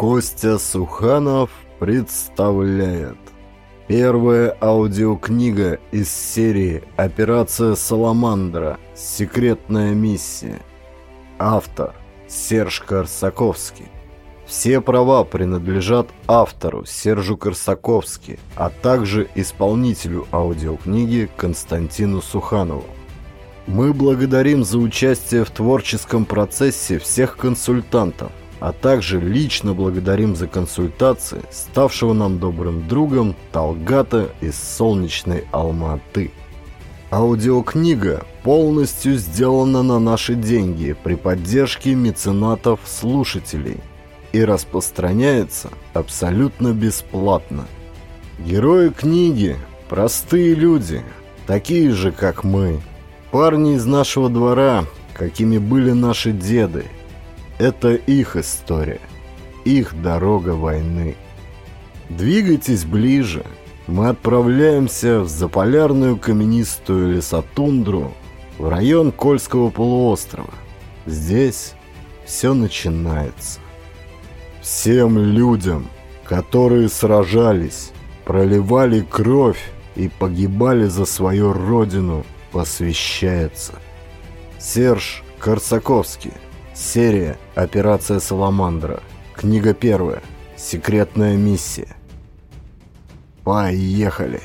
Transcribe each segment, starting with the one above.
Костя Суханов представляет Первая аудиокнига из серии «Операция Саламандра. Секретная миссия». Автор Серж Корсаковский. Все права принадлежат автору Сержу Корсаковски, а также исполнителю аудиокниги Константину Суханову. Мы благодарим за участие в творческом процессе всех консультантов, а также лично благодарим за консультации ставшего нам добрым другом Талгата из солнечной Алматы. Аудиокнига полностью сделана на наши деньги при поддержке меценатов-слушателей и распространяется абсолютно бесплатно. Герои книги – простые люди, такие же, как мы. Парни из нашего двора, какими были наши деды – это их история, их дорога войны. Двигайтесь ближе. Мы отправляемся в заполярную каменистую лесотундру в район Кольского полуострова. Здесь все начинается. Всем людям, которые сражались, проливали кровь и погибали за свою родину, посвящается. Серж Корсаковский Серия «Операция Саламандра». Книга первая. Секретная миссия. Поехали!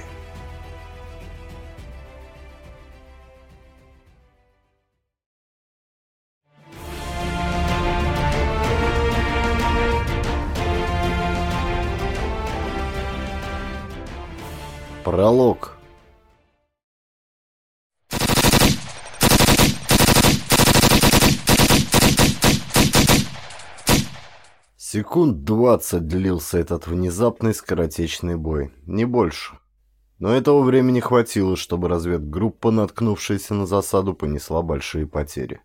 Пролог. Секунд двадцать длился этот внезапный скоротечный бой, не больше. Но этого времени хватило, чтобы разведгруппа, наткнувшаяся на засаду, понесла большие потери.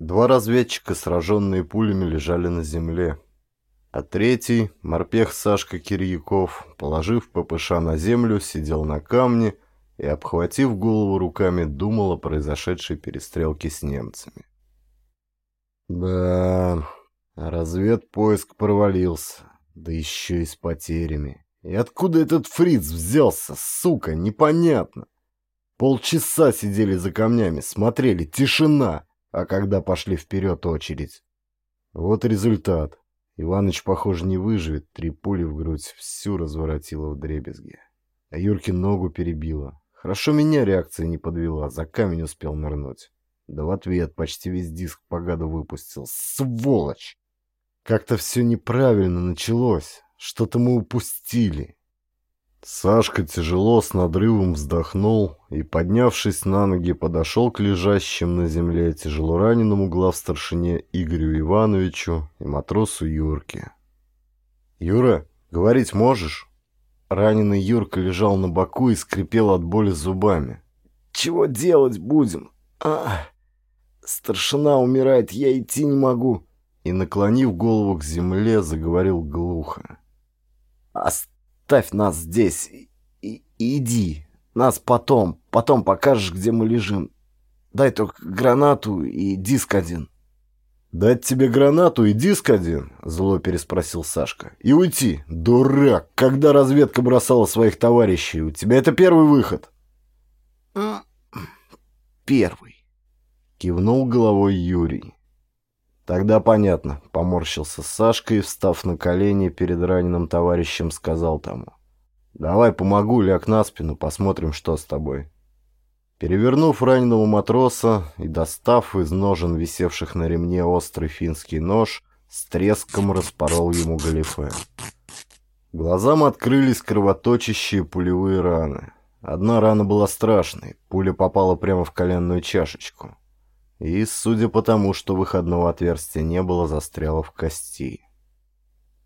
Два разведчика, сраженные пулями, лежали на земле. А третий, морпех Сашка Кирьяков, положив ППШ на землю, сидел на камне и, обхватив голову руками, думал о произошедшей перестрелке с немцами. Да, разведпоиск провалился, да еще и с потерями. И откуда этот фриц взялся, сука, непонятно. Полчаса сидели за камнями, смотрели, тишина, а когда пошли вперед очередь. Вот результат. Иваныч, похоже, не выживет, три пули в грудь всю разворотила в дребезге. А Юрке ногу перебила. Хорошо меня реакция не подвела, за камень успел нырнуть. Да в ответ почти весь диск по гаду выпустил. Сволочь! Как-то все неправильно началось. Что-то мы упустили. Сашка тяжело с надрывом вздохнул и, поднявшись на ноги, подошел к лежащим на земле тяжело раненому главстаршине Игорю Ивановичу и матросу Юрке. «Юра, говорить можешь?» Раненый Юрка лежал на боку и скрипел от боли зубами. «Чего делать будем? А, старшина умирает, я идти не могу и, наклонив голову к земле, заговорил глухо. «Оставь нас здесь и, иди. Нас потом, потом покажешь, где мы лежим. Дай только гранату и диск один». «Дать тебе гранату и диск один?» — зло переспросил Сашка. «И уйти? Дурак! Когда разведка бросала своих товарищей? У тебя это первый выход?» «Первый», — кивнул головой Юрий. «Тогда понятно», — поморщился Сашка и, встав на колени перед раненым товарищем, сказал тому. «Давай помогу, ляг на спину, посмотрим, что с тобой». Перевернув раненого матроса и достав из ножен, висевших на ремне острый финский нож, с треском распорол ему галифе. Глазам открылись кровоточащие пулевые раны. Одна рана была страшной, пуля попала прямо в коленную чашечку и, судя по тому, что выходного отверстия не было, застряла в кости.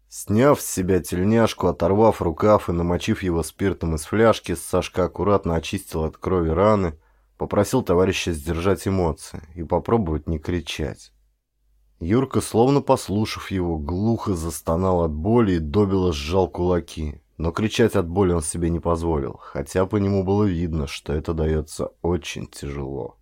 Сняв с себя тельняшку, оторвав рукав и намочив его спиртом из фляжки, Сашка аккуратно очистил от крови раны, попросил товарища сдержать эмоции и попробовать не кричать. Юрка, словно послушав его, глухо застонал от боли и добило сжал кулаки, но кричать от боли он себе не позволил, хотя по нему было видно, что это дается очень тяжело.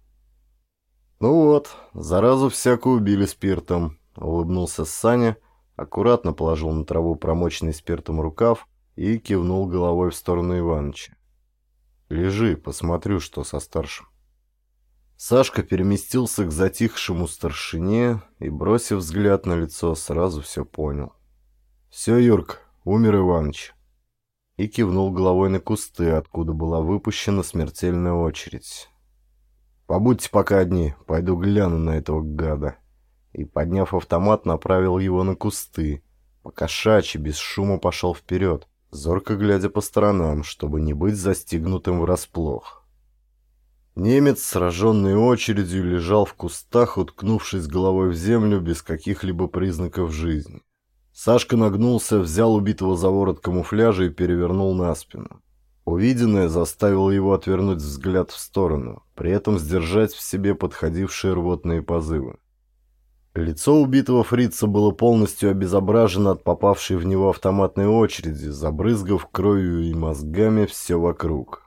«Ну вот, заразу всякую убили спиртом», — улыбнулся Саня, аккуратно положил на траву промоченный спиртом рукав и кивнул головой в сторону Иваныча. «Лежи, посмотрю, что со старшим». Сашка переместился к затихшему старшине и, бросив взгляд на лицо, сразу все понял. «Все, Юрк, умер Иваныч». И кивнул головой на кусты, откуда была выпущена смертельная очередь. «Побудьте пока одни, пойду гляну на этого гада». И, подняв автомат, направил его на кусты. Покошачий без шума пошел вперед, зорко глядя по сторонам, чтобы не быть застигнутым врасплох. Немец, сраженный очередью, лежал в кустах, уткнувшись головой в землю без каких-либо признаков жизни. Сашка нагнулся, взял убитого за ворот камуфляжа и перевернул на спину. Увиденное заставило его отвернуть взгляд в сторону, при этом сдержать в себе подходившие рвотные позывы. Лицо убитого фрица было полностью обезображено от попавшей в него автоматной очереди, забрызгав кровью и мозгами все вокруг.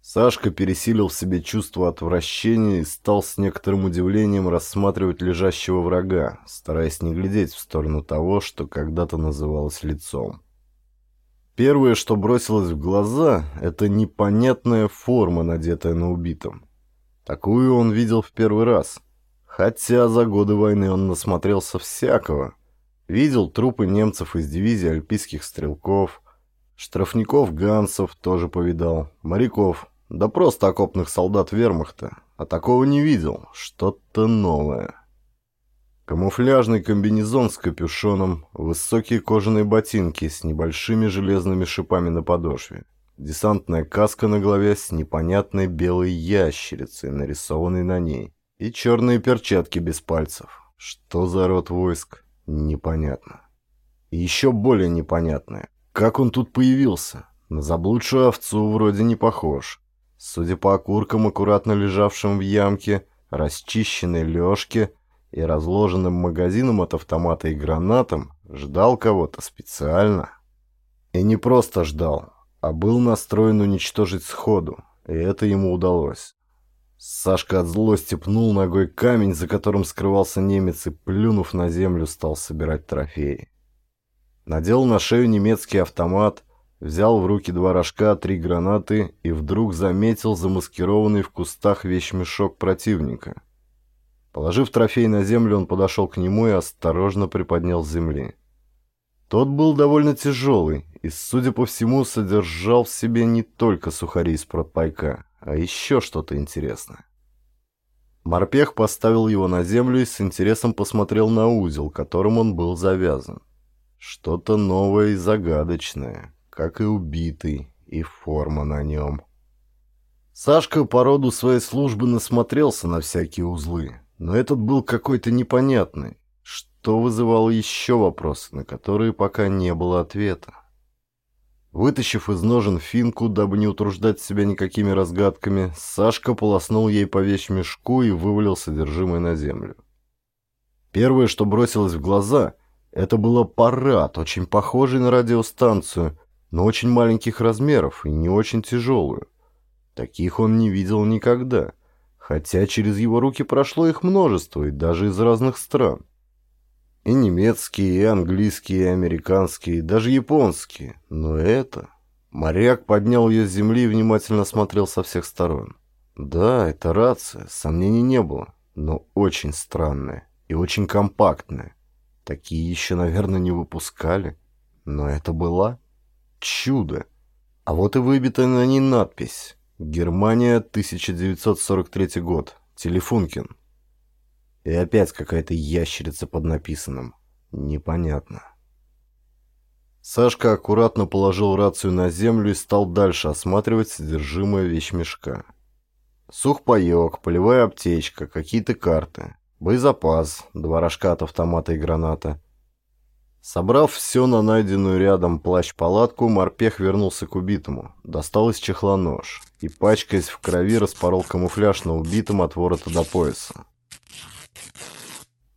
Сашка пересилил в себе чувство отвращения и стал с некоторым удивлением рассматривать лежащего врага, стараясь не глядеть в сторону того, что когда-то называлось лицом. Первое, что бросилось в глаза, это непонятная форма, надетая на убитом. Такую он видел в первый раз. Хотя за годы войны он насмотрелся всякого. Видел трупы немцев из дивизии альпийских стрелков, штрафников гансов тоже повидал, моряков, да просто окопных солдат вермахта. А такого не видел, что-то новое. Камуфляжный комбинезон с капюшоном, высокие кожаные ботинки с небольшими железными шипами на подошве, десантная каска на голове с непонятной белой ящерицей, нарисованной на ней, и черные перчатки без пальцев. Что за род войск? Непонятно. И еще более непонятное. Как он тут появился? На заблудшую овцу вроде не похож. Судя по окуркам, аккуратно лежавшим в ямке, расчищенной лёжке и разложенным магазином от автомата и гранатам, ждал кого-то специально. И не просто ждал, а был настроен уничтожить сходу, и это ему удалось. Сашка от злости пнул ногой камень, за которым скрывался немец, и, плюнув на землю, стал собирать трофеи. Надел на шею немецкий автомат, взял в руки два рожка, три гранаты и вдруг заметил замаскированный в кустах вещмешок противника — Положив трофей на землю, он подошел к нему и осторожно приподнял с земли. Тот был довольно тяжелый и, судя по всему, содержал в себе не только сухари из протпайка, а еще что-то интересное. Морпех поставил его на землю и с интересом посмотрел на узел, которым он был завязан. Что-то новое и загадочное, как и убитый, и форма на нем. Сашка по роду своей службы насмотрелся на всякие узлы, но этот был какой-то непонятный, что вызывало еще вопросы, на которые пока не было ответа. Вытащив из ножен финку, дабы не утруждать себя никакими разгадками, Сашка полоснул ей по вещмешку и вывалил содержимое на землю. Первое, что бросилось в глаза, это был аппарат, очень похожий на радиостанцию, но очень маленьких размеров и не очень тяжелую. Таких он не видел никогда хотя через его руки прошло их множество, и даже из разных стран. И немецкие, и английские, и американские, и даже японские. Но это... Моряк поднял ее с земли и внимательно смотрел со всех сторон. Да, это рация, сомнений не было, но очень странная и очень компактная. Такие еще, наверное, не выпускали. Но это была чудо. А вот и выбитая на ней надпись Германия, 1943 год. Телефункин. И опять какая-то ящерица под написанным. Непонятно. Сашка аккуратно положил рацию на землю и стал дальше осматривать содержимое вещмешка. Сухпайок, полевая аптечка, какие-то карты, боезапас, два рожка от автомата и граната — Собрав все на найденную рядом плащ-палатку, морпех вернулся к убитому, достал из чехла нож и, пачкаясь в крови, распорол камуфляж на убитом от ворота до пояса.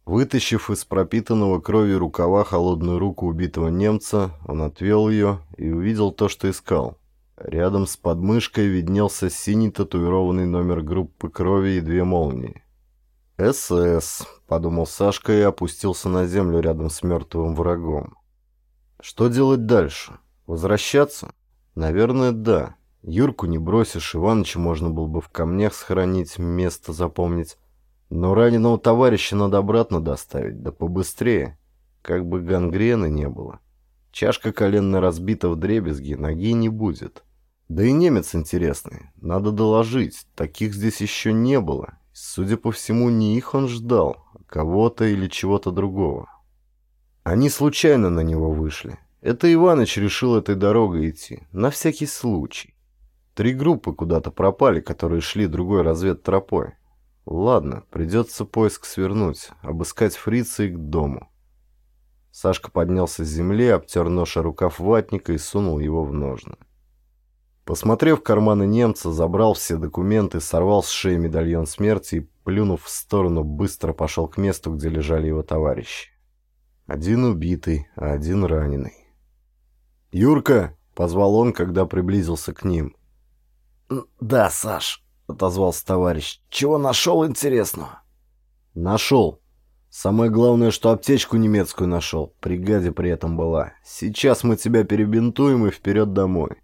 Вытащив из пропитанного кровью рукава холодную руку убитого немца, он отвел ее и увидел то, что искал. Рядом с подмышкой виднелся синий татуированный номер группы крови и две молнии. «СС», — подумал Сашка и опустился на землю рядом с мертвым врагом. «Что делать дальше? Возвращаться? Наверное, да. Юрку не бросишь, Иваныча можно было бы в камнях сохранить, место запомнить. Но раненого товарища надо обратно доставить, да побыстрее, как бы гангрены не было. Чашка коленная разбита в дребезги, ноги не будет. Да и немец интересный, надо доложить, таких здесь еще не было. Судя по всему, не их он ждал, а кого-то или чего-то другого. Они случайно на него вышли. Это Иваныч решил этой дорогой идти, на всякий случай. Три группы куда-то пропали, которые шли другой разведтропой. Ладно, придется поиск свернуть, обыскать фрица и к дому. Сашка поднялся с земли, обтер нож рукав ватника и сунул его в ножны. Посмотрев в карманы немца, забрал все документы, сорвал с шеи медальон смерти и, плюнув в сторону, быстро пошел к месту, где лежали его товарищи. Один убитый, а один раненый. «Юрка!» — позвал он, когда приблизился к ним. «Да, Саш», — отозвался товарищ. «Чего нашел интересного?» «Нашел. Самое главное, что аптечку немецкую нашел. Бригаде при этом была. Сейчас мы тебя перебинтуем и вперед домой».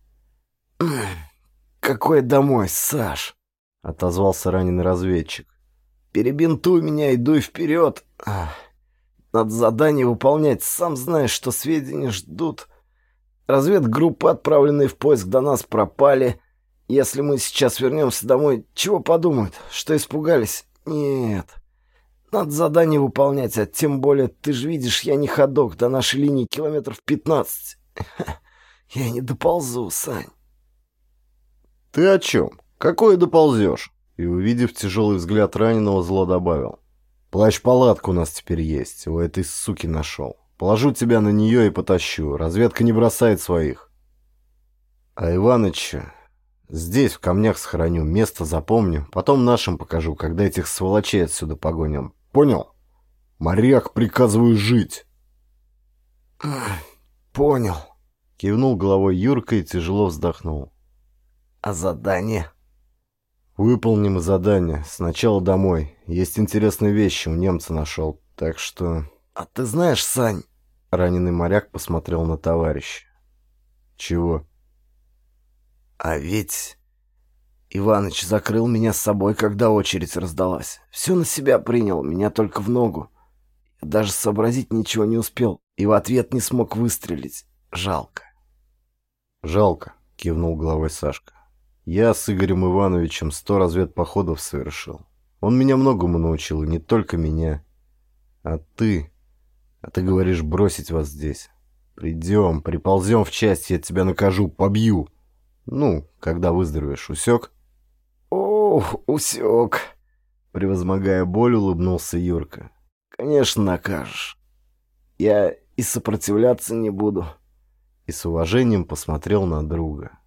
«Какой домой, Саш?» — отозвался раненый разведчик. «Перебинтуй меня, и вперед. Надо задание выполнять. Сам знаешь, что сведения ждут. Разведгруппы, отправленные в поиск до нас, пропали». Если мы сейчас вернемся домой, чего подумают? Что испугались? Нет. Надо задание выполнять, а тем более, ты же видишь, я не ходок, до нашей линии километров пятнадцать. Я не доползу, Сань. Ты о чем? Какое доползешь? И, увидев тяжелый взгляд раненого, зло добавил. Плащ-палатка у нас теперь есть, у этой суки нашел. Положу тебя на нее и потащу, разведка не бросает своих. А Иваныча Здесь, в камнях сохраню, место запомню. Потом нашим покажу, когда этих сволочей отсюда погоним. Понял? Моряк, приказываю жить. Понял. Кивнул головой Юрка и тяжело вздохнул. А задание? Выполним задание. Сначала домой. Есть интересные вещи, у немца нашел. Так что... А ты знаешь, Сань... Раненый моряк посмотрел на товарища. Чего? А ведь... Иваныч закрыл меня с собой, когда очередь раздалась. Все на себя принял, меня только в ногу. Я даже сообразить ничего не успел и в ответ не смог выстрелить. Жалко. Жалко, кивнул головой Сашка. Я с Игорем Ивановичем сто разведпоходов совершил. Он меня многому научил, и не только меня. А ты... А ты говоришь бросить вас здесь. Придем, приползем в часть, я тебя накажу, побью. Ну, когда выздоровеешь, усек? Ох, усек. Превозмогая боль, улыбнулся Юрка. Конечно, накажешь. Я и сопротивляться не буду. И с уважением посмотрел на друга.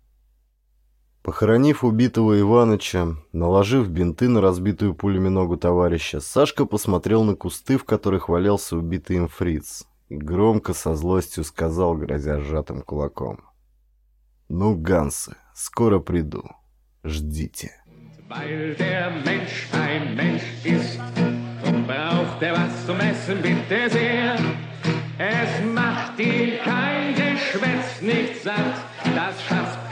Похоронив убитого Иваныча, наложив бинты на разбитую пулями ногу товарища, Сашка посмотрел на кусты, в которых валялся убитый им фриц, и громко со злостью сказал, грозя сжатым кулаком. Ну, Гансы, скоро приду. Ждите. Er das schafft.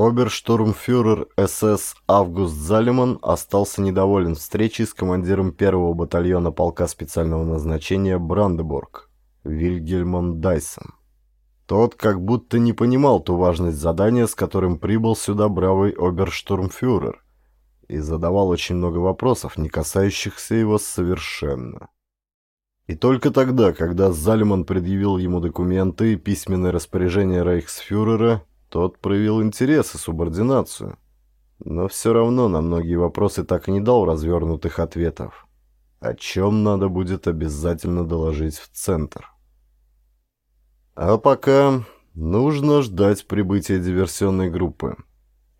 Оберштурмфюрер СС Август Залиман остался недоволен встречей с командиром первого батальона полка специального назначения Брандебург Вильгельмом Дайсом. Тот как будто не понимал ту важность задания, с которым прибыл сюда бравый оберштурмфюрер, и задавал очень много вопросов, не касающихся его совершенно. И только тогда, когда Зальман предъявил ему документы и письменное распоряжение рейхсфюрера, тот проявил интерес и субординацию. Но все равно на многие вопросы так и не дал развернутых ответов. О чем надо будет обязательно доложить в центр. А пока нужно ждать прибытия диверсионной группы.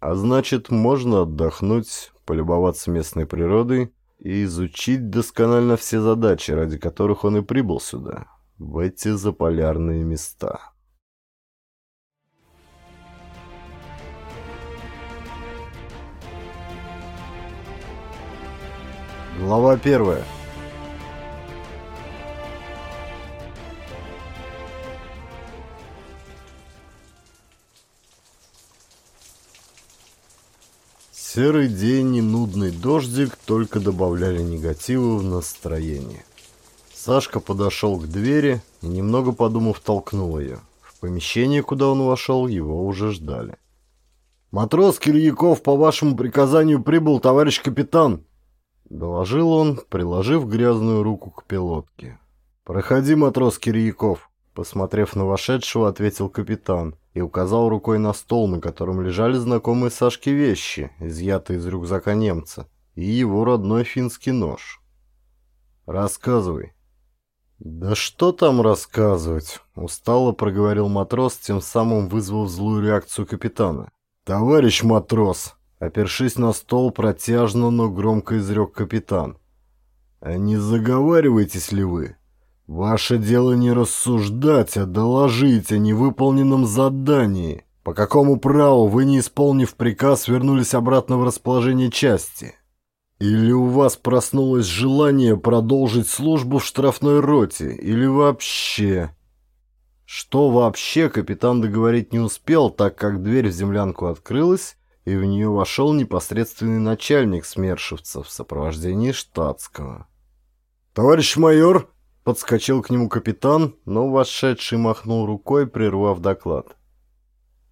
А значит, можно отдохнуть, полюбоваться местной природой и изучить досконально все задачи, ради которых он и прибыл сюда, в эти заполярные места. Глава первая. Серый день и нудный дождик только добавляли негатива в настроение. Сашка подошел к двери и, немного подумав, толкнул ее. В помещение, куда он вошел, его уже ждали. «Матрос Кирьяков, по вашему приказанию прибыл, товарищ капитан!» Доложил он, приложив грязную руку к пилотке. «Проходи, матрос Кирьяков!» Посмотрев на вошедшего, ответил капитан и указал рукой на стол, на котором лежали знакомые Сашке вещи, изъятые из рюкзака немца, и его родной финский нож. «Рассказывай». «Да что там рассказывать?» — устало проговорил матрос, тем самым вызвав злую реакцию капитана. «Товарищ матрос!» — опершись на стол, протяжно, но громко изрек капитан. «А не заговариваетесь ли вы? Ваше дело не рассуждать, а доложить о невыполненном задании. По какому праву вы, не исполнив приказ, вернулись обратно в расположение части? Или у вас проснулось желание продолжить службу в штрафной роте? Или вообще...» Что вообще капитан договорить не успел, так как дверь в землянку открылась, и в нее вошел непосредственный начальник смершивцев в сопровождении штатского. «Товарищ майор!» — подскочил к нему капитан, но вошедший махнул рукой, прервав доклад.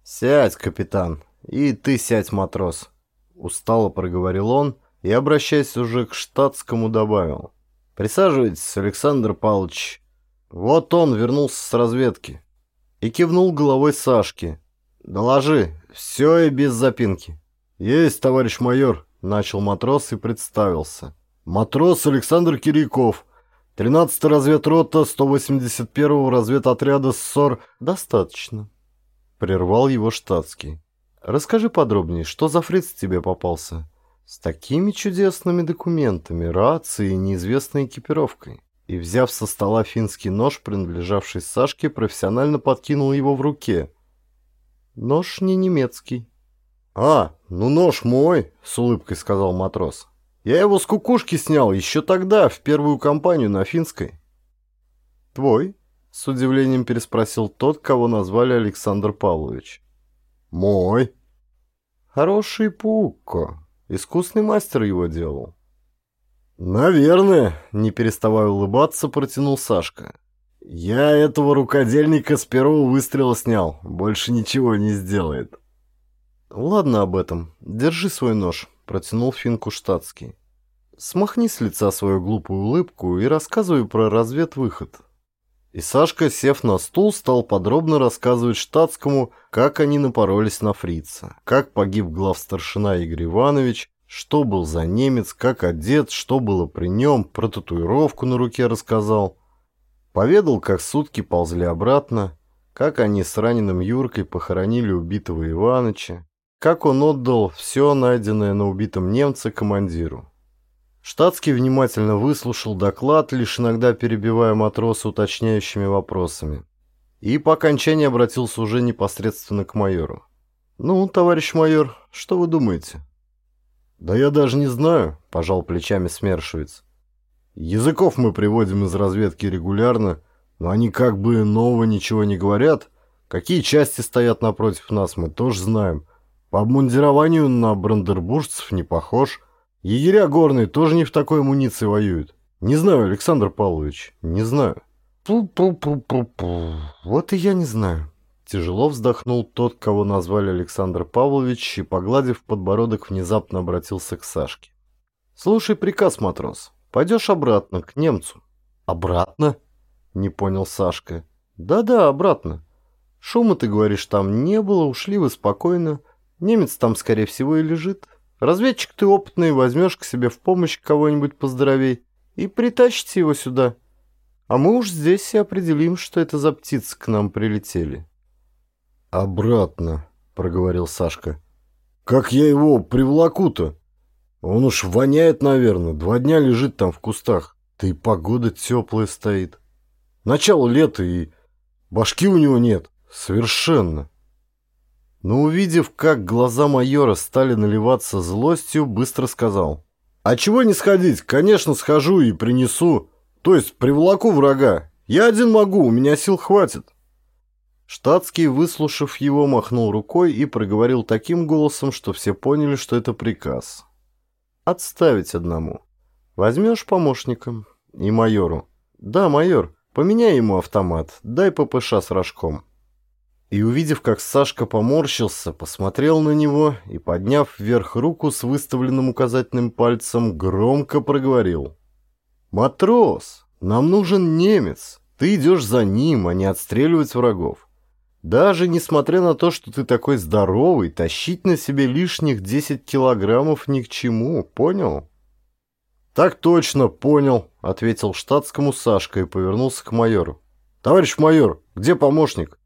«Сядь, капитан, и ты сядь, матрос!» — устало проговорил он и, обращаясь уже к штатскому, добавил. «Присаживайтесь, Александр Павлович, вот он вернулся с разведки. И кивнул головой Сашке. «Доложи, все и без запинки». «Есть, товарищ майор», — начал матрос и представился. «Матрос Александр Киряков, 13-й разведрота 181-го разведотряда ССОР». «Достаточно», — прервал его штатский. «Расскажи подробнее, что за фриц тебе попался?» «С такими чудесными документами, рацией и неизвестной экипировкой» и, взяв со стола финский нож, принадлежавший Сашке, профессионально подкинул его в руке. Нож не немецкий. «А, ну нож мой», — с улыбкой сказал матрос. «Я его с кукушки снял еще тогда, в первую компанию на финской». «Твой?» — с удивлением переспросил тот, кого назвали Александр Павлович. «Мой». «Хороший Пукко. Искусный мастер его делал». «Наверное», — не переставая улыбаться, протянул Сашка. «Я этого рукодельника с первого выстрела снял. Больше ничего не сделает». «Ладно об этом. Держи свой нож», — протянул Финку штатский. «Смахни с лица свою глупую улыбку и рассказывай про разведвыход». И Сашка, сев на стул, стал подробно рассказывать штатскому, как они напоролись на фрица, как погиб главстаршина Игорь Иванович, что был за немец, как одет, что было при нем, про татуировку на руке рассказал. Поведал, как сутки ползли обратно, как они с раненым Юркой похоронили убитого Иваныча, как он отдал все найденное на убитом немце командиру. Штатский внимательно выслушал доклад, лишь иногда перебивая матроса уточняющими вопросами. И по окончании обратился уже непосредственно к майору. «Ну, товарищ майор, что вы думаете?» «Да я даже не знаю», — пожал плечами Смершевец. «Языков мы приводим из разведки регулярно, но они как бы нового ничего не говорят. Какие части стоят напротив нас, мы тоже знаем. По обмундированию на брандербуржцев не похож. Егеря горные тоже не в такой амуниции воюют. Не знаю, Александр Павлович, не знаю». «Пу-пу-пу-пу-пу, вот и я не знаю». Тяжело вздохнул тот, кого назвали Александр Павлович, и, погладив подбородок, внезапно обратился к Сашке. «Слушай приказ, матрос. Пойдешь обратно, к немцу». «Обратно?» — не понял Сашка. «Да-да, обратно. Шума, ты говоришь, там не было, ушли вы спокойно. Немец там, скорее всего, и лежит. Разведчик ты опытный, возьмешь к себе в помощь кого-нибудь поздоровей и притащите его сюда. А мы уж здесь и определим, что это за птицы к нам прилетели». «Обратно», — проговорил Сашка. «Как я его привлеку-то? Он уж воняет, наверное, два дня лежит там в кустах. Да и погода теплая стоит. Начало лета, и башки у него нет. Совершенно». Но увидев, как глаза майора стали наливаться злостью, быстро сказал. А чего не сходить? Конечно, схожу и принесу. То есть привлеку врага. Я один могу, у меня сил хватит. Штатский, выслушав его, махнул рукой и проговорил таким голосом, что все поняли, что это приказ. «Отставить одному. Возьмешь помощником и майору. Да, майор, поменяй ему автомат, дай ППШ с рожком». И увидев, как Сашка поморщился, посмотрел на него и, подняв вверх руку с выставленным указательным пальцем, громко проговорил. «Матрос, нам нужен немец. Ты идешь за ним, а не отстреливать врагов. Даже несмотря на то, что ты такой здоровый, тащить на себе лишних 10 килограммов ни к чему, понял? Так точно, понял, ответил штатскому Сашка и повернулся к майору. Товарищ майор, где помощник?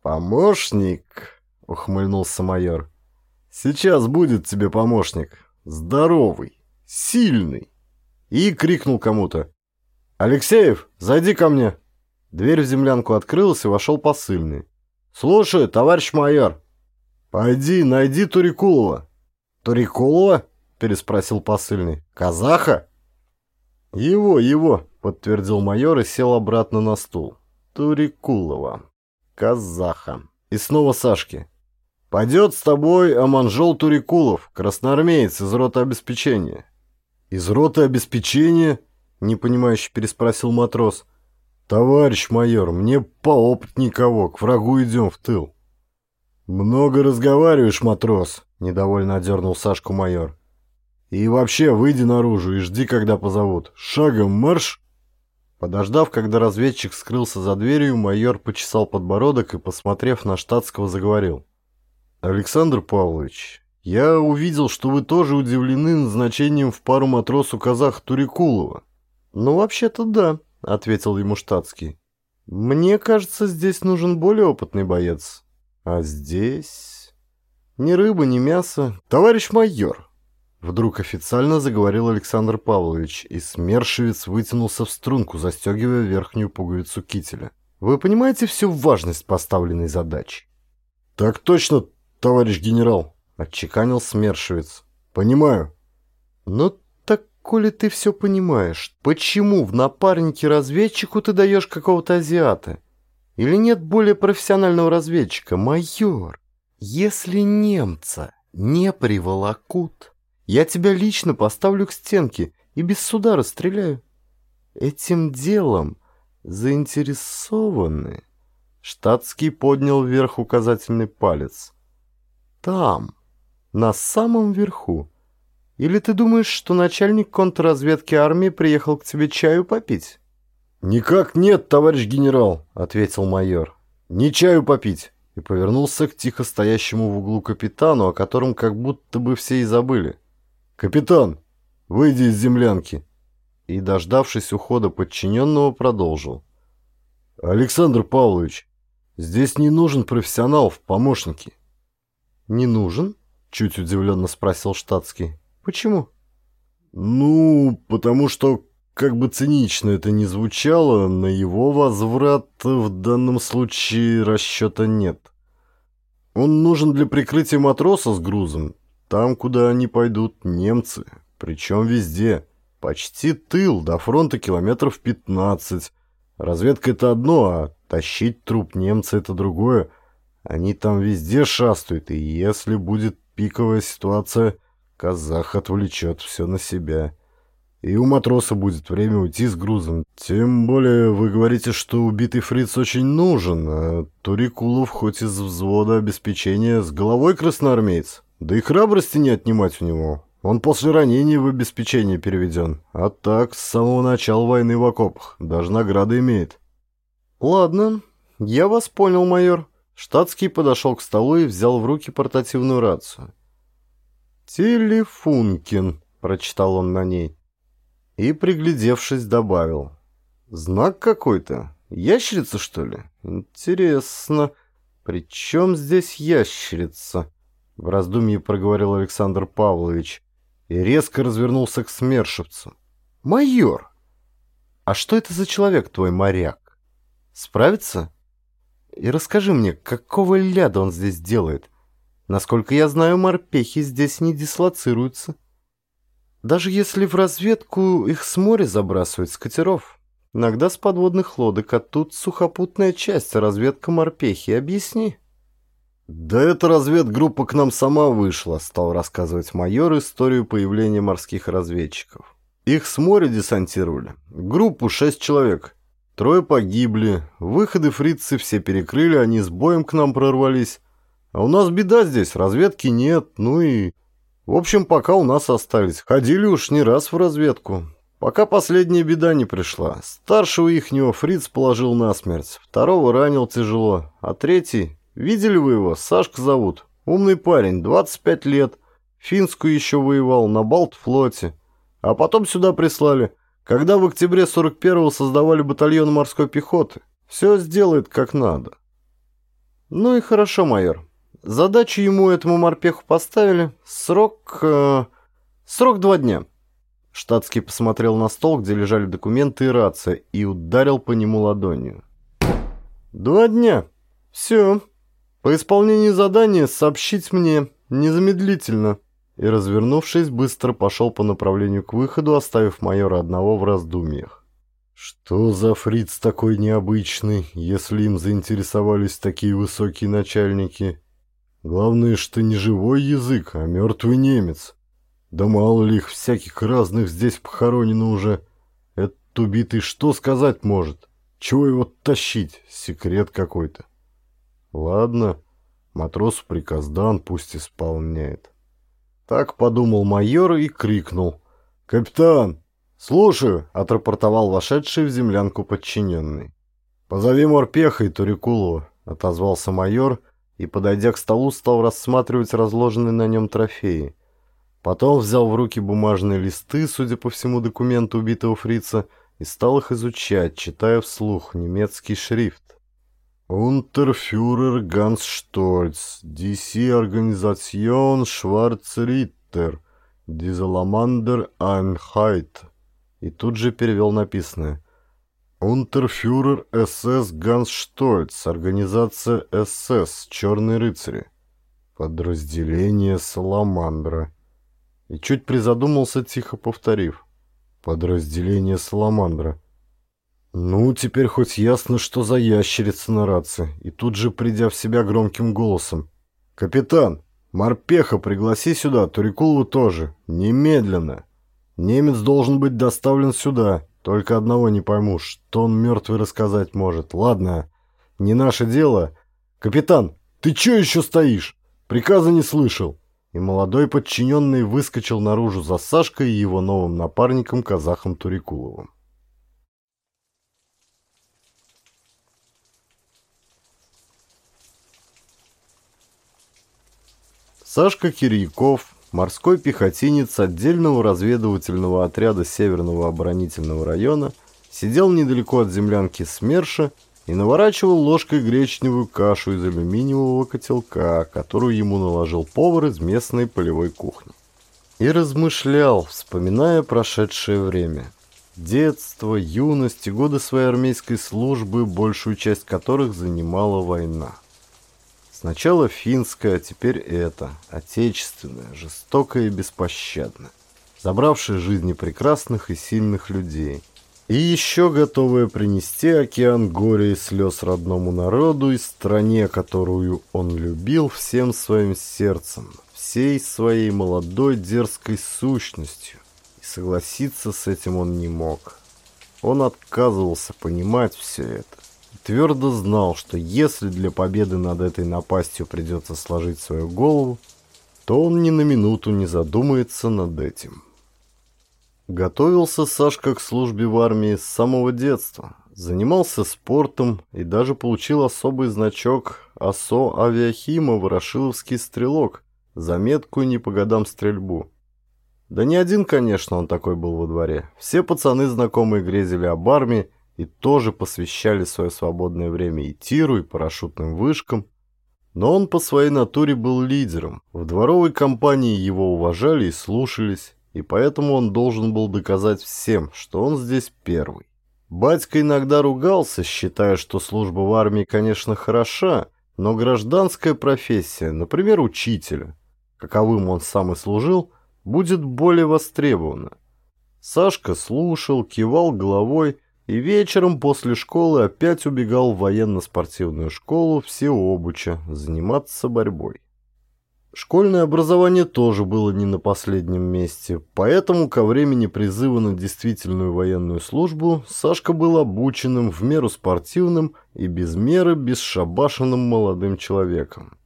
Помощник, ухмыльнулся майор. Сейчас будет тебе помощник. Здоровый, сильный. И крикнул кому-то. «Алексеев, зайди ко мне!» Дверь в землянку открылась, и вошел посыльный. «Слушаю, товарищ майор». «Пойди, найди Турикулова». «Турикулова?» – переспросил посыльный. «Казаха?» «Его, его», – подтвердил майор и сел обратно на стул. «Турикулова. Казаха». И снова Сашке. «Пойдет с тобой Аманжол Турикулов, красноармеец из роты обеспечения». «Из роты обеспечения?» – непонимающе переспросил матрос. «Товарищ майор, мне поопытней кого, к врагу идем в тыл». «Много разговариваешь, матрос», — недовольно одернул Сашку майор. «И вообще, выйди наружу и жди, когда позовут. Шагом марш!» Подождав, когда разведчик скрылся за дверью, майор почесал подбородок и, посмотрев на штатского, заговорил. «Александр Павлович, я увидел, что вы тоже удивлены назначением в пару матросу казах Турикулова». «Ну, вообще-то да», — ответил ему штатский. «Мне кажется, здесь нужен более опытный боец. А здесь...» «Ни рыба, ни мясо. Товарищ майор!» Вдруг официально заговорил Александр Павлович, и смершевец вытянулся в струнку, застегивая верхнюю пуговицу кителя. «Вы понимаете всю важность поставленной задачи?» «Так точно, товарищ генерал!» — отчеканил смершевец. «Понимаю». «Ну коли ты все понимаешь, почему в напарнике разведчику ты даешь какого-то азиата? Или нет более профессионального разведчика, майор? Если немца не приволокут, я тебя лично поставлю к стенке и без суда расстреляю. Этим делом заинтересованы. Штатский поднял вверх указательный палец. Там, на самом верху, или ты думаешь, что начальник контрразведки армии приехал к тебе чаю попить?» «Никак нет, товарищ генерал», — ответил майор. «Не чаю попить». И повернулся к тихо стоящему в углу капитану, о котором как будто бы все и забыли. «Капитан, выйди из землянки!» И, дождавшись ухода подчиненного, продолжил. «Александр Павлович, здесь не нужен профессионал в помощнике». «Не нужен?» — чуть удивленно спросил штатский. Почему? Ну, потому что, как бы цинично это ни звучало, на его возврат в данном случае расчета нет. Он нужен для прикрытия матроса с грузом. Там, куда они пойдут, немцы. Причем везде. Почти тыл, до фронта километров 15. Разведка это одно, а тащить труп немца это другое. Они там везде шастают, и если будет пиковая ситуация, Казах отвлечет все на себя. И у матроса будет время уйти с грузом. Тем более вы говорите, что убитый фриц очень нужен, а Турикулов хоть из взвода обеспечения с головой красноармеец. Да и храбрости не отнимать у него. Он после ранения в обеспечение переведен. А так, с самого начала войны в окопах. Даже награды имеет. Ладно, я вас понял, майор. Штатский подошел к столу и взял в руки портативную рацию. «Телефункин», — прочитал он на ней. И, приглядевшись, добавил. «Знак какой-то. Ящерица, что ли? Интересно. При чем здесь ящерица?» В раздумье проговорил Александр Павлович и резко развернулся к смершевцу. «Майор! А что это за человек твой моряк? Справится? И расскажи мне, какого ляда он здесь делает? Насколько я знаю, морпехи здесь не дислоцируются. Даже если в разведку их с моря забрасывают с катеров. Иногда с подводных лодок, а тут сухопутная часть, разведка морпехи. Объясни. «Да эта разведгруппа к нам сама вышла», — стал рассказывать майор историю появления морских разведчиков. «Их с моря десантировали. Группу шесть человек. Трое погибли. Выходы фрицы все перекрыли, они с боем к нам прорвались. А у нас беда здесь, разведки нет, ну и... В общем, пока у нас остались. Ходили уж не раз в разведку. Пока последняя беда не пришла. Старшего ихнего фриц положил насмерть, второго ранил тяжело, а третий... Видели вы его? Сашка зовут. Умный парень, 25 лет. Финскую еще воевал, на Балтфлоте. А потом сюда прислали, когда в октябре 41-го создавали батальон морской пехоты. Все сделает как надо. Ну и хорошо, майор. Задачу ему, этому морпеху, поставили. Срок... Э, срок два дня. Штатский посмотрел на стол, где лежали документы и рация, и ударил по нему ладонью. «Два дня. Все. По исполнении задания сообщить мне незамедлительно». И, развернувшись, быстро пошел по направлению к выходу, оставив майора одного в раздумьях. «Что за фриц такой необычный, если им заинтересовались такие высокие начальники?» Главное, что не живой язык, а мертвый немец. Да мало ли их всяких разных здесь похоронено уже. Этот убитый что сказать может? Чего его тащить? Секрет какой-то. Ладно, матросу приказ дан, пусть исполняет. Так подумал майор и крикнул. «Капитан!» «Слушаю!» — отрапортовал вошедший в землянку подчиненный. «Позови морпеха и Турикулова», — отозвался майор, — и, подойдя к столу, стал рассматривать разложенные на нем трофеи. Потом взял в руки бумажные листы, судя по всему, документы убитого фрица, и стал их изучать, читая вслух немецкий шрифт. «Унтерфюрер Ганс Штольц, DC Организацион Шварцриттер, Дизеламандер Айнхайт». И тут же перевел написанное. Унтерфюрер СС Ганс Штольц, организация СС, Черные рыцари. Подразделение Саламандра. И чуть призадумался, тихо повторив. Подразделение Саламандра. Ну, теперь хоть ясно, что за ящерица на рации. И тут же, придя в себя громким голосом. «Капитан, морпеха пригласи сюда, Турикулову тоже. Немедленно. Немец должен быть доставлен сюда». Только одного не пойму, что он мертвый рассказать может. Ладно, не наше дело. Капитан, ты чё еще стоишь? Приказа не слышал. И молодой подчиненный выскочил наружу за Сашкой и его новым напарником казахом Турикуловым. Сашка Кирьяков морской пехотинец отдельного разведывательного отряда Северного оборонительного района сидел недалеко от землянки СМЕРШа и наворачивал ложкой гречневую кашу из алюминиевого котелка, которую ему наложил повар из местной полевой кухни. И размышлял, вспоминая прошедшее время. Детство, юность и годы своей армейской службы, большую часть которых занимала война. Сначала финская, а теперь это, отечественная, жестокая и беспощадная, забравшая жизни прекрасных и сильных людей. И еще готовая принести океан горя и слез родному народу и стране, которую он любил всем своим сердцем, всей своей молодой дерзкой сущностью. И согласиться с этим он не мог. Он отказывался понимать все это твердо знал, что если для победы над этой напастью придется сложить свою голову, то он ни на минуту не задумается над этим. Готовился Сашка к службе в армии с самого детства, занимался спортом и даже получил особый значок ОСО «Авиахима» «Ворошиловский стрелок», заметку не по годам стрельбу. Да не один, конечно, он такой был во дворе. Все пацаны знакомые грезили об армии, и тоже посвящали свое свободное время и тиру, и парашютным вышкам. Но он по своей натуре был лидером. В дворовой компании его уважали и слушались, и поэтому он должен был доказать всем, что он здесь первый. Батька иногда ругался, считая, что служба в армии, конечно, хороша, но гражданская профессия, например, учителя, каковым он сам и служил, будет более востребована. Сашка слушал, кивал головой и вечером после школы опять убегал в военно-спортивную школу Всеобуча заниматься борьбой. Школьное образование тоже было не на последнем месте, поэтому ко времени призыва на действительную военную службу Сашка был обученным в меру спортивным и без меры бесшабашенным молодым человеком.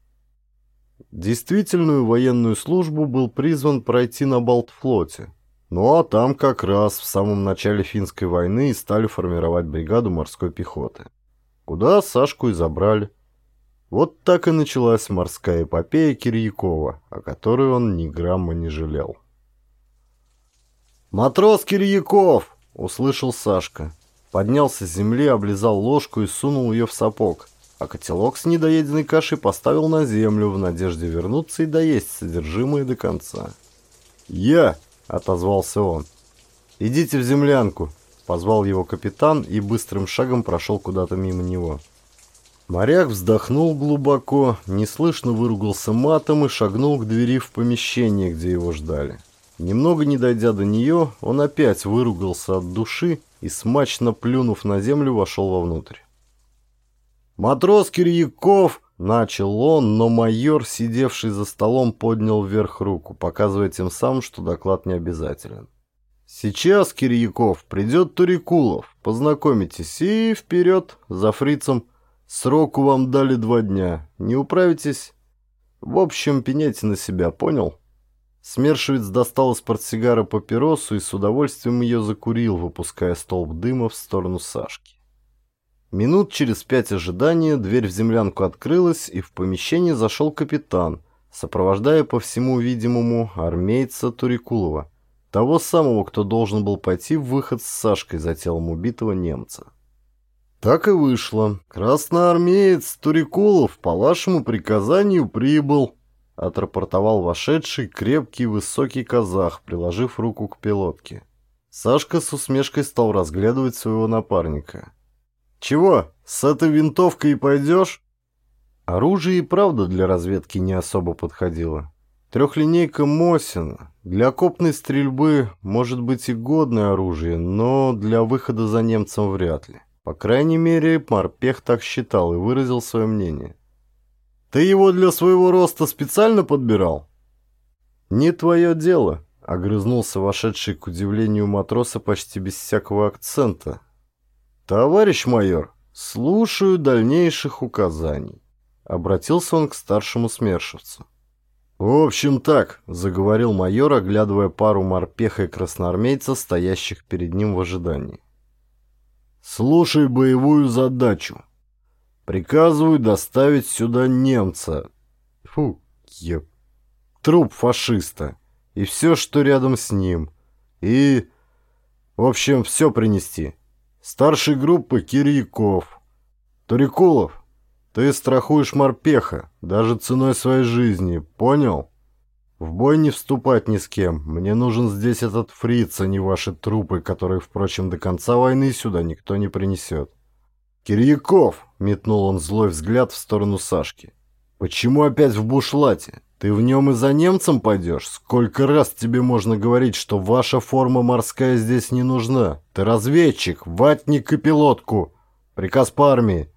Действительную военную службу был призван пройти на Балтфлоте. Ну а там как раз в самом начале финской войны и стали формировать бригаду морской пехоты. Куда Сашку и забрали. Вот так и началась морская эпопея Кирьякова, о которой он ни грамма не жалел. «Матрос Кирьяков!» — услышал Сашка. Поднялся с земли, облизал ложку и сунул ее в сапог, а котелок с недоеденной кашей поставил на землю в надежде вернуться и доесть содержимое до конца. «Я!» — отозвался он. «Идите в землянку!» — позвал его капитан и быстрым шагом прошел куда-то мимо него. Моряк вздохнул глубоко, неслышно выругался матом и шагнул к двери в помещение, где его ждали. Немного не дойдя до нее, он опять выругался от души и, смачно плюнув на землю, вошел вовнутрь. «Матрос Кирьяков!» — начал он, но майор, сидевший за столом, поднял вверх руку, показывая тем самым, что доклад не обязателен. «Сейчас, Кирьяков, придет Турикулов, познакомитесь, и вперед, за фрицем!» Сроку вам дали два дня. Не управитесь? В общем, пеняйте на себя, понял? Смершевец достал из портсигара папиросу и с удовольствием ее закурил, выпуская столб дыма в сторону Сашки. Минут через пять ожидания дверь в землянку открылась, и в помещение зашел капитан, сопровождая по всему видимому армейца Турикулова, того самого, кто должен был пойти в выход с Сашкой за телом убитого немца. Так и вышло. Красноармеец Турикулов по вашему приказанию прибыл, отрапортовал вошедший крепкий высокий казах, приложив руку к пилотке. Сашка с усмешкой стал разглядывать своего напарника. «Чего, с этой винтовкой и пойдешь?» Оружие и правда для разведки не особо подходило. Трехлинейка Мосина. Для окопной стрельбы может быть и годное оружие, но для выхода за немцем вряд ли. По крайней мере, Марпех так считал и выразил свое мнение. «Ты его для своего роста специально подбирал?» «Не твое дело», — огрызнулся вошедший к удивлению матроса почти без всякого акцента. «Товарищ майор, слушаю дальнейших указаний», — обратился он к старшему смершевцу. «В общем так», — заговорил майор, оглядывая пару морпеха и красноармейца, стоящих перед ним в ожидании. Слушай боевую задачу. Приказываю доставить сюда немца. Фу, еб. Труп фашиста. И все, что рядом с ним. И... В общем, все принести. Старший группы Кирьяков. Турикулов, ты страхуешь морпеха, даже ценой своей жизни, понял? В бой не вступать ни с кем. Мне нужен здесь этот фриц, а не ваши трупы, которые, впрочем, до конца войны сюда никто не принесет. «Кирьяков!» — метнул он злой взгляд в сторону Сашки. «Почему опять в бушлате? Ты в нем и за немцем пойдешь? Сколько раз тебе можно говорить, что ваша форма морская здесь не нужна? Ты разведчик, ватник и пилотку. Приказ по армии.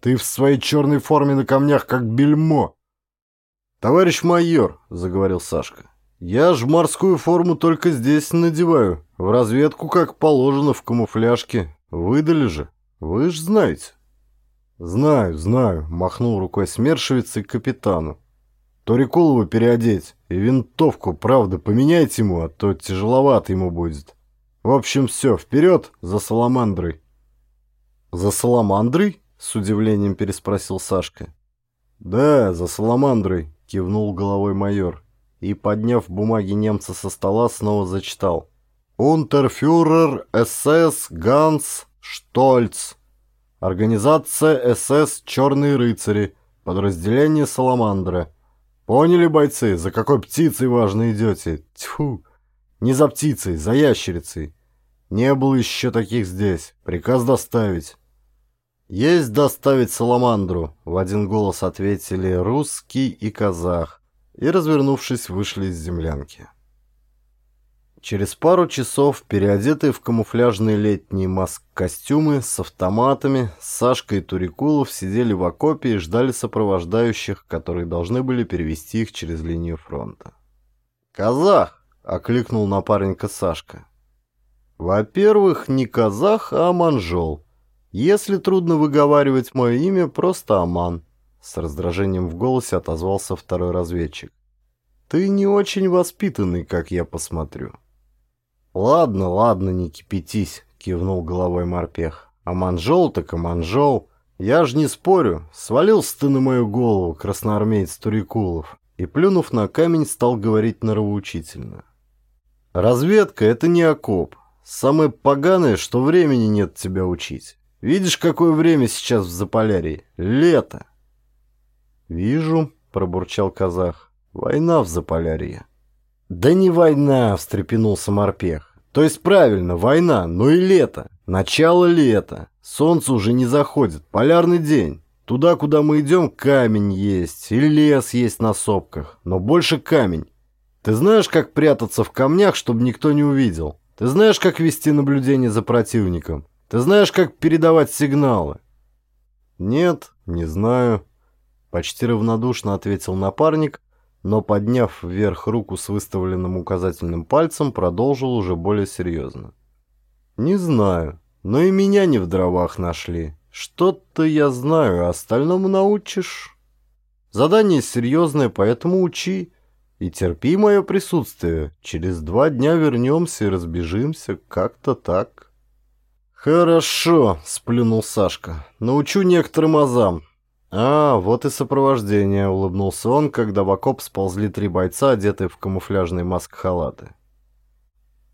Ты в своей черной форме на камнях как бельмо. «Товарищ майор», — заговорил Сашка, — «я ж морскую форму только здесь надеваю. В разведку, как положено, в камуфляжке. Выдали же. Вы ж знаете». «Знаю, знаю», — махнул рукой смершевец и капитану. «Торикулова переодеть и винтовку, правда, поменяйте ему, а то тяжеловато ему будет. В общем, все, вперед за саламандрой». «За саламандрой?» — с удивлением переспросил Сашка. «Да, за саламандрой», — кивнул головой майор и, подняв бумаги немца со стола, снова зачитал. «Унтерфюрер СС Ганс Штольц. Организация СС «Черные рыцари». Подразделение «Саламандра». Поняли, бойцы, за какой птицей важно идете? Тьфу! Не за птицей, за ящерицей. Не было еще таких здесь. Приказ доставить». «Есть доставить Саламандру», — в один голос ответили русский и казах, и, развернувшись, вышли из землянки. Через пару часов, переодетые в камуфляжные летние маск-костюмы с автоматами, Сашка и Турикулов сидели в окопе и ждали сопровождающих, которые должны были перевести их через линию фронта. «Казах!» — окликнул напарника Сашка. «Во-первых, не казах, а манжол. Если трудно выговаривать мое имя, просто Аман», — с раздражением в голосе отозвался второй разведчик. «Ты не очень воспитанный, как я посмотрю». «Ладно, ладно, не кипятись», — кивнул головой морпех. «А манжол так и манжол. Я ж не спорю. Свалился ты на мою голову, красноармеец Турикулов». И, плюнув на камень, стал говорить норовоучительно. «Разведка — это не окоп. Самое поганое, что времени нет тебя учить. Видишь, какое время сейчас в Заполярье? Лето!» «Вижу», — пробурчал казах. «Война в Заполярье». «Да не война!» — встрепенулся морпех. «То есть правильно, война, но и лето. Начало лета. Солнце уже не заходит. Полярный день. Туда, куда мы идем, камень есть. И лес есть на сопках. Но больше камень. Ты знаешь, как прятаться в камнях, чтобы никто не увидел? Ты знаешь, как вести наблюдение за противником? Ты знаешь, как передавать сигналы?» «Нет, не знаю», — почти равнодушно ответил напарник, но, подняв вверх руку с выставленным указательным пальцем, продолжил уже более серьезно. «Не знаю, но и меня не в дровах нашли. Что-то я знаю, а остальному научишь. Задание серьезное, поэтому учи. И терпи мое присутствие. Через два дня вернемся и разбежимся, как-то так». «Хорошо», — сплюнул Сашка. «Научу некоторым азам. «А, вот и сопровождение», — улыбнулся он, когда в окоп сползли три бойца, одетые в камуфляжные маск-халаты.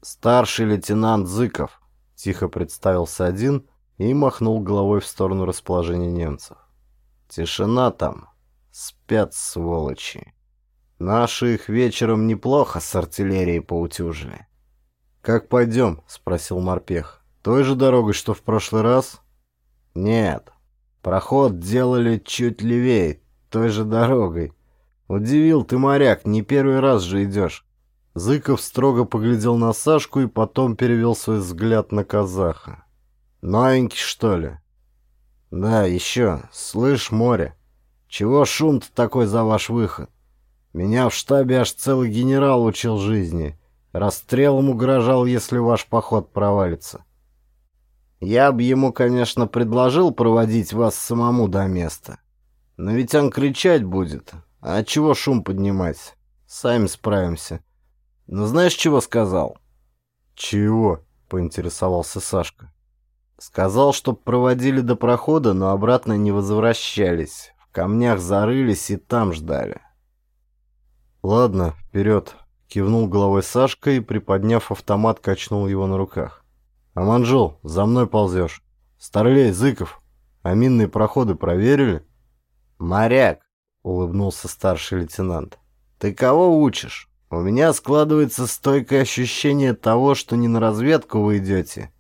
«Старший лейтенант Зыков», — тихо представился один и махнул головой в сторону расположения немцев. «Тишина там. Спят, сволочи. Наши их вечером неплохо с артиллерией поутюжили». «Как пойдем?» — спросил морпех. «Той же дорогой, что в прошлый раз?» «Нет, Проход делали чуть левее, той же дорогой. Удивил ты, моряк, не первый раз же идешь. Зыков строго поглядел на Сашку и потом перевел свой взгляд на казаха. «Новенький, что ли?» «Да, еще. Слышь, море, чего шум-то такой за ваш выход? Меня в штабе аж целый генерал учил жизни. Расстрелом угрожал, если ваш поход провалится. Я бы ему, конечно, предложил проводить вас самому до места. Но ведь он кричать будет. А чего шум поднимать? Сами справимся. Но знаешь, чего сказал? Чего? Поинтересовался Сашка. Сказал, чтоб проводили до прохода, но обратно не возвращались. В камнях зарылись и там ждали. Ладно, вперед. Кивнул головой Сашка и, приподняв автомат, качнул его на руках. «Аманжол, за мной ползешь. Старлей, Зыков, а минные проходы проверили?» «Моряк», — улыбнулся старший лейтенант, — «ты кого учишь? У меня складывается стойкое ощущение того, что не на разведку вы идете».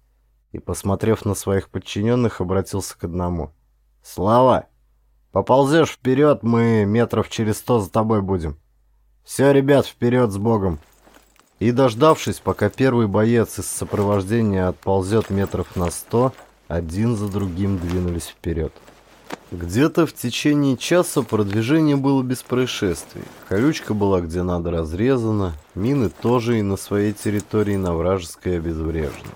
И, посмотрев на своих подчиненных, обратился к одному. «Слава, поползешь вперед, мы метров через сто за тобой будем. Все, ребят, вперед с Богом!» И, дождавшись, пока первый боец из сопровождения отползет метров на сто, один за другим двинулись вперед. Где-то в течение часа продвижение было без происшествий. Колючка была где надо разрезана, мины тоже и на своей территории на вражеской обезврежены.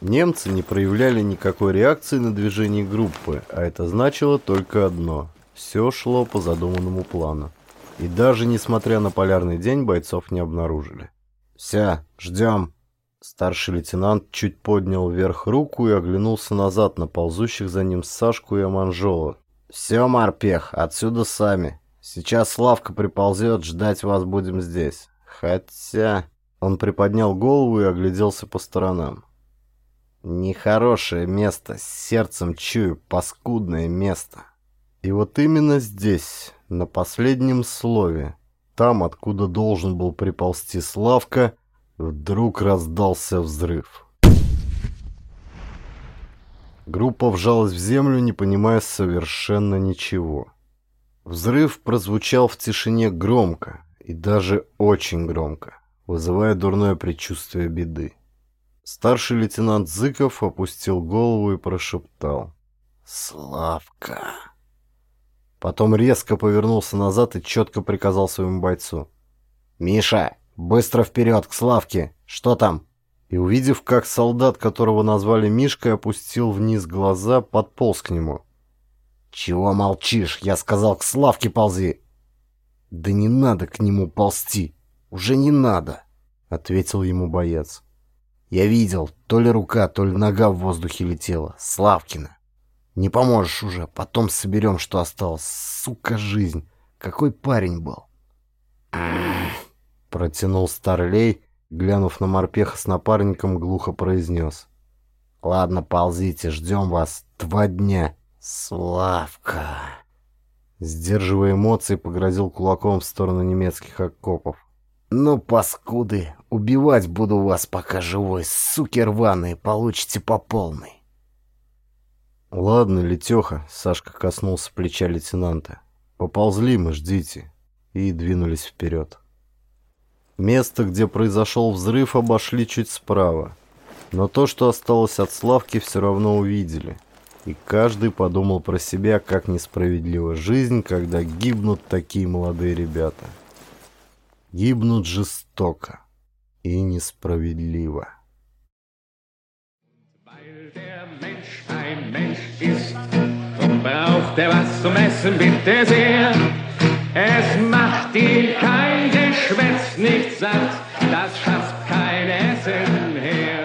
Немцы не проявляли никакой реакции на движение группы, а это значило только одно – все шло по задуманному плану. И даже несмотря на полярный день, бойцов не обнаружили. «Все, ждем». Старший лейтенант чуть поднял вверх руку и оглянулся назад на ползущих за ним Сашку и Аманжола. «Все, морпех, отсюда сами. Сейчас Славка приползет, ждать вас будем здесь. Хотя...» Он приподнял голову и огляделся по сторонам. «Нехорошее место, с сердцем чую, паскудное место». И вот именно здесь, на последнем слове, там, откуда должен был приползти Славка, вдруг раздался взрыв. Группа вжалась в землю, не понимая совершенно ничего. Взрыв прозвучал в тишине громко, и даже очень громко. вызывая дурное предчувствие беды. Старший лейтенант Зыков опустил голову и прошептал. «Славка!» Потом резко повернулся назад и четко приказал своему бойцу. «Миша, быстро вперед, к Славке! Что там?» И увидев, как солдат, которого назвали Мишкой, опустил вниз глаза, подполз к нему. «Чего молчишь? Я сказал, к Славке ползи!» «Да не надо к нему ползти! Уже не надо!» — ответил ему боец. «Я видел, то ли рука, то ли нога в воздухе летела. Славкина!» Не поможешь уже, потом соберем, что осталось. Сука, жизнь. Какой парень был. Протянул Старлей, глянув на морпеха с напарником, глухо произнес. Ладно, ползите, ждем вас два дня. Славка. Сдерживая эмоции, погрозил кулаком в сторону немецких окопов. «Ну, паскуды, убивать буду вас, пока живой, суки рваные, получите по полной». «Ладно, Летеха», — Сашка коснулся плеча лейтенанта. «Поползли мы, ждите». И двинулись вперед. Место, где произошел взрыв, обошли чуть справа. Но то, что осталось от Славки, все равно увидели. И каждый подумал про себя, как несправедлива жизнь, когда гибнут такие молодые ребята. Гибнут жестоко и несправедливо. Ist, braucht er was zum Essen, bitte sehr. Es macht ihn kein Geschwätz nicht satt, das schafft kein Essen her.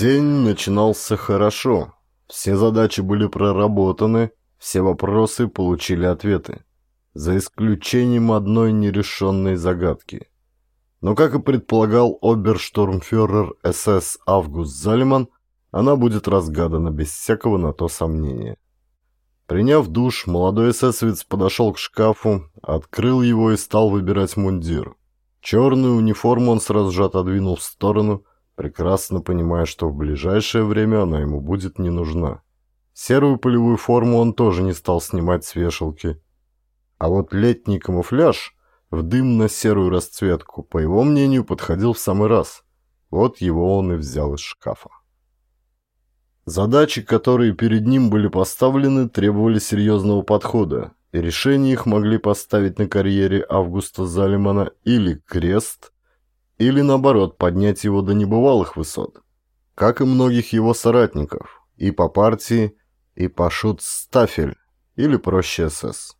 День начинался хорошо. Все задачи были проработаны, все вопросы получили ответы. За исключением одной нерешенной загадки. Но, как и предполагал оберштурмфюрер СС Август Зальман, она будет разгадана без всякого на то сомнения. Приняв душ, молодой эсэсовец подошел к шкафу, открыл его и стал выбирать мундир. Черную униформу он сразу же отодвинул в сторону, прекрасно понимая, что в ближайшее время она ему будет не нужна. Серую полевую форму он тоже не стал снимать с вешалки. А вот летний камуфляж в дымно-серую расцветку, по его мнению, подходил в самый раз. Вот его он и взял из шкафа. Задачи, которые перед ним были поставлены, требовали серьезного подхода, и решение их могли поставить на карьере Августа Залимана или крест, или, наоборот, поднять его до небывалых высот, как и многих его соратников, и по партии, и по шут-стафель, или проще СС.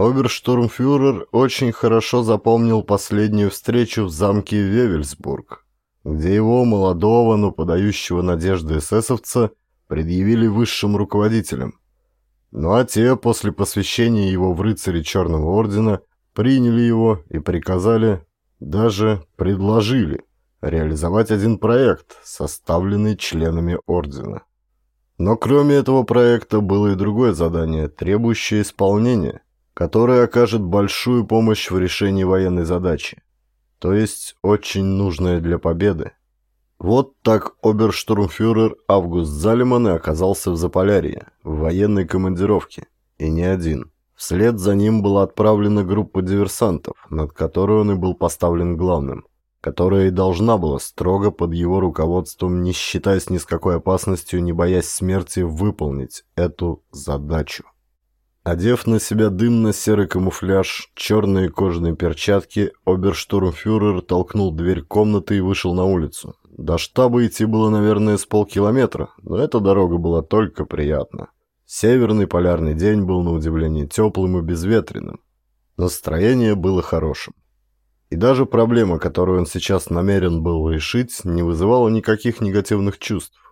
Оберштурмфюрер очень хорошо запомнил последнюю встречу в замке Вевельсбург, где его молодого, но подающего надежды эсэсовца предъявили высшим руководителям. Ну а те, после посвящения его в рыцари Черного Ордена, приняли его и приказали, даже предложили, реализовать один проект, составленный членами Ордена. Но кроме этого проекта было и другое задание, требующее исполнения – который окажет большую помощь в решении военной задачи, то есть очень нужная для победы. Вот так оберштурмфюрер Август Залиман оказался в Заполярье, в военной командировке, и не один. Вслед за ним была отправлена группа диверсантов, над которой он и был поставлен главным, которая и должна была строго под его руководством, не считаясь ни с какой опасностью, не боясь смерти, выполнить эту задачу. Одев на себя дымно-серый камуфляж, черные кожаные перчатки, оберштурмфюрер толкнул дверь комнаты и вышел на улицу. До штаба идти было, наверное, с полкилометра, но эта дорога была только приятна. Северный полярный день был, на удивление, теплым и безветренным. Настроение было хорошим. И даже проблема, которую он сейчас намерен был решить, не вызывала никаких негативных чувств.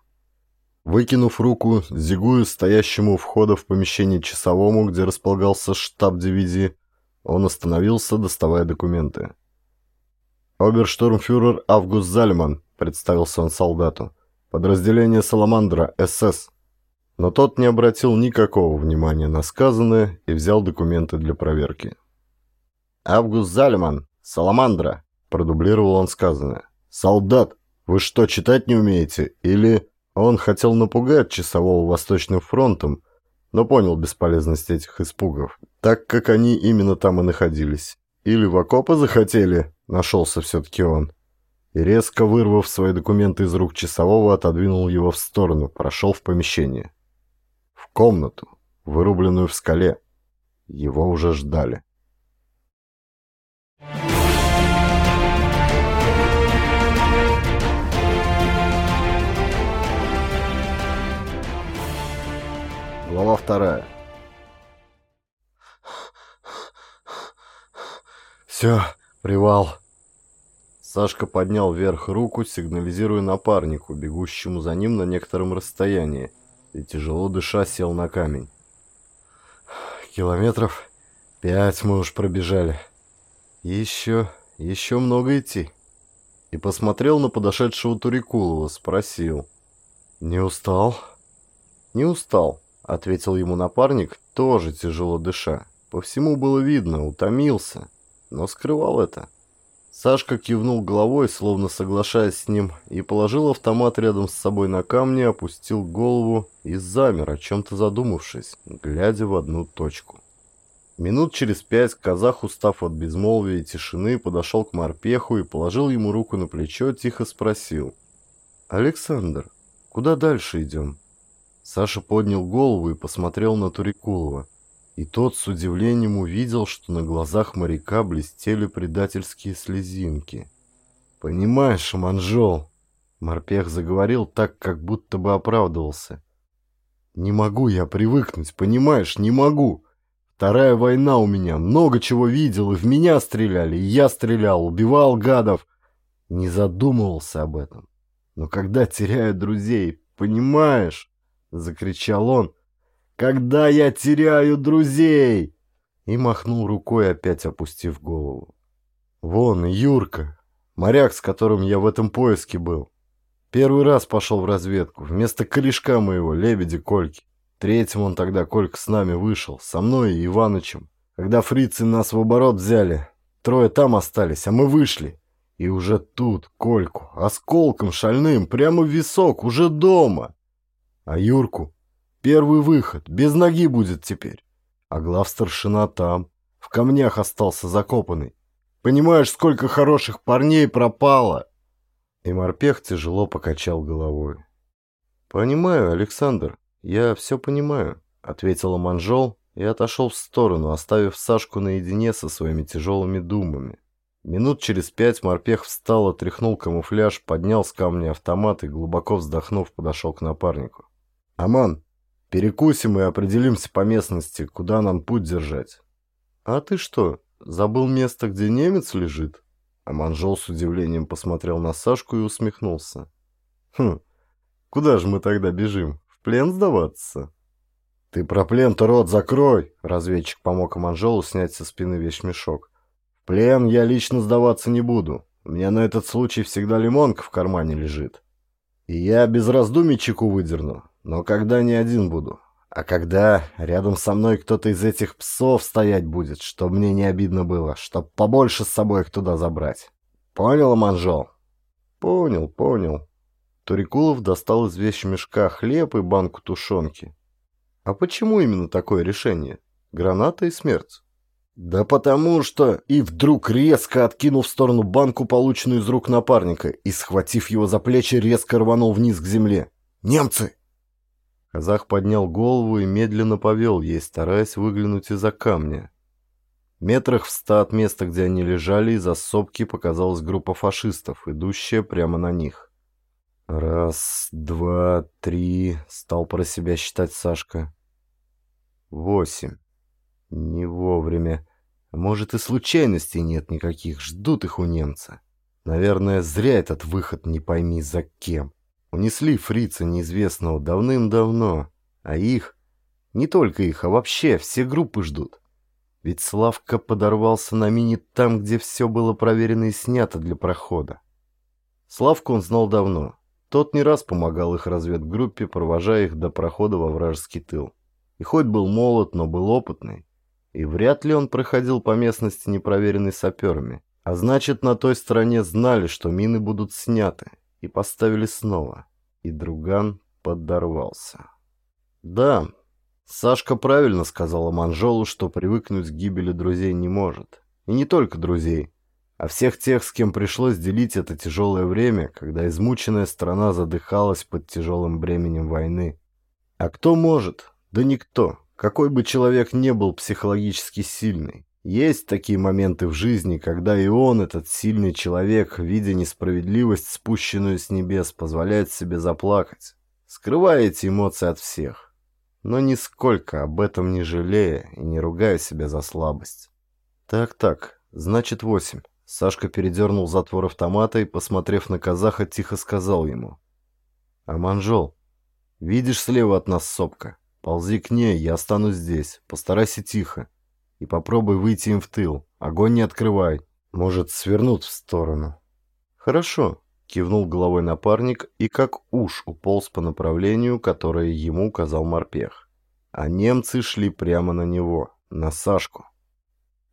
Выкинув руку, зигую стоящему у входа в помещение часовому, где располагался штаб дивизии, он остановился, доставая документы. «Оберштурмфюрер Август Зальман», — представился он солдату. «Подразделение Саламандра, СС». Но тот не обратил никакого внимания на сказанное и взял документы для проверки. «Август Зальман, Саламандра», — продублировал он сказанное. «Солдат, вы что, читать не умеете? Или...» Он хотел напугать часового Восточным фронтом, но понял бесполезность этих испугов, так как они именно там и находились. Или в окопы захотели, нашелся все-таки он. И резко вырвав свои документы из рук часового, отодвинул его в сторону, прошел в помещение. В комнату, вырубленную в скале. Его уже ждали. Глава вторая. «Все, привал!» Сашка поднял вверх руку, сигнализируя напарнику, бегущему за ним на некотором расстоянии, и тяжело дыша сел на камень. «Километров пять мы уж пробежали. Еще, еще много идти». И посмотрел на подошедшего Турикулова, спросил. «Не устал?» «Не устал», — ответил ему напарник, тоже тяжело дыша. По всему было видно, утомился, но скрывал это. Сашка кивнул головой, словно соглашаясь с ним, и положил автомат рядом с собой на камни, опустил голову и замер, о чем-то задумавшись, глядя в одну точку. Минут через пять казах, устав от безмолвия и тишины, подошел к морпеху и положил ему руку на плечо, тихо спросил. «Александр, куда дальше идем?» Саша поднял голову и посмотрел на Турикулова и тот с удивлением увидел, что на глазах моряка блестели предательские слезинки. «Понимаешь, Манжол?» Морпех заговорил так, как будто бы оправдывался. «Не могу я привыкнуть, понимаешь, не могу. Вторая война у меня, много чего видел, и в меня стреляли, и я стрелял, убивал гадов. Не задумывался об этом. Но когда теряю друзей, понимаешь?» — закричал он, когда я теряю друзей!» И махнул рукой, опять опустив голову. «Вон, Юрка, моряк, с которым я в этом поиске был. Первый раз пошел в разведку, вместо корешка моего, лебеди Кольки. Третьим он тогда Колька с нами вышел, со мной и Иванычем. Когда фрицы нас в оборот взяли, трое там остались, а мы вышли. И уже тут Кольку, осколком шальным, прямо в висок, уже дома. А Юрку Первый выход, без ноги будет теперь. А глав старшина там, в камнях остался закопанный. Понимаешь, сколько хороших парней пропало?» И морпех тяжело покачал головой. «Понимаю, Александр, я все понимаю», — ответила Манжол и отошел в сторону, оставив Сашку наедине со своими тяжелыми думами. Минут через пять морпех встал, отряхнул камуфляж, поднял с камня автомат и, глубоко вздохнув, подошел к напарнику. «Аман, Перекусим и определимся по местности, куда нам путь держать. А ты что, забыл место, где немец лежит? А Манжол с удивлением посмотрел на Сашку и усмехнулся. Хм, куда же мы тогда бежим? В плен сдаваться? Ты про плен-то рот закрой! Разведчик помог Манжолу снять со спины вещмешок. В плен я лично сдаваться не буду. У меня на этот случай всегда лимонка в кармане лежит. И я без раздумий чеку выдерну. Но когда не один буду, а когда рядом со мной кто-то из этих псов стоять будет, чтобы мне не обидно было, чтоб побольше с собой их туда забрать. Понял, Манжол? Понял, понял. Турикулов достал из вещмешка хлеб и банку тушенки. А почему именно такое решение? Граната и смерть? Да потому что... И вдруг резко откинул в сторону банку, полученную из рук напарника, и, схватив его за плечи, резко рванул вниз к земле. «Немцы! Казах поднял голову и медленно повел ей, стараясь выглянуть из-за камня. Метрах в ста от места, где они лежали, из-за сопки показалась группа фашистов, идущая прямо на них. «Раз, два, три...» — стал про себя считать Сашка. «Восемь. Не вовремя. Может, и случайностей нет никаких, ждут их у немца. Наверное, зря этот выход не пойми за кем». Унесли фрица неизвестного давным-давно, а их, не только их, а вообще все группы ждут. Ведь Славка подорвался на мине там, где все было проверено и снято для прохода. Славку он знал давно. Тот не раз помогал их разведгруппе, провожая их до прохода во вражеский тыл. И хоть был молод, но был опытный. И вряд ли он проходил по местности, непроверенной саперами. А значит, на той стороне знали, что мины будут сняты, и поставили снова. И друган подорвался. Да, Сашка правильно сказала Манжолу, что привыкнуть к гибели друзей не может. И не только друзей, а всех тех, с кем пришлось делить это тяжелое время, когда измученная страна задыхалась под тяжелым бременем войны. А кто может? Да никто. Какой бы человек не был психологически сильный. Есть такие моменты в жизни, когда и он, этот сильный человек, видя несправедливость, спущенную с небес, позволяет себе заплакать, скрывая эти эмоции от всех, но нисколько об этом не жалея и не ругая себя за слабость. Так-так, значит восемь. Сашка передернул затвор автомата и, посмотрев на казаха, тихо сказал ему. «Аманжол, видишь слева от нас сопка? Ползи к ней, я останусь здесь. Постарайся тихо. И попробуй выйти им в тыл. Огонь не открывай. Может, свернут в сторону». «Хорошо», — кивнул головой напарник и как уж уполз по направлению, которое ему указал морпех. А немцы шли прямо на него, на Сашку.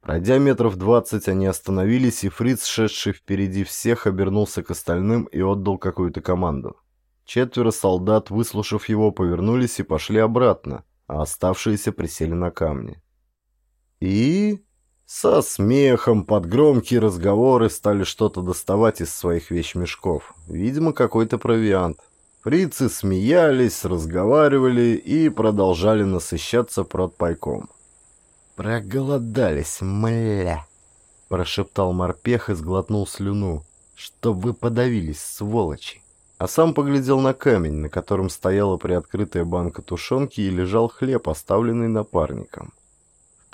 Пройдя метров двадцать, они остановились, и Фриц, шедший впереди всех, обернулся к остальным и отдал какую-то команду. Четверо солдат, выслушав его, повернулись и пошли обратно, а оставшиеся присели на камни. И... Со смехом под громкие разговоры стали что-то доставать из своих вещмешков. Видимо, какой-то провиант. Фрицы смеялись, разговаривали и продолжали насыщаться протпайком. «Проголодались, мля!» — прошептал морпех и сглотнул слюну. «Чтоб вы подавились, сволочи!» А сам поглядел на камень, на котором стояла приоткрытая банка тушенки и лежал хлеб, оставленный напарником.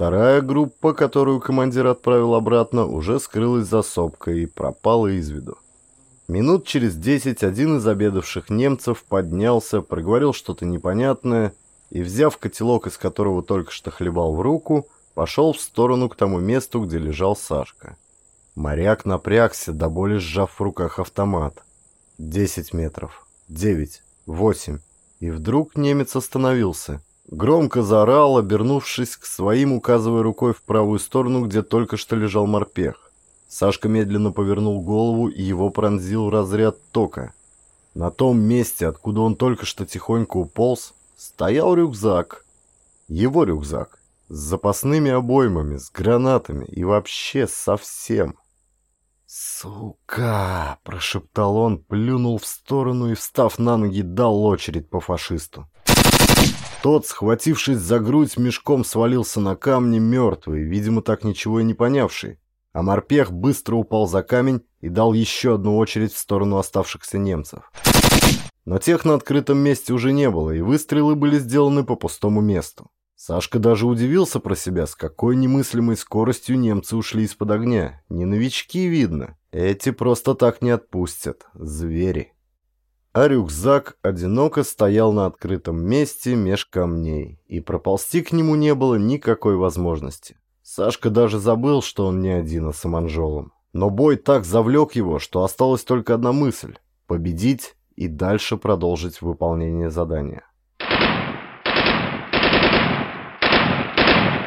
Вторая группа, которую командир отправил обратно, уже скрылась за сопкой и пропала из виду. Минут через десять один из обедавших немцев поднялся, проговорил что-то непонятное и, взяв котелок, из которого только что хлебал в руку, пошел в сторону к тому месту, где лежал Сашка. Моряк напрягся, до боли сжав в руках автомат. Десять метров. Девять. Восемь. И вдруг немец остановился. Громко заорал, обернувшись к своим, указывая рукой в правую сторону, где только что лежал морпех. Сашка медленно повернул голову, и его пронзил разряд тока. На том месте, откуда он только что тихонько уполз, стоял рюкзак. Его рюкзак. С запасными обоймами, с гранатами и вообще совсем. «Сука!» – прошептал он, плюнул в сторону и, встав на ноги, дал очередь по фашисту. Тот, схватившись за грудь, мешком свалился на камни мертвый, видимо, так ничего и не понявший. А морпех быстро упал за камень и дал еще одну очередь в сторону оставшихся немцев. Но тех на открытом месте уже не было, и выстрелы были сделаны по пустому месту. Сашка даже удивился про себя, с какой немыслимой скоростью немцы ушли из-под огня. Не новички, видно. Эти просто так не отпустят. Звери. А рюкзак одиноко стоял на открытом месте меж камней, и проползти к нему не было никакой возможности. Сашка даже забыл, что он не один, а с Аманжолом. Но бой так завлек его, что осталась только одна мысль — победить и дальше продолжить выполнение задания.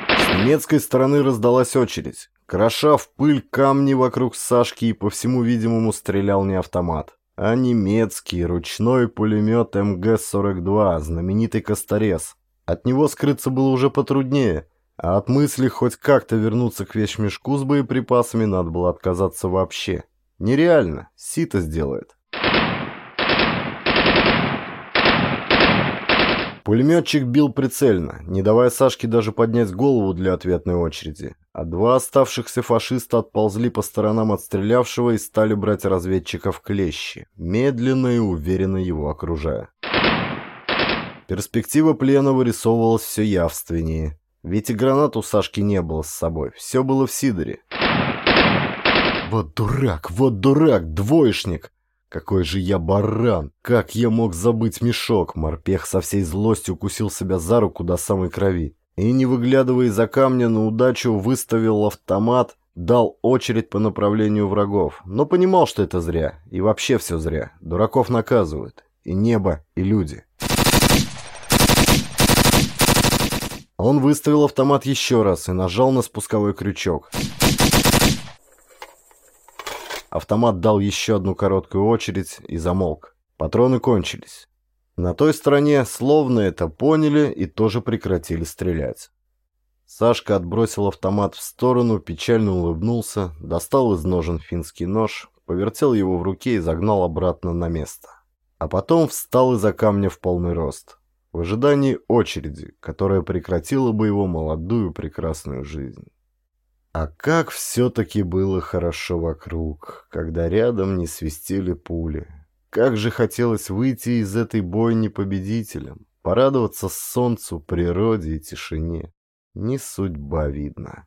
С немецкой стороны раздалась очередь. Кроша в пыль камни вокруг Сашки и по всему видимому стрелял не автомат, а немецкий ручной пулемет МГ-42, знаменитый Косторез. От него скрыться было уже потруднее, а от мысли хоть как-то вернуться к вещмешку с боеприпасами надо было отказаться вообще. Нереально, сито сделает. Пулеметчик бил прицельно, не давая Сашке даже поднять голову для ответной очереди, а два оставшихся фашиста отползли по сторонам отстрелявшего и стали брать разведчика в клещи, медленно и уверенно его окружая. Перспектива плена вырисовывалась все явственнее, ведь и гранат у Сашки не было с собой, все было в Сидоре. «Вот дурак, вот дурак, двоечник!» Какой же я баран! Как я мог забыть мешок? Морпех со всей злостью укусил себя за руку до самой крови. И, не выглядывая из-за камня, на удачу выставил автомат, дал очередь по направлению врагов. Но понимал, что это зря. И вообще все зря. Дураков наказывают. И небо, и люди. Он выставил автомат еще раз и нажал на спусковой крючок. Автомат дал еще одну короткую очередь и замолк. Патроны кончились. На той стороне словно это поняли и тоже прекратили стрелять. Сашка отбросил автомат в сторону, печально улыбнулся, достал из ножен финский нож, повертел его в руке и загнал обратно на место. А потом встал из-за камня в полный рост, в ожидании очереди, которая прекратила бы его молодую прекрасную жизнь. А как все-таки было хорошо вокруг, когда рядом не свистели пули. Как же хотелось выйти из этой бойни победителем, порадоваться солнцу, природе и тишине. Не судьба видна.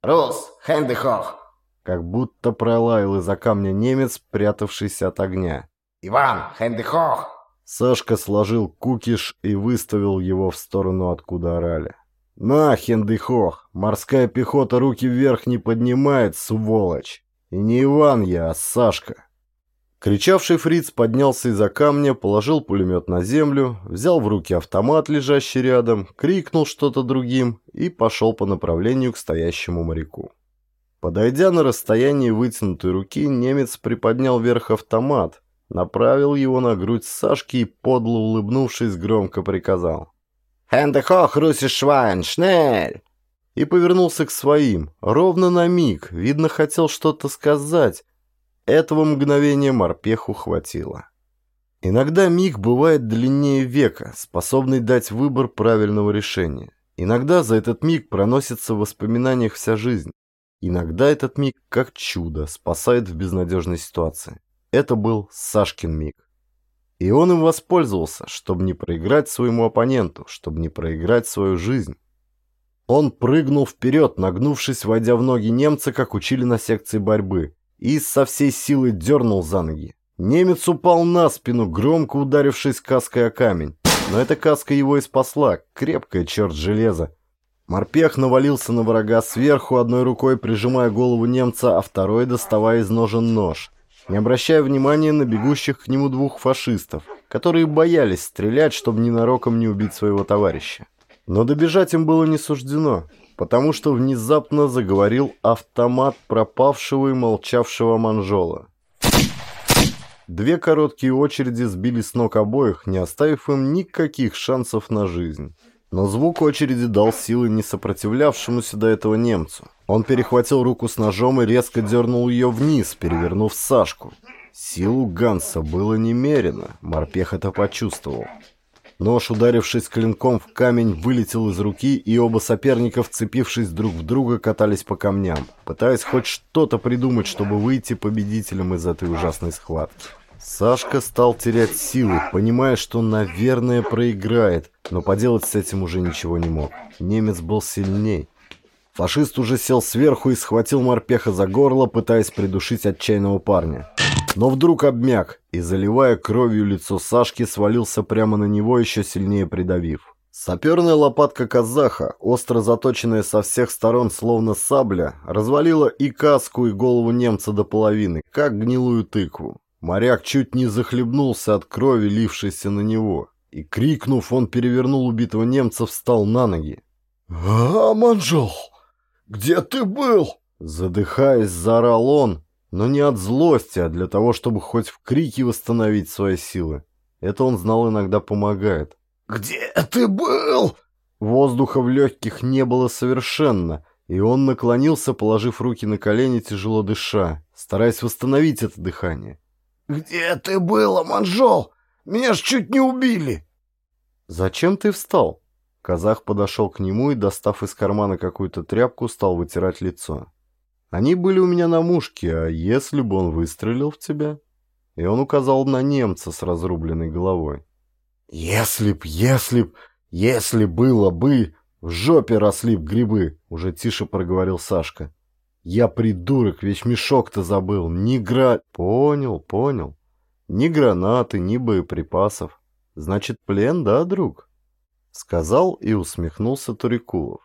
«Рус, хендехох!» Как будто пролаял из-за камня немец, прятавшийся от огня. «Иван, хендехох!» Сашка сложил кукиш и выставил его в сторону, откуда орали. «На, хендехох! Морская пехота руки вверх не поднимает, сволочь! И не Иван я, а Сашка!» Кричавший фриц поднялся из-за камня, положил пулемет на землю, взял в руки автомат, лежащий рядом, крикнул что-то другим и пошел по направлению к стоящему моряку. Подойдя на расстояние вытянутой руки, немец приподнял вверх автомат, направил его на грудь Сашки и, подло улыбнувшись, громко приказал. «Хэнде хох, русиш швайн, шнель!» И повернулся к своим, ровно на миг, видно, хотел что-то сказать, этого мгновения морпеху хватило. Иногда миг бывает длиннее века, способный дать выбор правильного решения. Иногда за этот миг проносится в воспоминаниях вся жизнь. Иногда этот миг, как чудо, спасает в безнадежной ситуации. Это был Сашкин миг. И он им воспользовался, чтобы не проиграть своему оппоненту, чтобы не проиграть свою жизнь. Он прыгнул вперед, нагнувшись, войдя в ноги немца, как учили на секции борьбы и со всей силы дернул за ноги. Немец упал на спину, громко ударившись каской о камень. Но эта каска его и спасла, крепкая черт железа. Морпех навалился на врага сверху, одной рукой прижимая голову немца, а второй доставая из ножен нож, не обращая внимания на бегущих к нему двух фашистов, которые боялись стрелять, чтобы ненароком не убить своего товарища. Но добежать им было не суждено потому что внезапно заговорил автомат пропавшего и молчавшего манжола. Две короткие очереди сбили с ног обоих, не оставив им никаких шансов на жизнь. Но звук очереди дал силы не сопротивлявшемуся до этого немцу. Он перехватил руку с ножом и резко дернул ее вниз, перевернув Сашку. Силу Ганса было немерено, морпех это почувствовал. Нож, ударившись клинком в камень, вылетел из руки, и оба соперника, вцепившись друг в друга, катались по камням, пытаясь хоть что-то придумать, чтобы выйти победителем из этой ужасной схватки. Сашка стал терять силы, понимая, что, наверное, проиграет, но поделать с этим уже ничего не мог. Немец был сильней. Фашист уже сел сверху и схватил морпеха за горло, пытаясь придушить отчаянного парня но вдруг обмяк и, заливая кровью лицо Сашки, свалился прямо на него, еще сильнее придавив. Саперная лопатка казаха, остро заточенная со всех сторон, словно сабля, развалила и каску, и голову немца до половины, как гнилую тыкву. Моряк чуть не захлебнулся от крови, лившейся на него, и, крикнув, он перевернул убитого немца, встал на ноги. «А, Манжол, где ты был?» Задыхаясь, заорал он, но не от злости, а для того, чтобы хоть в крике восстановить свои силы. Это он знал иногда помогает. «Где ты был?» Воздуха в легких не было совершенно, и он наклонился, положив руки на колени, тяжело дыша, стараясь восстановить это дыхание. «Где ты был, Аманжол? Меня ж чуть не убили!» «Зачем ты встал?» Казах подошел к нему и, достав из кармана какую-то тряпку, стал вытирать лицо. Они были у меня на мушке, а если бы он выстрелил в тебя?» И он указал на немца с разрубленной головой. «Если б, если б, если было бы, в жопе росли б грибы!» Уже тише проговорил Сашка. «Я придурок, ведь мешок-то забыл. Ни гра...» «Понял, понял. Ни гранаты, ни боеприпасов. Значит, плен, да, друг?» Сказал и усмехнулся Турикулов.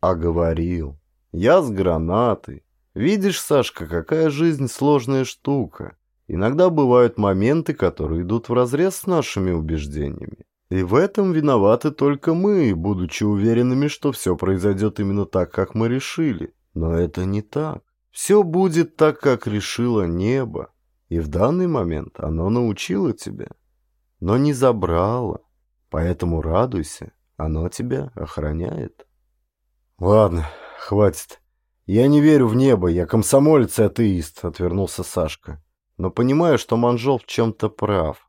«А говорил. Я с гранатой. Видишь, Сашка, какая жизнь сложная штука. Иногда бывают моменты, которые идут вразрез с нашими убеждениями. И в этом виноваты только мы, будучи уверенными, что все произойдет именно так, как мы решили. Но это не так. Все будет так, как решило небо. И в данный момент оно научило тебя. но не забрало. Поэтому радуйся, оно тебя охраняет. Ладно, хватит. Я не верю в небо, я комсомолец и атеист, отвернулся Сашка. Но понимаю, что Манжол в чем-то прав.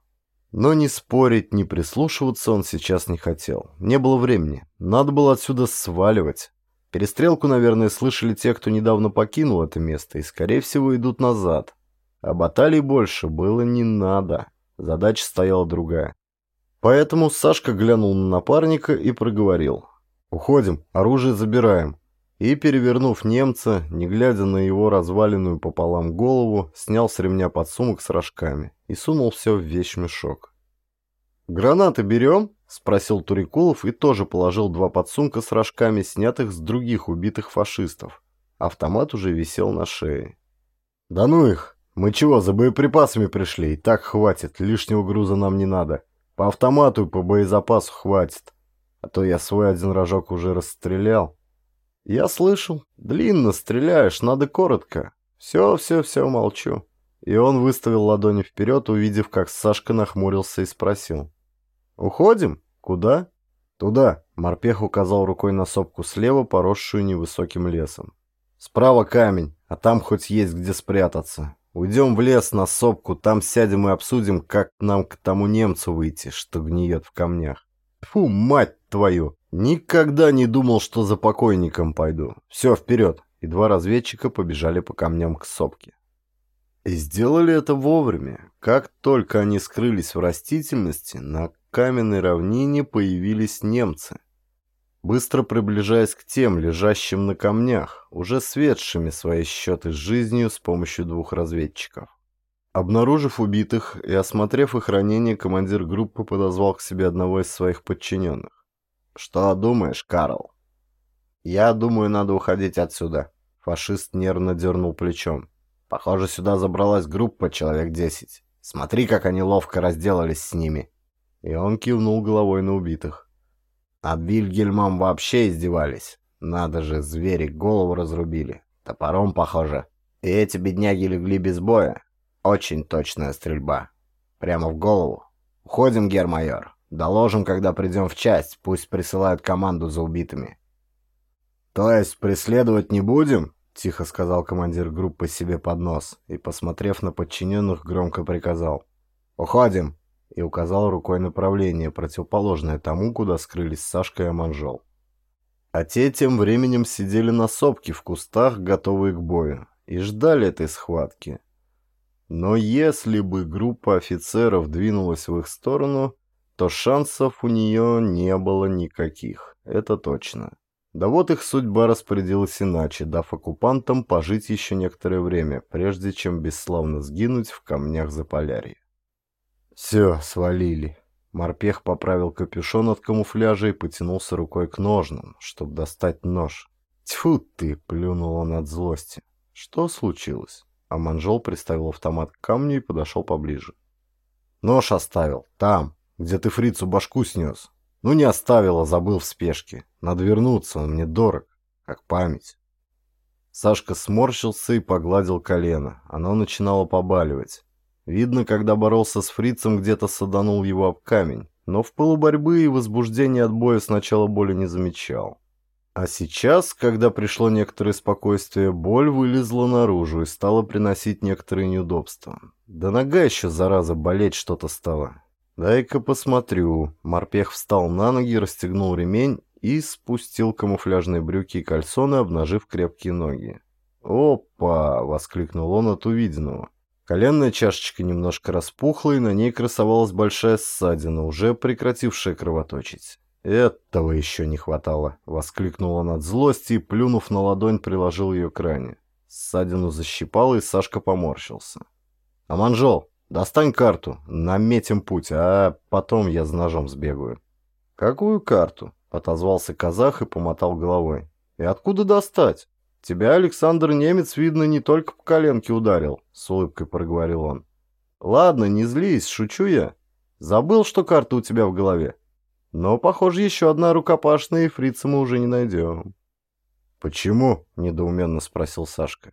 Но ни спорить, ни прислушиваться он сейчас не хотел. Не было времени. Надо было отсюда сваливать. Перестрелку, наверное, слышали те, кто недавно покинул это место, и, скорее всего, идут назад. А баталий больше было не надо. Задача стояла другая. Поэтому Сашка глянул на напарника и проговорил. «Уходим, оружие забираем». И, перевернув немца, не глядя на его разваленную пополам голову, снял с ремня подсумок с рожками и сунул все в вещмешок. «Гранаты берем?» — спросил Турикулов и тоже положил два подсумка с рожками, снятых с других убитых фашистов. Автомат уже висел на шее. «Да ну их! Мы чего, за боеприпасами пришли? И так хватит, лишнего груза нам не надо. По автомату и по боезапасу хватит. А то я свой один рожок уже расстрелял». «Я слышал. Длинно стреляешь, надо коротко. Все, все, все, молчу». И он выставил ладони вперед, увидев, как Сашка нахмурился и спросил. «Уходим? Куда?» «Туда», — морпех указал рукой на сопку слева, поросшую невысоким лесом. «Справа камень, а там хоть есть где спрятаться. Уйдем в лес на сопку, там сядем и обсудим, как нам к тому немцу выйти, что гниет в камнях. Фу, мать твою! Никогда не думал, что за покойником пойду. Все, вперед!» И два разведчика побежали по камням к сопке. И сделали это вовремя. Как только они скрылись в растительности, на каменной равнине появились немцы. Быстро приближаясь к тем, лежащим на камнях, уже светшими свои счеты с жизнью с помощью двух разведчиков. Обнаружив убитых и осмотрев их ранения, командир группы подозвал к себе одного из своих подчиненных. «Что думаешь, Карл?» «Я думаю, надо уходить отсюда». Фашист нервно дернул плечом. «Похоже, сюда забралась группа человек десять. Смотри, как они ловко разделались с ними». И он кивнул головой на убитых. Над Вильгельмом вообще издевались. Надо же, звери голову разрубили. Топором, похоже. И эти бедняги легли без боя. Очень точная стрельба. Прямо в голову. Уходим, гермайор. Доложим, когда придем в часть, пусть присылают команду за убитыми. То есть преследовать не будем? Тихо сказал командир группы себе под нос и, посмотрев на подчиненных, громко приказал. «Уходим!» и указал рукой направление, противоположное тому, куда скрылись Сашка и Аманжол. А те тем временем сидели на сопке в кустах, готовые к бою, и ждали этой схватки. Но если бы группа офицеров двинулась в их сторону, то шансов у нее не было никаких, это точно. Да вот их судьба распорядилась иначе, дав оккупантам пожить еще некоторое время, прежде чем бесславно сгинуть в камнях Заполярья. Все, свалили. Морпех поправил капюшон от камуфляжа и потянулся рукой к ножнам, чтобы достать нож. Тьфу ты, плюнул он от злости. Что случилось? А Манжол приставил автомат к камню и подошел поближе. Нож оставил, там, где ты фрицу башку снес. Ну не оставил, а забыл в спешке. Надо вернуться, он мне дорог, как память. Сашка сморщился и погладил колено. Оно начинало побаливать. Видно, когда боролся с фрицем, где-то саданул его об камень. Но в пылу борьбы и возбуждении от боя сначала боли не замечал. А сейчас, когда пришло некоторое спокойствие, боль вылезла наружу и стала приносить некоторые неудобства. Да нога еще, зараза, болеть что-то стало. «Дай-ка посмотрю». Морпех встал на ноги, расстегнул ремень и спустил камуфляжные брюки и кальсоны, обнажив крепкие ноги. «Опа!» — воскликнул он от увиденного. Коленная чашечка немножко распухла, и на ней красовалась большая ссадина, уже прекратившая кровоточить. «Этого еще не хватало!» — воскликнул он от злости и, плюнув на ладонь, приложил ее к ране. Ссадину защипал, и Сашка поморщился. «Аманжол, Достань карту, наметим путь, а потом я с ножом сбегаю. Какую карту? Отозвался казах и помотал головой. И откуда достать? Тебя Александр Немец, видно, не только по коленке ударил, с улыбкой проговорил он. Ладно, не злись, шучу я. Забыл, что карта у тебя в голове. Но, похоже, еще одна рукопашная, и фрица мы уже не найдем. «Почему?» — недоуменно спросил Сашка.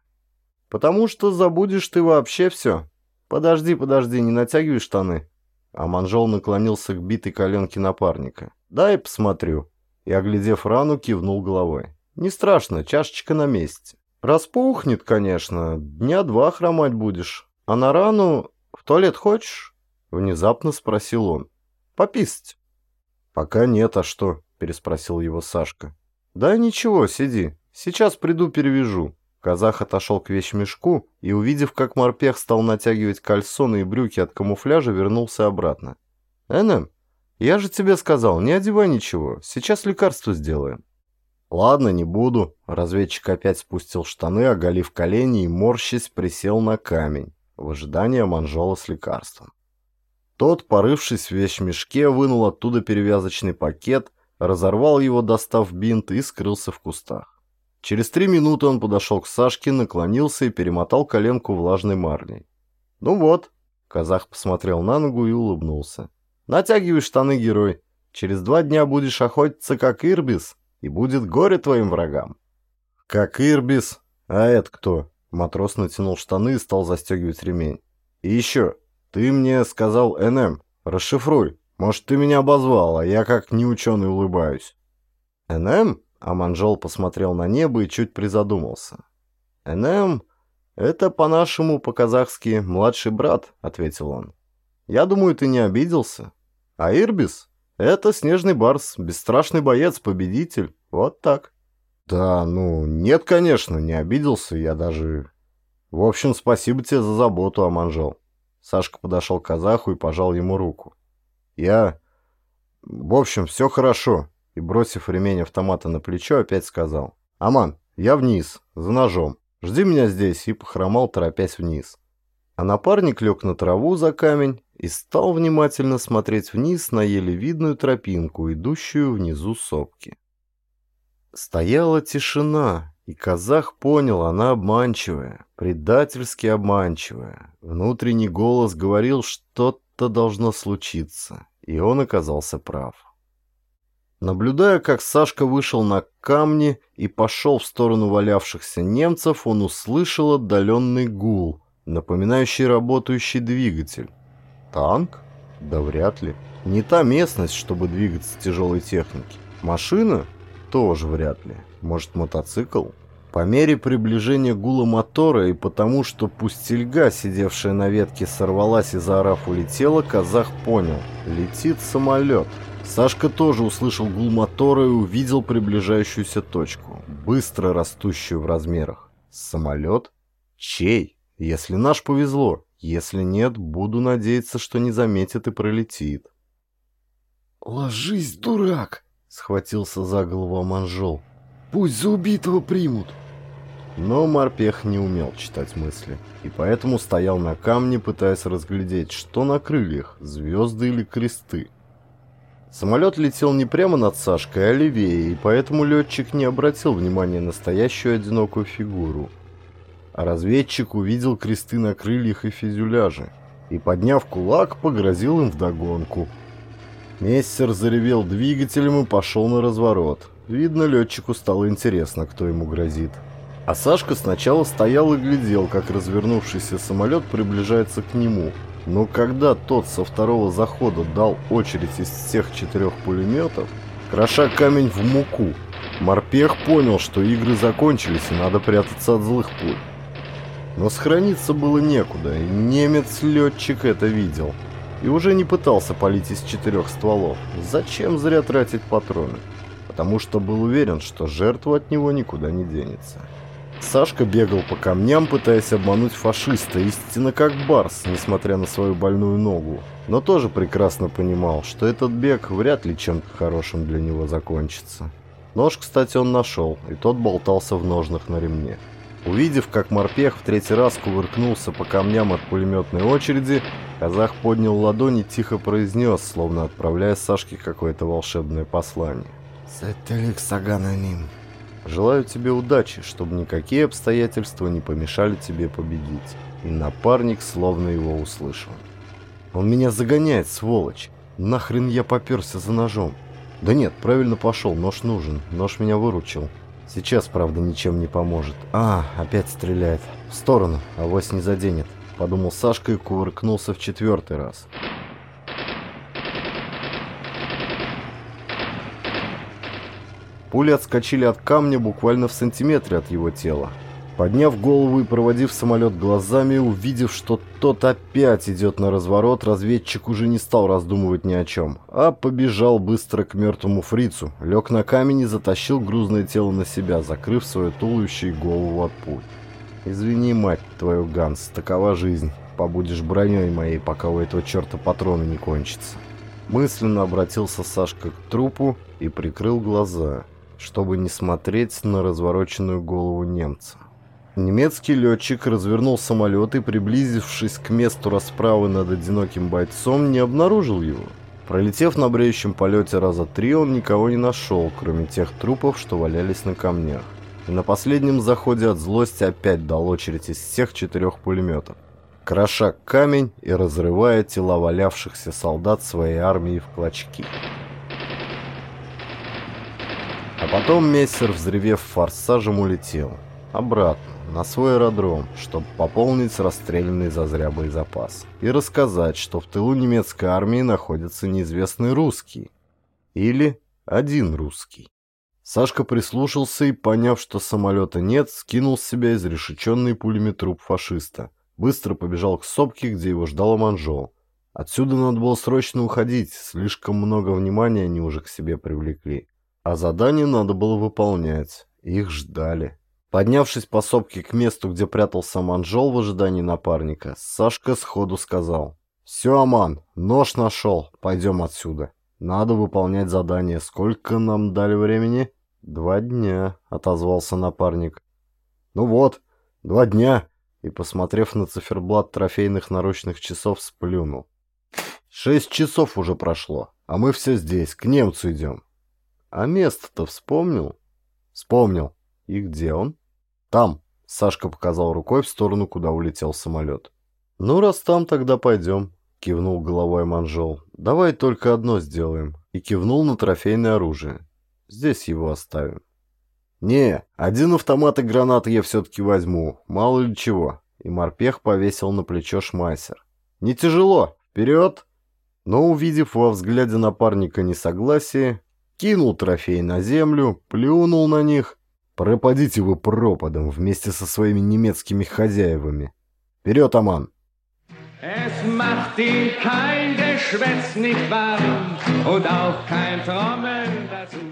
«Потому что забудешь ты вообще все. «Подожди, подожди, не натягивай штаны». А Манжол наклонился к битой коленке напарника. «Дай посмотрю». И, оглядев рану, кивнул головой. «Не страшно, чашечка на месте. Распухнет, конечно, дня два хромать будешь. А на рану в туалет хочешь?» Внезапно спросил он. «Пописать?» «Пока нет, а что?» переспросил его Сашка. «Да ничего, сиди. Сейчас приду перевяжу». Казах отошел к вещмешку и, увидев, как морпех стал натягивать кальсоны и брюки от камуфляжа, вернулся обратно. «Энем, я же тебе сказал, не одевай ничего, сейчас лекарство сделаем». «Ладно, не буду». Разведчик опять спустил штаны, оголив колени и, морщись, присел на камень в ожидании манжола с лекарством. Тот, порывшись в вещмешке, вынул оттуда перевязочный пакет, разорвал его, достав бинт, и скрылся в кустах. Через три минуты он подошел к Сашке, наклонился и перемотал коленку влажной марлей. «Ну вот», — казах посмотрел на ногу и улыбнулся. «Натягивай штаны, герой. Через два дня будешь охотиться, как Ирбис, и будет горе твоим врагам». «Как Ирбис? А это кто?» Матрос натянул штаны и стал застегивать ремень. «И еще, ты мне сказал НМ. Расшифруй. Может, ты меня обозвал, а я как неученый улыбаюсь». «НМ?» А Манжол посмотрел на небо и чуть призадумался. «НМ — это по-нашему, по-казахски, младший брат», — ответил он. «Я думаю, ты не обиделся. А Ирбис — это снежный барс, бесстрашный боец, победитель. Вот так». «Да, ну, нет, конечно, не обиделся, я даже...» «В общем, спасибо тебе за заботу, Аманжол». Сашка подошел к казаху и пожал ему руку. «Я... В общем, все хорошо и, бросив ремень автомата на плечо, опять сказал. «Аман, я вниз, за ножом. Жди меня здесь», и похромал, торопясь вниз. А напарник лег на траву за камень и стал внимательно смотреть вниз на еле видную тропинку, идущую внизу сопки. Стояла тишина, и казах понял, она обманчивая, предательски обманчивая. Внутренний голос говорил, что-то должно случиться, и он оказался прав. Наблюдая, как Сашка вышел на камни и пошел в сторону валявшихся немцев, он услышал отдаленный гул, напоминающий работающий двигатель. Танк? Да вряд ли. Не та местность, чтобы двигаться тяжелой техники. Машина? Тоже вряд ли. Может, мотоцикл? По мере приближения гула мотора и потому, что пустельга, сидевшая на ветке, сорвалась и заорав улетела, казах понял — летит самолет. Сашка тоже услышал гул мотора и увидел приближающуюся точку, быстро растущую в размерах. Самолет? Чей? Если наш повезло. Если нет, буду надеяться, что не заметит и пролетит. «Ложись, дурак!» — схватился за голову Манжол. «Пусть за убитого примут!» Но морпех не умел читать мысли, и поэтому стоял на камне, пытаясь разглядеть, что на крыльях, звезды или кресты. Самолет летел не прямо над Сашкой, а левее, и поэтому летчик не обратил внимания на стоящую одинокую фигуру. А разведчик увидел кресты на крыльях и фюзеляже, и, подняв кулак, погрозил им вдогонку. Мессер заревел двигателем и пошел на разворот. Видно, летчику стало интересно, кто ему грозит. А Сашка сначала стоял и глядел, как развернувшийся самолет приближается к нему – но когда тот со второго захода дал очередь из всех четырех пулеметов, кроша камень в муку, морпех понял, что игры закончились и надо прятаться от злых пуль. Но сохраниться было некуда, и немец-летчик это видел. И уже не пытался палить из четырех стволов. Зачем зря тратить патроны? Потому что был уверен, что жертва от него никуда не денется. Сашка бегал по камням, пытаясь обмануть фашиста, истинно как барс, несмотря на свою больную ногу. Но тоже прекрасно понимал, что этот бег вряд ли чем-то хорошим для него закончится. Нож, кстати, он нашел, и тот болтался в ножнах на ремне. Увидев, как морпех в третий раз кувыркнулся по камням от пулеметной очереди, казах поднял ладони и тихо произнес, словно отправляя Сашке какое-то волшебное послание. «Сателик Сагананим». Желаю тебе удачи, чтобы никакие обстоятельства не помешали тебе победить. И напарник словно его услышал. Он меня загоняет, сволочь. Нахрен я поперся за ножом. Да нет, правильно пошел, нож нужен. Нож меня выручил. Сейчас, правда, ничем не поможет. А, опять стреляет. В сторону, авось не заденет. Подумал Сашка и кувыркнулся в четвертый раз. Пули отскочили от камня буквально в сантиметре от его тела. Подняв голову и проводив самолет глазами, увидев, что тот опять идет на разворот, разведчик уже не стал раздумывать ни о чем, а побежал быстро к мертвому фрицу, лег на камень и затащил грузное тело на себя, закрыв свое туловище и голову от пуль. «Извини, мать твою, Ганс, такова жизнь. Побудешь броней моей, пока у этого черта патроны не кончатся». Мысленно обратился Сашка к трупу и прикрыл глаза, чтобы не смотреть на развороченную голову немца. Немецкий летчик развернул самолет и, приблизившись к месту расправы над одиноким бойцом, не обнаружил его. Пролетев на бреющем полете раза три, он никого не нашел, кроме тех трупов, что валялись на камнях. И на последнем заходе от злости опять дал очередь из всех четырех пулеметов, кроша камень и разрывая тела валявшихся солдат своей армии в клочки. А потом мессер, взревев форсажем, улетел. Обратно на свой аэродром, чтобы пополнить расстрелянный зазря боезапас и рассказать, что в тылу немецкой армии находится неизвестный русский. Или один русский. Сашка прислушался и, поняв, что самолета нет, скинул с себя изрешеченный пулями труп фашиста. Быстро побежал к сопке, где его ждал Манжол. Отсюда надо было срочно уходить, слишком много внимания они уже к себе привлекли. А задание надо было выполнять. Их ждали. Поднявшись по сопке к месту, где прятался Манжол в ожидании напарника, Сашка сходу сказал. «Все, Аман, нож нашел, пойдем отсюда. Надо выполнять задание. Сколько нам дали времени?» «Два дня», — отозвался напарник. «Ну вот, два дня», и, посмотрев на циферблат трофейных наручных часов, сплюнул. «Шесть часов уже прошло, а мы все здесь, к немцу идем». «А место-то вспомнил?» «Вспомнил. И где он?» «Там!» — Сашка показал рукой в сторону, куда улетел самолет. «Ну, раз там, тогда пойдем», — кивнул головой Манжол. «Давай только одно сделаем». И кивнул на трофейное оружие. «Здесь его оставим». «Не, один автомат и гранаты я все-таки возьму, мало ли чего». И морпех повесил на плечо шмайсер. «Не тяжело, вперед!» Но, увидев во взгляде напарника несогласие, кинул трофей на землю, плюнул на них Пропадите вы пропадом вместе со своими немецкими хозяевами. Вперед, Аман!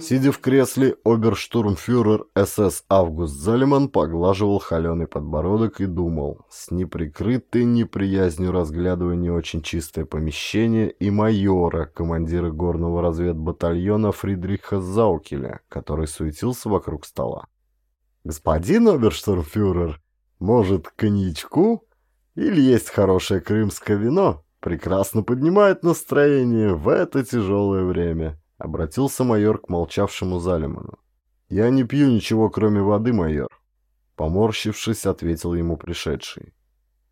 Сидя в кресле, оберштурмфюрер СС Август Залиман поглаживал холеный подбородок и думал, с неприкрытой неприязнью разглядывая не очень чистое помещение и майора, командира горного разведбатальона Фридриха Заукеля, который суетился вокруг стола. «Господин оберштурмфюрер, может, коньячку? Или есть хорошее крымское вино? Прекрасно поднимает настроение в это тяжелое время», — обратился майор к молчавшему Залиману. «Я не пью ничего, кроме воды, майор», — поморщившись, ответил ему пришедший.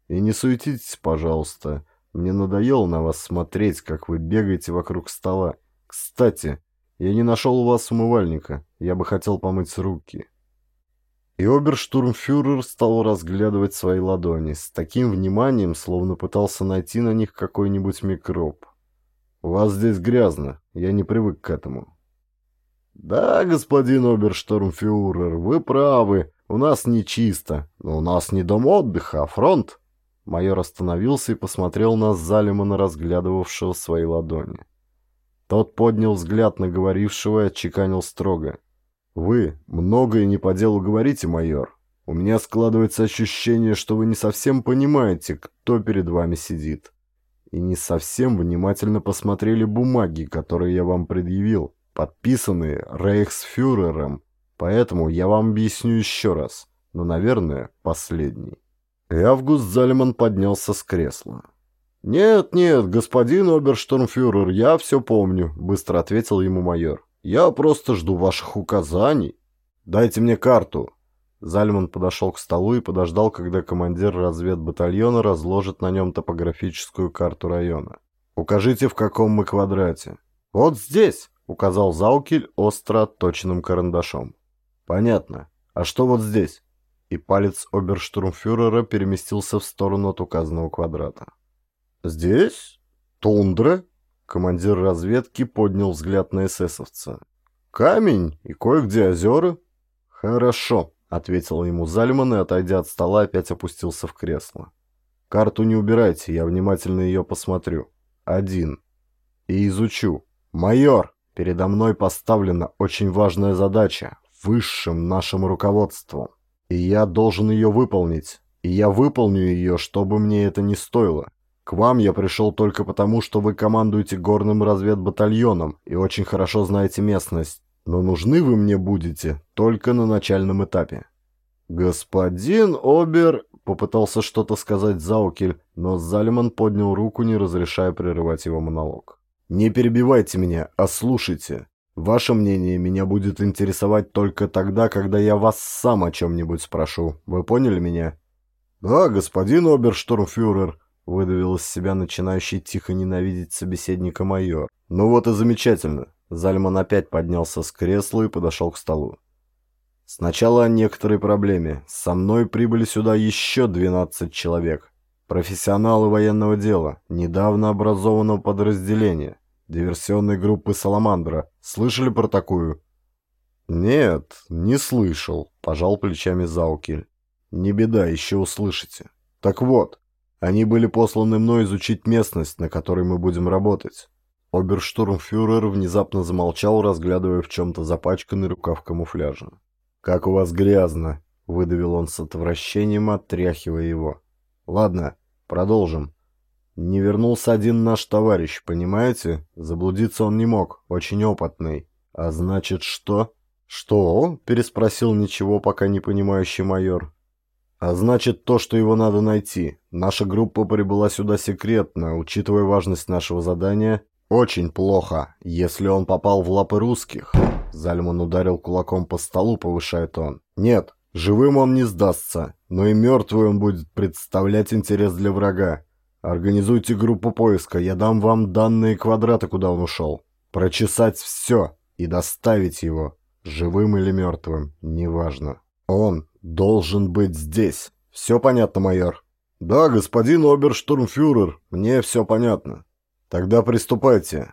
«И не суетитесь, пожалуйста. Мне надоело на вас смотреть, как вы бегаете вокруг стола. Кстати, я не нашел у вас умывальника. Я бы хотел помыть руки». И оберштурмфюрер стал разглядывать свои ладони с таким вниманием, словно пытался найти на них какой-нибудь микроб. «У вас здесь грязно, я не привык к этому». «Да, господин оберштурмфюрер, вы правы, у нас не чисто, но у нас не дом отдыха, а фронт». Майор остановился и посмотрел на Залимана, разглядывавшего свои ладони. Тот поднял взгляд на говорившего и отчеканил строго. «Вы многое не по делу говорите, майор. У меня складывается ощущение, что вы не совсем понимаете, кто перед вами сидит. И не совсем внимательно посмотрели бумаги, которые я вам предъявил, подписанные рейхсфюрером. Поэтому я вам объясню еще раз, но, наверное, последний». И Август Залеман поднялся с кресла. «Нет, нет, господин оберштурмфюрер, я все помню», — быстро ответил ему майор. Я просто жду ваших указаний. Дайте мне карту. Зальман подошел к столу и подождал, когда командир разведбатальона разложит на нем топографическую карту района. «Укажите, в каком мы квадрате». «Вот здесь», — указал Заукель остро точным карандашом. «Понятно. А что вот здесь?» И палец оберштурмфюрера переместился в сторону от указанного квадрата. «Здесь? Тундра?» Командир разведки поднял взгляд на эсэсовца. Камень и кое-где озера. Хорошо, ответил ему Зальман и, отойдя от стола, опять опустился в кресло. Карту не убирайте, я внимательно ее посмотрю. Один. И изучу. Майор, передо мной поставлена очень важная задача, высшим нашим руководством. И я должен ее выполнить. И я выполню ее, что бы мне это ни стоило. К вам я пришел только потому, что вы командуете горным разведбатальоном и очень хорошо знаете местность. Но нужны вы мне будете только на начальном этапе. Господин Обер попытался что-то сказать Заукель, но Залиман поднял руку, не разрешая прерывать его монолог. «Не перебивайте меня, а слушайте. Ваше мнение меня будет интересовать только тогда, когда я вас сам о чем-нибудь спрошу. Вы поняли меня?» «Да, господин оберштурмфюрер», — выдавил из себя начинающий тихо ненавидеть собеседника майор. «Ну вот и замечательно». Зальман опять поднялся с кресла и подошел к столу. «Сначала о некоторой проблеме. Со мной прибыли сюда еще 12 человек. Профессионалы военного дела, недавно образованного подразделения диверсионной группы «Саламандра». Слышали про такую?» «Нет, не слышал», — пожал плечами Заукель. «Не беда, еще услышите. Так вот, они были посланы мной изучить местность, на которой мы будем работать». Оберштурмфюрер внезапно замолчал, разглядывая в чем-то запачканный рукав камуфляжа. «Как у вас грязно!» — выдавил он с отвращением, отряхивая его. «Ладно, продолжим. Не вернулся один наш товарищ, понимаете? Заблудиться он не мог, очень опытный. А значит, что? Что? Переспросил ничего пока не понимающий майор. А значит, то, что его надо найти. Наша группа прибыла сюда секретно, учитывая важность нашего задания. Очень плохо, если он попал в лапы русских. Зальман ударил кулаком по столу, повышая тон. Нет, живым он не сдастся, но и мертвый он будет представлять интерес для врага. Организуйте группу поиска, я дам вам данные квадрата, куда он ушел. Прочесать все и доставить его, живым или мертвым, неважно. Он должен быть здесь. Все понятно, майор? Да, господин оберштурмфюрер, мне все понятно. Тогда приступайте.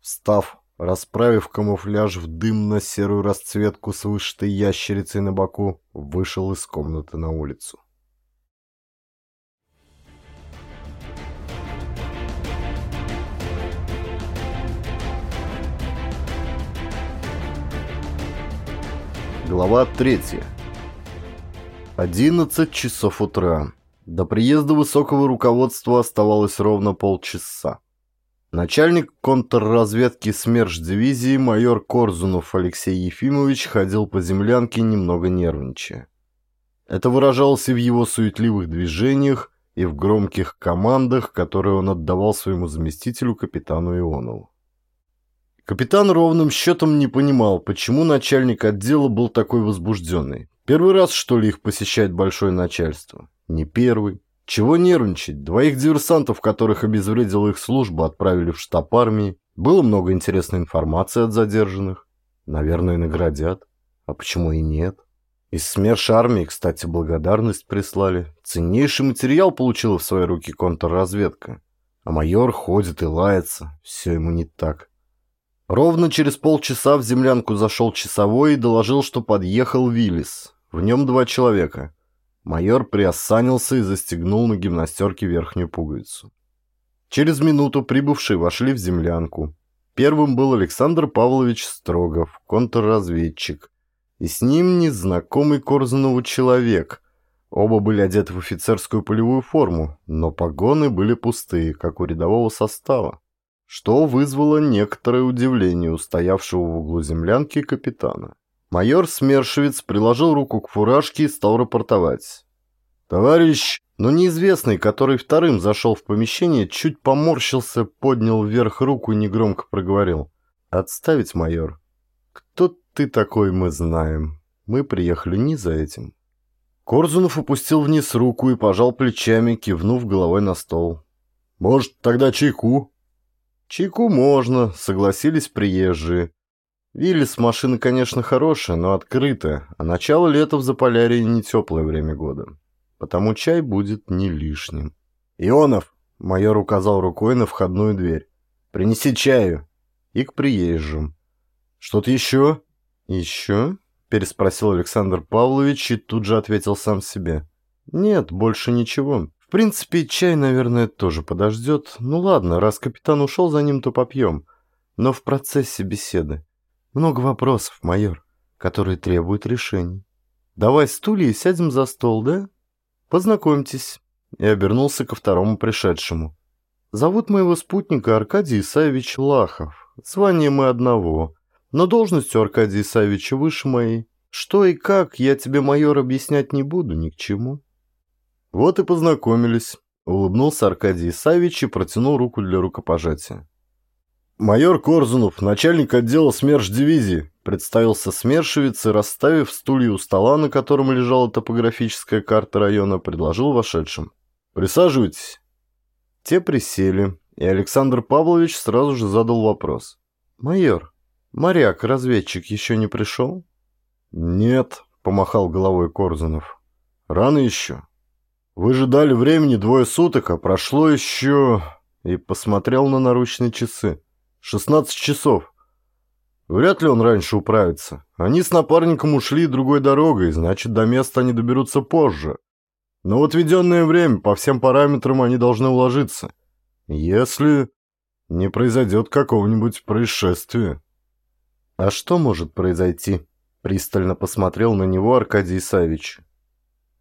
Встав, расправив камуфляж в дымно-серую расцветку с вышитой ящерицей на боку, вышел из комнаты на улицу. Глава 3. 11 часов утра. До приезда высокого руководства оставалось ровно полчаса. Начальник контрразведки СМЕРШ-дивизии майор Корзунов Алексей Ефимович ходил по землянке, немного нервничая. Это выражалось и в его суетливых движениях, и в громких командах, которые он отдавал своему заместителю капитану Ионову. Капитан ровным счетом не понимал, почему начальник отдела был такой возбужденный. Первый раз, что ли, их посещает большое начальство? Не первый. Чего нервничать? Двоих диверсантов, которых обезвредила их служба, отправили в штаб армии. Было много интересной информации от задержанных. Наверное, наградят. А почему и нет? Из СМЕРШ армии, кстати, благодарность прислали. Ценнейший материал получила в свои руки контрразведка. А майор ходит и лается. Все ему не так. Ровно через полчаса в землянку зашел часовой и доложил, что подъехал Виллис. В нем два человека. Майор приосанился и застегнул на гимнастерке верхнюю пуговицу. Через минуту прибывшие вошли в землянку. Первым был Александр Павлович Строгов, контрразведчик. И с ним незнакомый Корзунову человек. Оба были одеты в офицерскую полевую форму, но погоны были пустые, как у рядового состава что вызвало некоторое удивление у стоявшего в углу землянки капитана. Майор Смершевец приложил руку к фуражке и стал рапортовать. «Товарищ, но неизвестный, который вторым зашел в помещение, чуть поморщился, поднял вверх руку и негромко проговорил. «Отставить, майор. Кто ты такой, мы знаем. Мы приехали не за этим». Корзунов опустил вниз руку и пожал плечами, кивнув головой на стол. «Может, тогда чайку?» Чайку можно, согласились приезжие. Виллис машина, конечно, хорошая, но открытая, а начало лета в Заполярье не теплое время года. Потому чай будет не лишним. «Ионов!» — майор указал рукой на входную дверь. «Принеси чаю!» И к приезжим. Что-то еще?» «Еще?» – переспросил Александр Павлович и тут же ответил сам себе. «Нет, больше ничего. В принципе, чай, наверное, тоже подождет. Ну ладно, раз капитан ушел за ним, то попьем. Но в процессе беседы. Много вопросов, майор, которые требуют решений. Давай стулья и сядем за стол, да? Познакомьтесь». И обернулся ко второму пришедшему. «Зовут моего спутника Аркадий Исаевич Лахов. Звание мы одного, но должностью Аркадия Исаевича выше моей. Что и как, я тебе, майор, объяснять не буду ни к чему». «Вот и познакомились», — улыбнулся Аркадий Исаевич и протянул руку для рукопожатия. «Майор Корзунов, начальник отдела СМЕРШ-дивизии», — представился СМЕРШевец и, расставив стулья у стола, на котором лежала топографическая карта района, предложил вошедшим. «Присаживайтесь». Те присели, и Александр Павлович сразу же задал вопрос. «Майор, моряк, разведчик, еще не пришел?» «Нет», — помахал головой Корзунов. «Рано еще». Вы же дали времени двое суток, а прошло еще...» И посмотрел на наручные часы. «Шестнадцать часов. Вряд ли он раньше управится. Они с напарником ушли другой дорогой, значит, до места они доберутся позже. Но в отведенное время по всем параметрам они должны уложиться. Если не произойдет какого-нибудь происшествия». «А что может произойти?» Пристально посмотрел на него Аркадий Савич.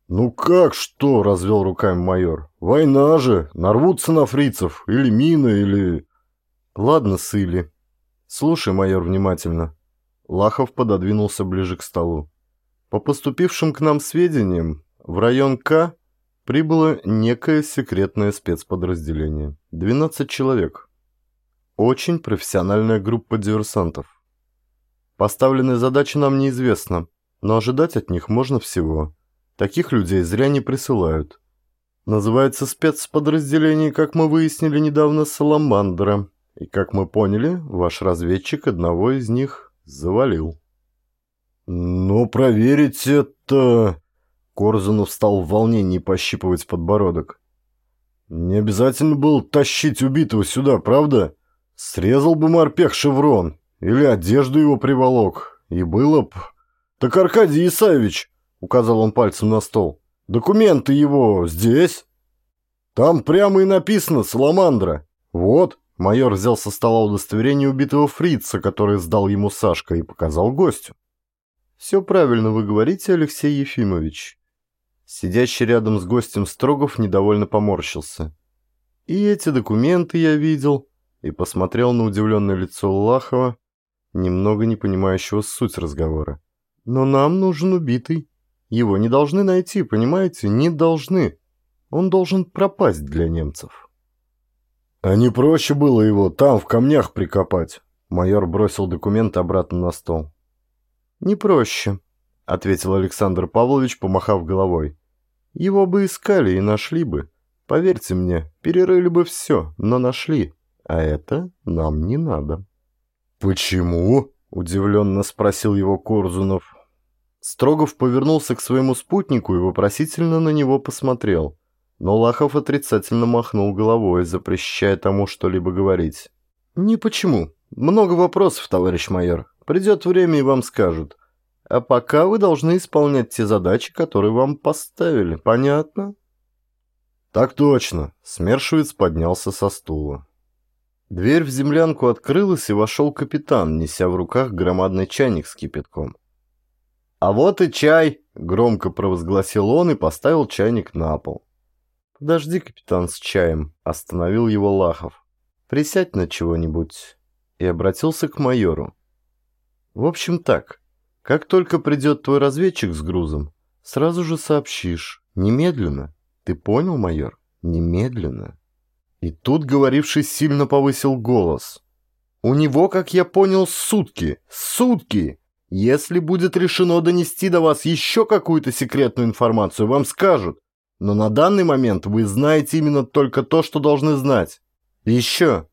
«Ну как что?» – развел руками майор. «Война же! Нарвутся на фрицев! Или мина, или...» «Ладно, сыли. Слушай, майор, внимательно». Лахов пододвинулся ближе к столу. «По поступившим к нам сведениям, в район К прибыло некое секретное спецподразделение. 12 человек. Очень профессиональная группа диверсантов. Поставленная задача нам неизвестна, но ожидать от них можно всего». Таких людей зря не присылают. Называется спецподразделение, как мы выяснили недавно, «Саламандра». И, как мы поняли, ваш разведчик одного из них завалил. «Но проверить это...» Корзунов стал в волнении пощипывать подбородок. «Не обязательно было тащить убитого сюда, правда? Срезал бы морпех шеврон, или одежду его приволок, и было б...» «Так Аркадий Исаевич, указал он пальцем на стол. «Документы его здесь?» «Там прямо и написано «Саламандра». Вот». Майор взял со стола удостоверение убитого фрица, который сдал ему Сашка, и показал гостю. «Все правильно вы говорите, Алексей Ефимович». Сидящий рядом с гостем Строгов недовольно поморщился. «И эти документы я видел», и посмотрел на удивленное лицо Лахова, немного не понимающего суть разговора. «Но нам нужен убитый». Его не должны найти, понимаете? Не должны. Он должен пропасть для немцев. А не проще было его там, в камнях, прикопать? Майор бросил документ обратно на стол. Не проще, ответил Александр Павлович, помахав головой. Его бы искали и нашли бы. Поверьте мне, перерыли бы все, но нашли. А это нам не надо. «Почему?» – удивленно спросил его Корзунов. Строгов повернулся к своему спутнику и вопросительно на него посмотрел. Но Лахов отрицательно махнул головой, запрещая тому что-либо говорить. «Не почему. Много вопросов, товарищ майор. Придет время и вам скажут. А пока вы должны исполнять те задачи, которые вам поставили. Понятно?» «Так точно!» Смершевец поднялся со стула. Дверь в землянку открылась, и вошел капитан, неся в руках громадный чайник с кипятком. «А вот и чай!» — громко провозгласил он и поставил чайник на пол. «Подожди, капитан, с чаем!» — остановил его Лахов. «Присядь на чего-нибудь!» И обратился к майору. «В общем так, как только придет твой разведчик с грузом, сразу же сообщишь. Немедленно. Ты понял, майор? Немедленно!» И тут говоривший сильно повысил голос. «У него, как я понял, сутки! Сутки! Если будет решено донести до вас еще какую-то секретную информацию, вам скажут. Но на данный момент вы знаете именно только то, что должны знать. Еще.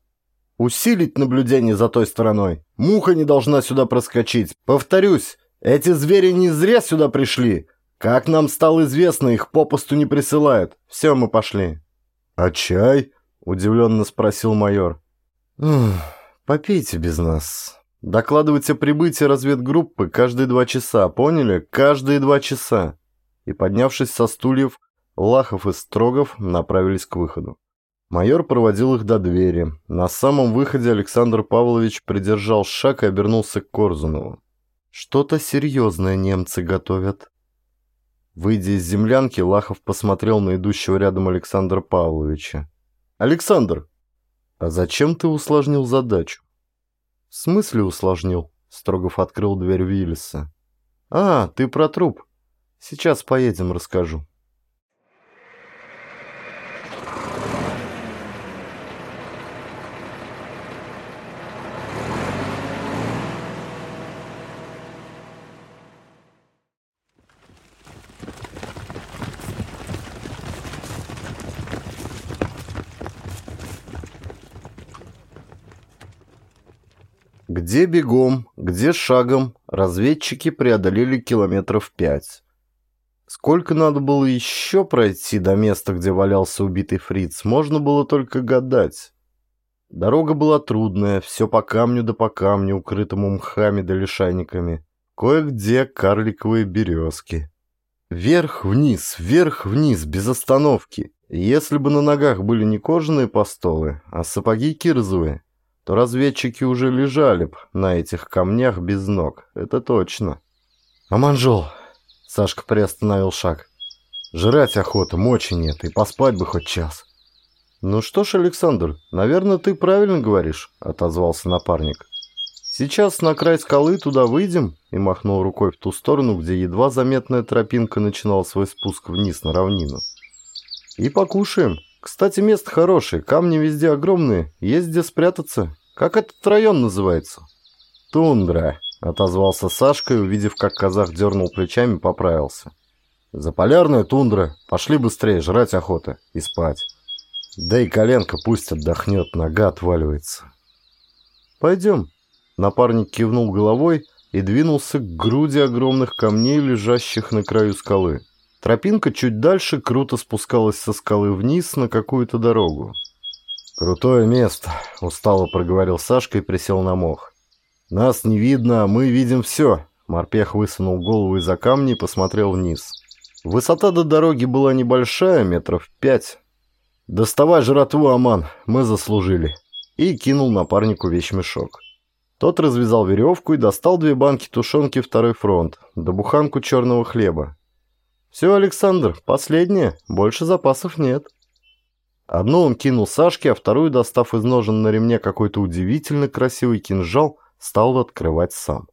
Усилить наблюдение за той стороной. Муха не должна сюда проскочить. Повторюсь, эти звери не зря сюда пришли. Как нам стало известно, их попусту не присылают. Все, мы пошли. «А чай?» – удивленно спросил майор. «Попейте без нас», Докладывать о прибытии разведгруппы каждые два часа, поняли? Каждые два часа. И, поднявшись со стульев, Лахов и Строгов направились к выходу. Майор проводил их до двери. На самом выходе Александр Павлович придержал шаг и обернулся к Корзунову. «Что-то серьезное немцы готовят». Выйдя из землянки, Лахов посмотрел на идущего рядом Александра Павловича. «Александр, а зачем ты усложнил задачу?» «В смысле усложнил?» Строгов открыл дверь Виллиса. «А, ты про труп. Сейчас поедем, расскажу». Где бегом, где шагом, разведчики преодолели километров пять. Сколько надо было еще пройти до места, где валялся убитый фриц, можно было только гадать. Дорога была трудная, все по камню да по камню, укрытому мхами да лишайниками. Кое-где карликовые березки. Вверх-вниз, вверх-вниз, без остановки. Если бы на ногах были не кожаные постолы, а сапоги кирзовые, то разведчики уже лежали б на этих камнях без ног, это точно. «Аманжол!» — Сашка приостановил шаг. «Жрать охота, мочи нет, и поспать бы хоть час». «Ну что ж, Александр, наверное, ты правильно говоришь», — отозвался напарник. «Сейчас на край скалы туда выйдем», — и махнул рукой в ту сторону, где едва заметная тропинка начинала свой спуск вниз на равнину. «И покушаем. Кстати, место хорошее, камни везде огромные, есть где спрятаться. Как этот район называется?» «Тундра», — отозвался Сашка и, увидев, как казах дернул плечами, поправился. «Заполярная тундра. Пошли быстрее, жрать охота и спать. Да и коленка пусть отдохнет, нога отваливается». «Пойдем». Напарник кивнул головой и двинулся к груди огромных камней, лежащих на краю скалы. Тропинка чуть дальше круто спускалась со скалы вниз на какую-то дорогу. «Крутое место», — устало проговорил Сашка и присел на мох. «Нас не видно, а мы видим все». Морпех высунул голову из-за камня и посмотрел вниз. Высота до дороги была небольшая, метров пять. «Доставай жратву, Аман, мы заслужили». И кинул напарнику вещмешок. Тот развязал веревку и достал две банки тушенки «Второй фронт», да буханку черного хлеба. «Все, Александр, последнее, больше запасов нет». Одну он кинул Сашке, а вторую, достав из ножен на ремне какой-то удивительно красивый кинжал, стал открывать сам.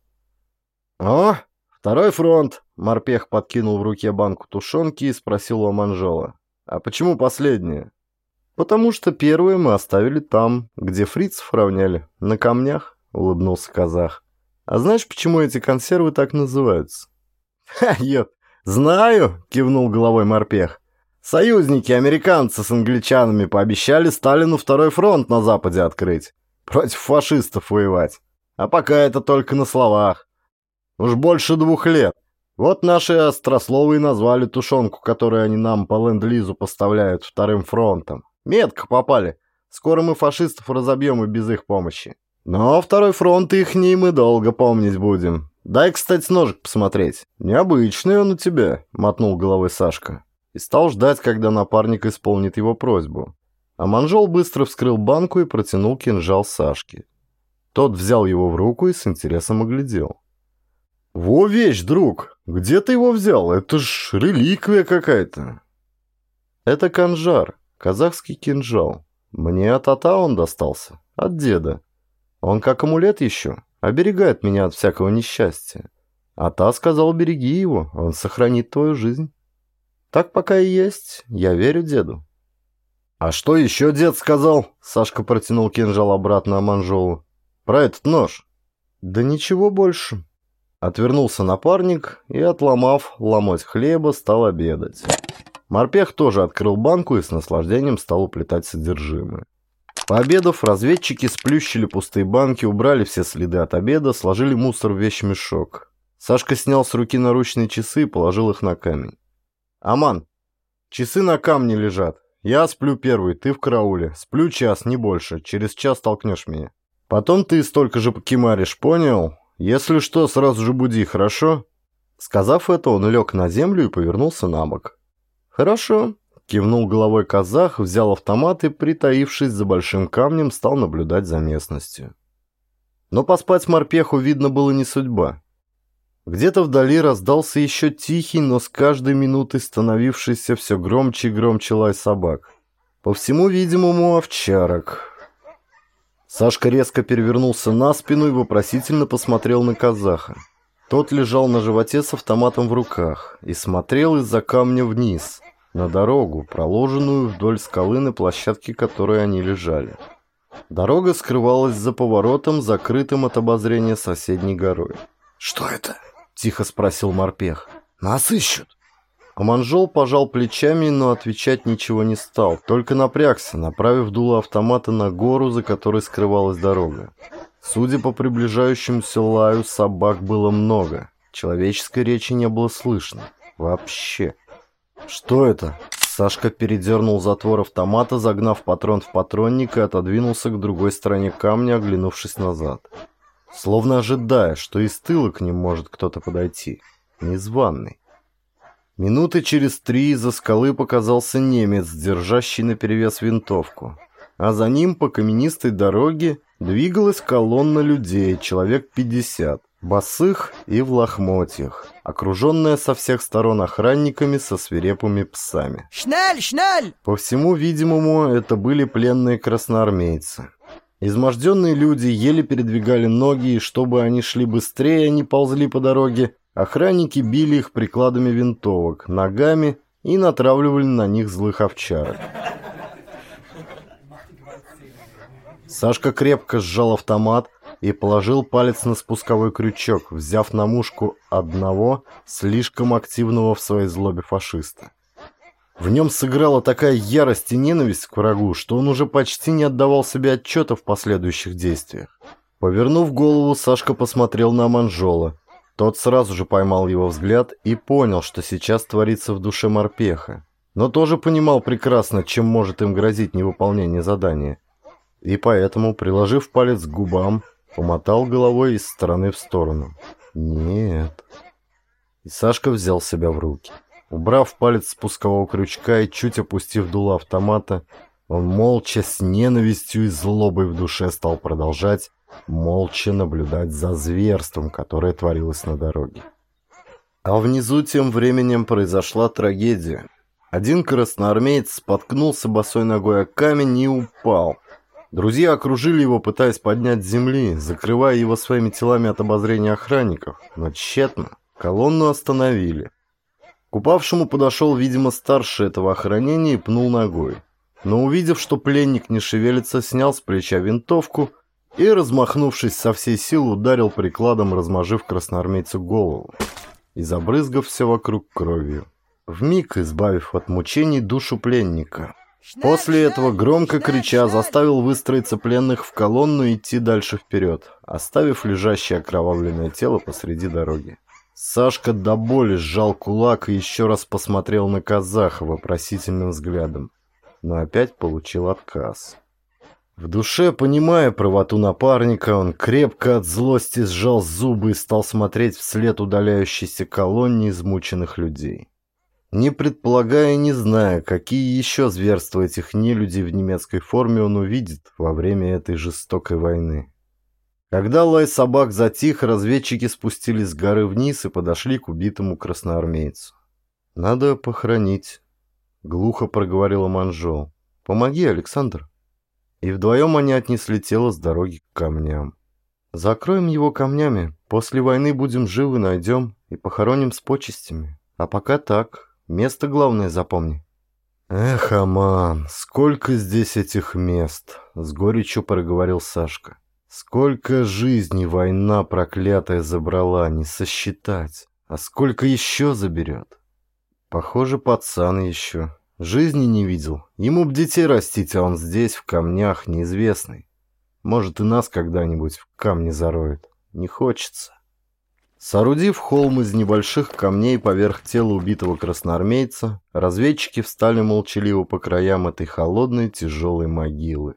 «О, второй фронт!» Морпех подкинул в руке банку тушенки и спросил у Аманжола. «А почему последнее?» «Потому что первые мы оставили там, где фрицев равняли, на камнях», — улыбнулся казах. «А знаешь, почему эти консервы так называются?» «Ха, ёп, знаю!» — кивнул головой морпех. Союзники, американцы с англичанами пообещали Сталину второй фронт на Западе открыть. Против фашистов воевать. А пока это только на словах. Уж больше двух лет. Вот наши острословы назвали тушенку, которую они нам по ленд-лизу поставляют вторым фронтом. Метко попали. Скоро мы фашистов разобьем и без их помощи. Но второй фронт их не мы долго помнить будем. Дай, кстати, ножик посмотреть. Необычный он у тебя, мотнул головой Сашка и стал ждать, когда напарник исполнит его просьбу. А Манжол быстро вскрыл банку и протянул кинжал Сашке. Тот взял его в руку и с интересом оглядел. «Во вещь, друг! Где ты его взял? Это ж реликвия какая-то!» «Это канжар, казахский кинжал. Мне от ата он достался, от деда. Он как амулет еще, оберегает меня от всякого несчастья. Ата сказал, береги его, он сохранит твою жизнь». Так пока и есть. Я верю деду. А что еще дед сказал? Сашка протянул кинжал обратно Аманжолу. Про этот нож. Да ничего больше. Отвернулся напарник и, отломав ломоть хлеба, стал обедать. Морпех тоже открыл банку и с наслаждением стал уплетать содержимое. Пообедав, разведчики сплющили пустые банки, убрали все следы от обеда, сложили мусор в вещмешок. Сашка снял с руки наручные часы и положил их на камень. «Аман, часы на камне лежат. Я сплю первый, ты в карауле. Сплю час, не больше. Через час толкнешь меня». Потом ты столько же покемаришь, понял? Если что, сразу же буди, хорошо?» Сказав это, он лег на землю и повернулся на бок. «Хорошо», — кивнул головой казах, взял автомат и, притаившись за большим камнем, стал наблюдать за местностью. Но поспать морпеху, видно, было не судьба. Где-то вдали раздался еще тихий, но с каждой минутой становившийся все громче и громче лай собак. По всему видимому, овчарок. Сашка резко перевернулся на спину и вопросительно посмотрел на казаха. Тот лежал на животе с автоматом в руках и смотрел из-за камня вниз, на дорогу, проложенную вдоль скалы на площадке, которой они лежали. Дорога скрывалась за поворотом, закрытым от обозрения соседней горой. «Что это?» — тихо спросил морпех. «Нас ищут». Аманжол пожал плечами, но отвечать ничего не стал, только напрягся, направив дуло автомата на гору, за которой скрывалась дорога. Судя по приближающемуся лаю, собак было много. Человеческой речи не было слышно. Вообще. «Что это?» Сашка передернул затвор автомата, загнав патрон в патронник и отодвинулся к другой стороне камня, оглянувшись назад. Словно ожидая, что из тыла к ним может кто-то подойти. Незваный. Минуты через три из-за скалы показался немец, держащий наперевес винтовку. А за ним по каменистой дороге двигалась колонна людей, человек пятьдесят, босых и в лохмотьях, окруженная со всех сторон охранниками со свирепыми псами. «Шнель! Шнель!» По всему видимому, это были пленные красноармейцы. Изможденные люди еле передвигали ноги, и чтобы они шли быстрее, они ползли по дороге, Охранники били их прикладами винтовок, ногами и натравливали на них злых овчарок. Сашка крепко сжал автомат и положил палец на спусковой крючок, взяв на мушку одного слишком активного в своей злобе фашиста. В нем сыграла такая ярость и ненависть к врагу, что он уже почти не отдавал себе отчета в последующих действиях. Повернув голову, Сашка посмотрел на Манжола, тот сразу же поймал его взгляд и понял, что сейчас творится в душе морпеха, но тоже понимал прекрасно, чем может им грозить невыполнение задания. И поэтому, приложив палец к губам, помотал головой из стороны в сторону. «Нет». И Сашка взял себя в руки. Убрав палец спускового крючка и чуть опустив дуло автомата, он молча, с ненавистью и злобой в душе стал продолжать молча наблюдать за зверством, которое творилось на дороге. А внизу тем временем произошла трагедия. Один красноармеец споткнулся босой ногой о камень и упал. Друзья окружили его, пытаясь поднять с земли, закрывая его своими телами от обозрения охранников, но тщетно. Колонну остановили. К упавшему подошел, видимо, старший этого охранения и пнул ногой. Но увидев, что пленник не шевелится, снял с плеча винтовку и, размахнувшись со всей силы, ударил прикладом, размажив красноармейцу голову и забрызгав все вокруг кровью, вмиг избавив от мучений душу пленника. После этого, громко крича, заставил выстроиться пленных в колонну и идти дальше вперед, оставив лежащее окровавленное тело посреди дороги. Сашка до боли сжал кулак и еще раз посмотрел на казаха вопросительным взглядом, но опять получил отказ. В душе, понимая правоту напарника, он крепко от злости сжал зубы и стал смотреть вслед удаляющейся колонне измученных людей. Не предполагая и не зная, какие еще зверства этих нелюдей в немецкой форме он увидит во время этой жестокой войны. Когда лай собак затих, разведчики спустились с горы вниз и подошли к убитому красноармейцу. «Надо похоронить», — глухо проговорила Манжол. «Помоги, Александр». И вдвоем они отнесли тело с дороги к камням. Закроем его камнями, после войны будем живы, найдем и похороним с почестями. А пока так, место главное запомни. Эх, Аман, сколько здесь этих мест, с горечью проговорил Сашка. Сколько жизней война проклятая забрала, не сосчитать. А сколько еще заберет? Похоже, пацан еще. Жизни не видел. Ему б детей растить, а он здесь, в камнях, неизвестный. Может, и нас когда-нибудь в камни зароет. Не хочется. Соорудив холм из небольших камней поверх тела убитого красноармейца, разведчики встали молчаливо по краям этой холодной тяжелой могилы.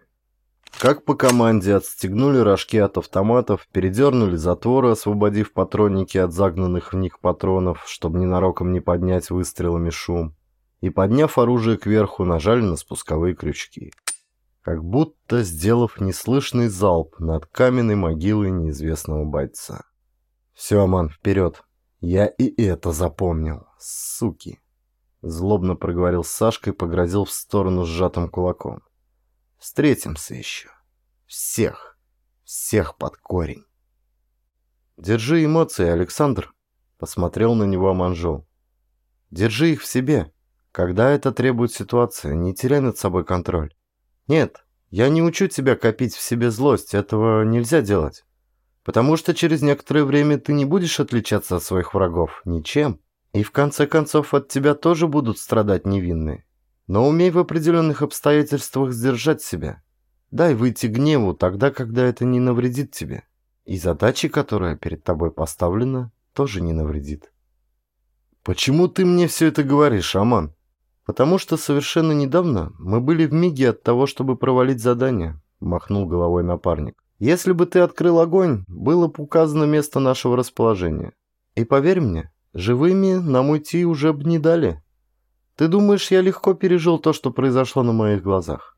Как по команде отстегнули рожки от автоматов, передернули затворы, освободив патронники от загнанных в них патронов, чтобы ненароком не поднять выстрелами шум, и, подняв оружие кверху, нажали на спусковые крючки. Как будто сделав неслышный залп над каменной могилой неизвестного бойца. «Все, Аман, вперед! Я и это запомнил, суки!» Злобно проговорил Сашка и погрозил в сторону сжатым кулаком. Встретимся еще. Всех. Всех под корень. Держи эмоции, Александр. Посмотрел на него Манжол. Держи их в себе. Когда это требует ситуация, не теряй над собой контроль. Нет, я не учу тебя копить в себе злость, этого нельзя делать. Потому что через некоторое время ты не будешь отличаться от своих врагов ничем. И в конце концов от тебя тоже будут страдать невинные. Но умей в определенных обстоятельствах сдержать себя. Дай выйти гневу тогда, когда это не навредит тебе. И задача, которая перед тобой поставлена, тоже не навредит. Почему ты мне все это говоришь, Аман? Потому что совершенно недавно мы были в миге от того, чтобы провалить задание, махнул головой напарник. Если бы ты открыл огонь, было бы указано место нашего расположения. И поверь мне, живыми нам уйти уже бы не дали. Ты думаешь, я легко пережил то, что произошло на моих глазах?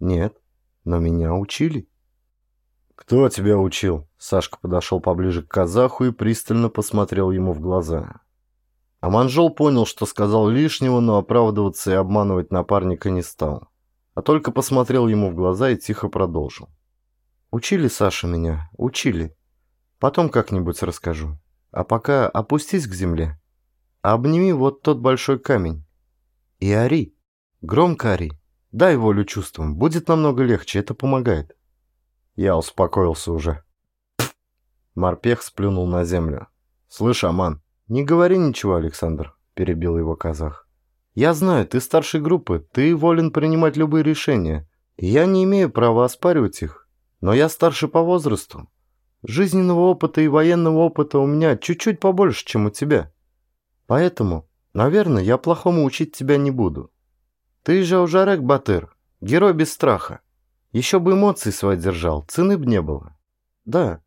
Нет, но меня учили. Кто тебя учил? Сашка подошел поближе к казаху и пристально посмотрел ему в глаза. Аманжол понял, что сказал лишнего, но оправдываться и обманывать напарника не стал, а только посмотрел ему в глаза и тихо продолжил. «Учили, Саша, меня, учили. Потом как-нибудь расскажу. А пока опустись к земле. Обними вот тот большой камень. И ори. Громко ори. Дай волю чувствам. Будет намного легче, это помогает. Я успокоился уже. Морпех сплюнул на землю. «Слышь, Аман, не говори ничего, Александр», — перебил его казах. «Я знаю, ты старший группы, ты волен принимать любые решения. Я не имею права оспаривать их, но я старше по возрасту. Жизненного опыта и военного опыта у меня чуть-чуть побольше, чем у тебя. Поэтому Наверное, я плохому учить тебя не буду. Ты же Ужарек Батыр, герой без страха. Еще бы эмоции свои держал, цены б не было. Да.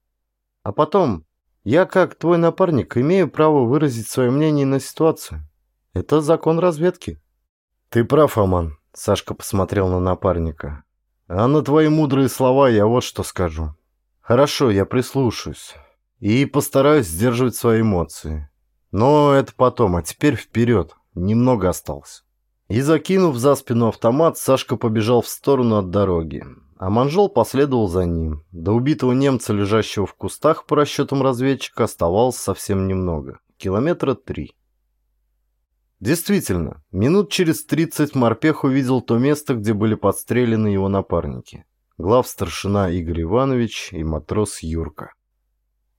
А потом, я как твой напарник имею право выразить свое мнение на ситуацию. Это закон разведки. Ты прав, Аман, Сашка посмотрел на напарника. А на твои мудрые слова я вот что скажу. Хорошо, я прислушаюсь. И постараюсь сдерживать свои эмоции. Но это потом, а теперь вперед. Немного осталось. И закинув за спину автомат, Сашка побежал в сторону от дороги. А Манжол последовал за ним. До убитого немца, лежащего в кустах, по расчетам разведчика, оставалось совсем немного. Километра три. Действительно, минут через тридцать морпех увидел то место, где были подстрелены его напарники. Глав старшина Игорь Иванович и матрос Юрка.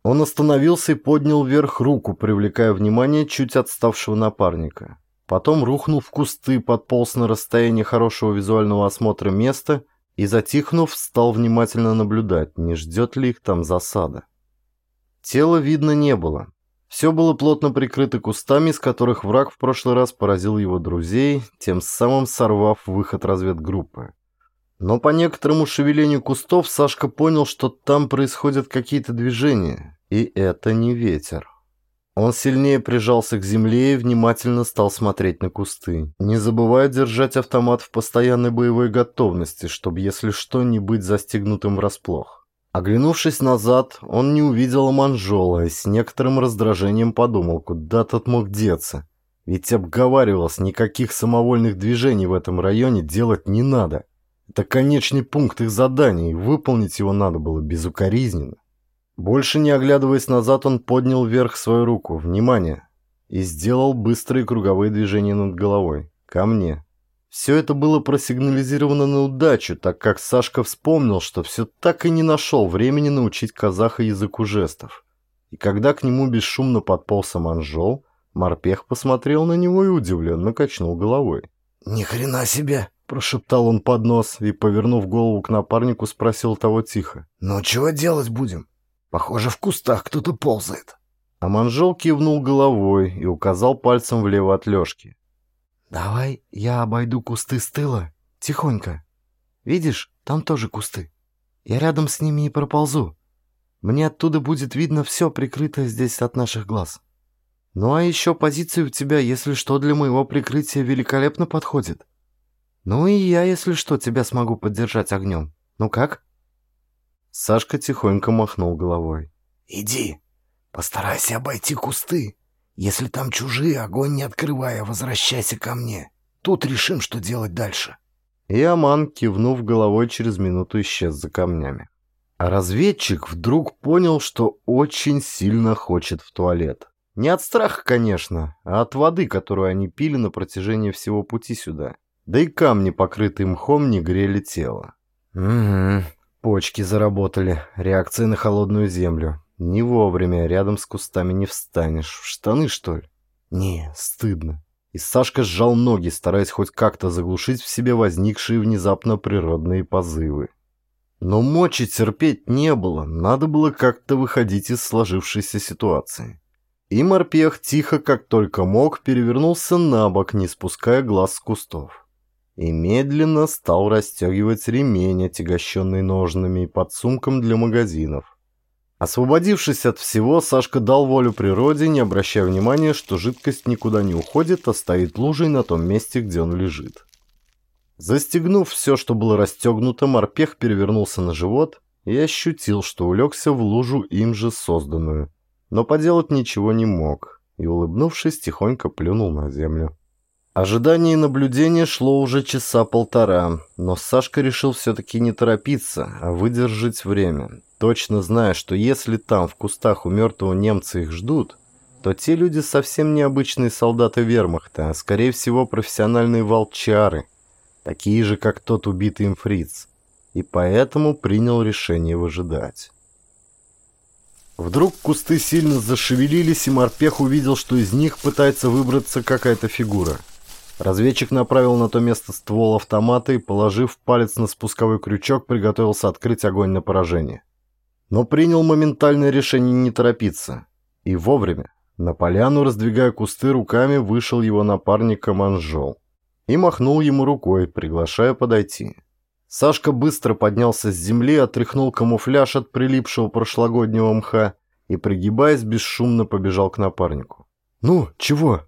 Он остановился и поднял вверх руку, привлекая внимание чуть отставшего напарника. Потом рухнул в кусты, подполз на расстояние хорошего визуального осмотра места и, затихнув, стал внимательно наблюдать, не ждет ли их там засада. Тела видно не было. Все было плотно прикрыто кустами, из которых враг в прошлый раз поразил его друзей, тем самым сорвав выход разведгруппы. Но по некоторому шевелению кустов Сашка понял, что там происходят какие-то движения. И это не ветер. Он сильнее прижался к земле и внимательно стал смотреть на кусты, не забывая держать автомат в постоянной боевой готовности, чтобы, если что, не быть застигнутым врасплох. Оглянувшись назад, он не увидел манжола и с некоторым раздражением подумал, куда тот мог деться. Ведь обговаривалось, никаких самовольных движений в этом районе делать не надо. Это конечный пункт их заданий, и выполнить его надо было безукоризненно. Больше не оглядываясь назад, он поднял вверх свою руку. Внимание! И сделал быстрые круговые движения над головой. Ко мне. Все это было просигнализировано на удачу, так как Сашка вспомнил, что все так и не нашел времени научить казаха языку жестов. И когда к нему бесшумно подполз Аманжол, морпех посмотрел на него и удивленно качнул головой. «Ни хрена себе!» – прошептал он под нос и, повернув голову к напарнику, спросил того тихо. «Ну, чего делать будем?» Похоже, в кустах кто-то ползает. А манжел кивнул головой и указал пальцем влево от Лёшки. «Давай я обойду кусты с тыла, тихонько. Видишь, там тоже кусты». Я рядом с ними и проползу. Мне оттуда будет видно все прикрытое здесь от наших глаз. Ну а еще позиция у тебя, если что, для моего прикрытия великолепно подходит. Ну и я, если что, тебя смогу поддержать огнем. Ну как?» Сашка тихонько махнул головой. «Иди, постарайся обойти кусты. Если там чужие, огонь не открывая, возвращайся ко мне. Тут решим, что делать дальше». И Аман, кивнув головой, через минуту исчез за камнями. А разведчик вдруг понял, что очень сильно хочет в туалет. Не от страха, конечно, а от воды, которую они пили на протяжении всего пути сюда. Да и камни, покрытые мхом, не грели тело. Угу, почки заработали, реакция на холодную землю. Не вовремя, рядом с кустами не встанешь. В штаны, что ли? Не, стыдно. И Сашка сжал ноги, стараясь хоть как-то заглушить в себе возникшие внезапно природные позывы. Но мочи терпеть не было, надо было как-то выходить из сложившейся ситуации. И морпех тихо, как только мог, перевернулся на бок, не спуская глаз с кустов. И медленно стал расстегивать ремень, отягощенный ножными и подсумком для магазинов. Освободившись от всего, Сашка дал волю природе, не обращая внимания, что жидкость никуда не уходит, а стоит лужей на том месте, где он лежит. Застегнув все, что было расстегнуто, морпех перевернулся на живот и ощутил, что улегся в лужу им же созданную. Но поделать ничего не мог, и, улыбнувшись, тихонько плюнул на землю. Ожидание и наблюдение шло уже часа полтора, но Сашка решил все-таки не торопиться, а выдержать время, точно зная, что если там в кустах у мертвого немца их ждут, то те люди совсем необычные солдаты вермахта, а скорее всего профессиональные волчары, такие же, как тот убитый им фриц, и поэтому принял решение выжидать. Вдруг кусты сильно зашевелились, и морпех увидел, что из них пытается выбраться какая-то фигура — Разведчик направил на то место ствол автомата и, положив палец на спусковой крючок, приготовился открыть огонь на поражение. Но принял моментальное решение не торопиться. И вовремя. На поляну, раздвигая кусты руками, вышел его напарник Манжол. И махнул ему рукой, приглашая подойти. Сашка быстро поднялся с земли, отряхнул камуфляж от прилипшего прошлогоднего мха и, пригибаясь, бесшумно побежал к напарнику. «Ну, чего?»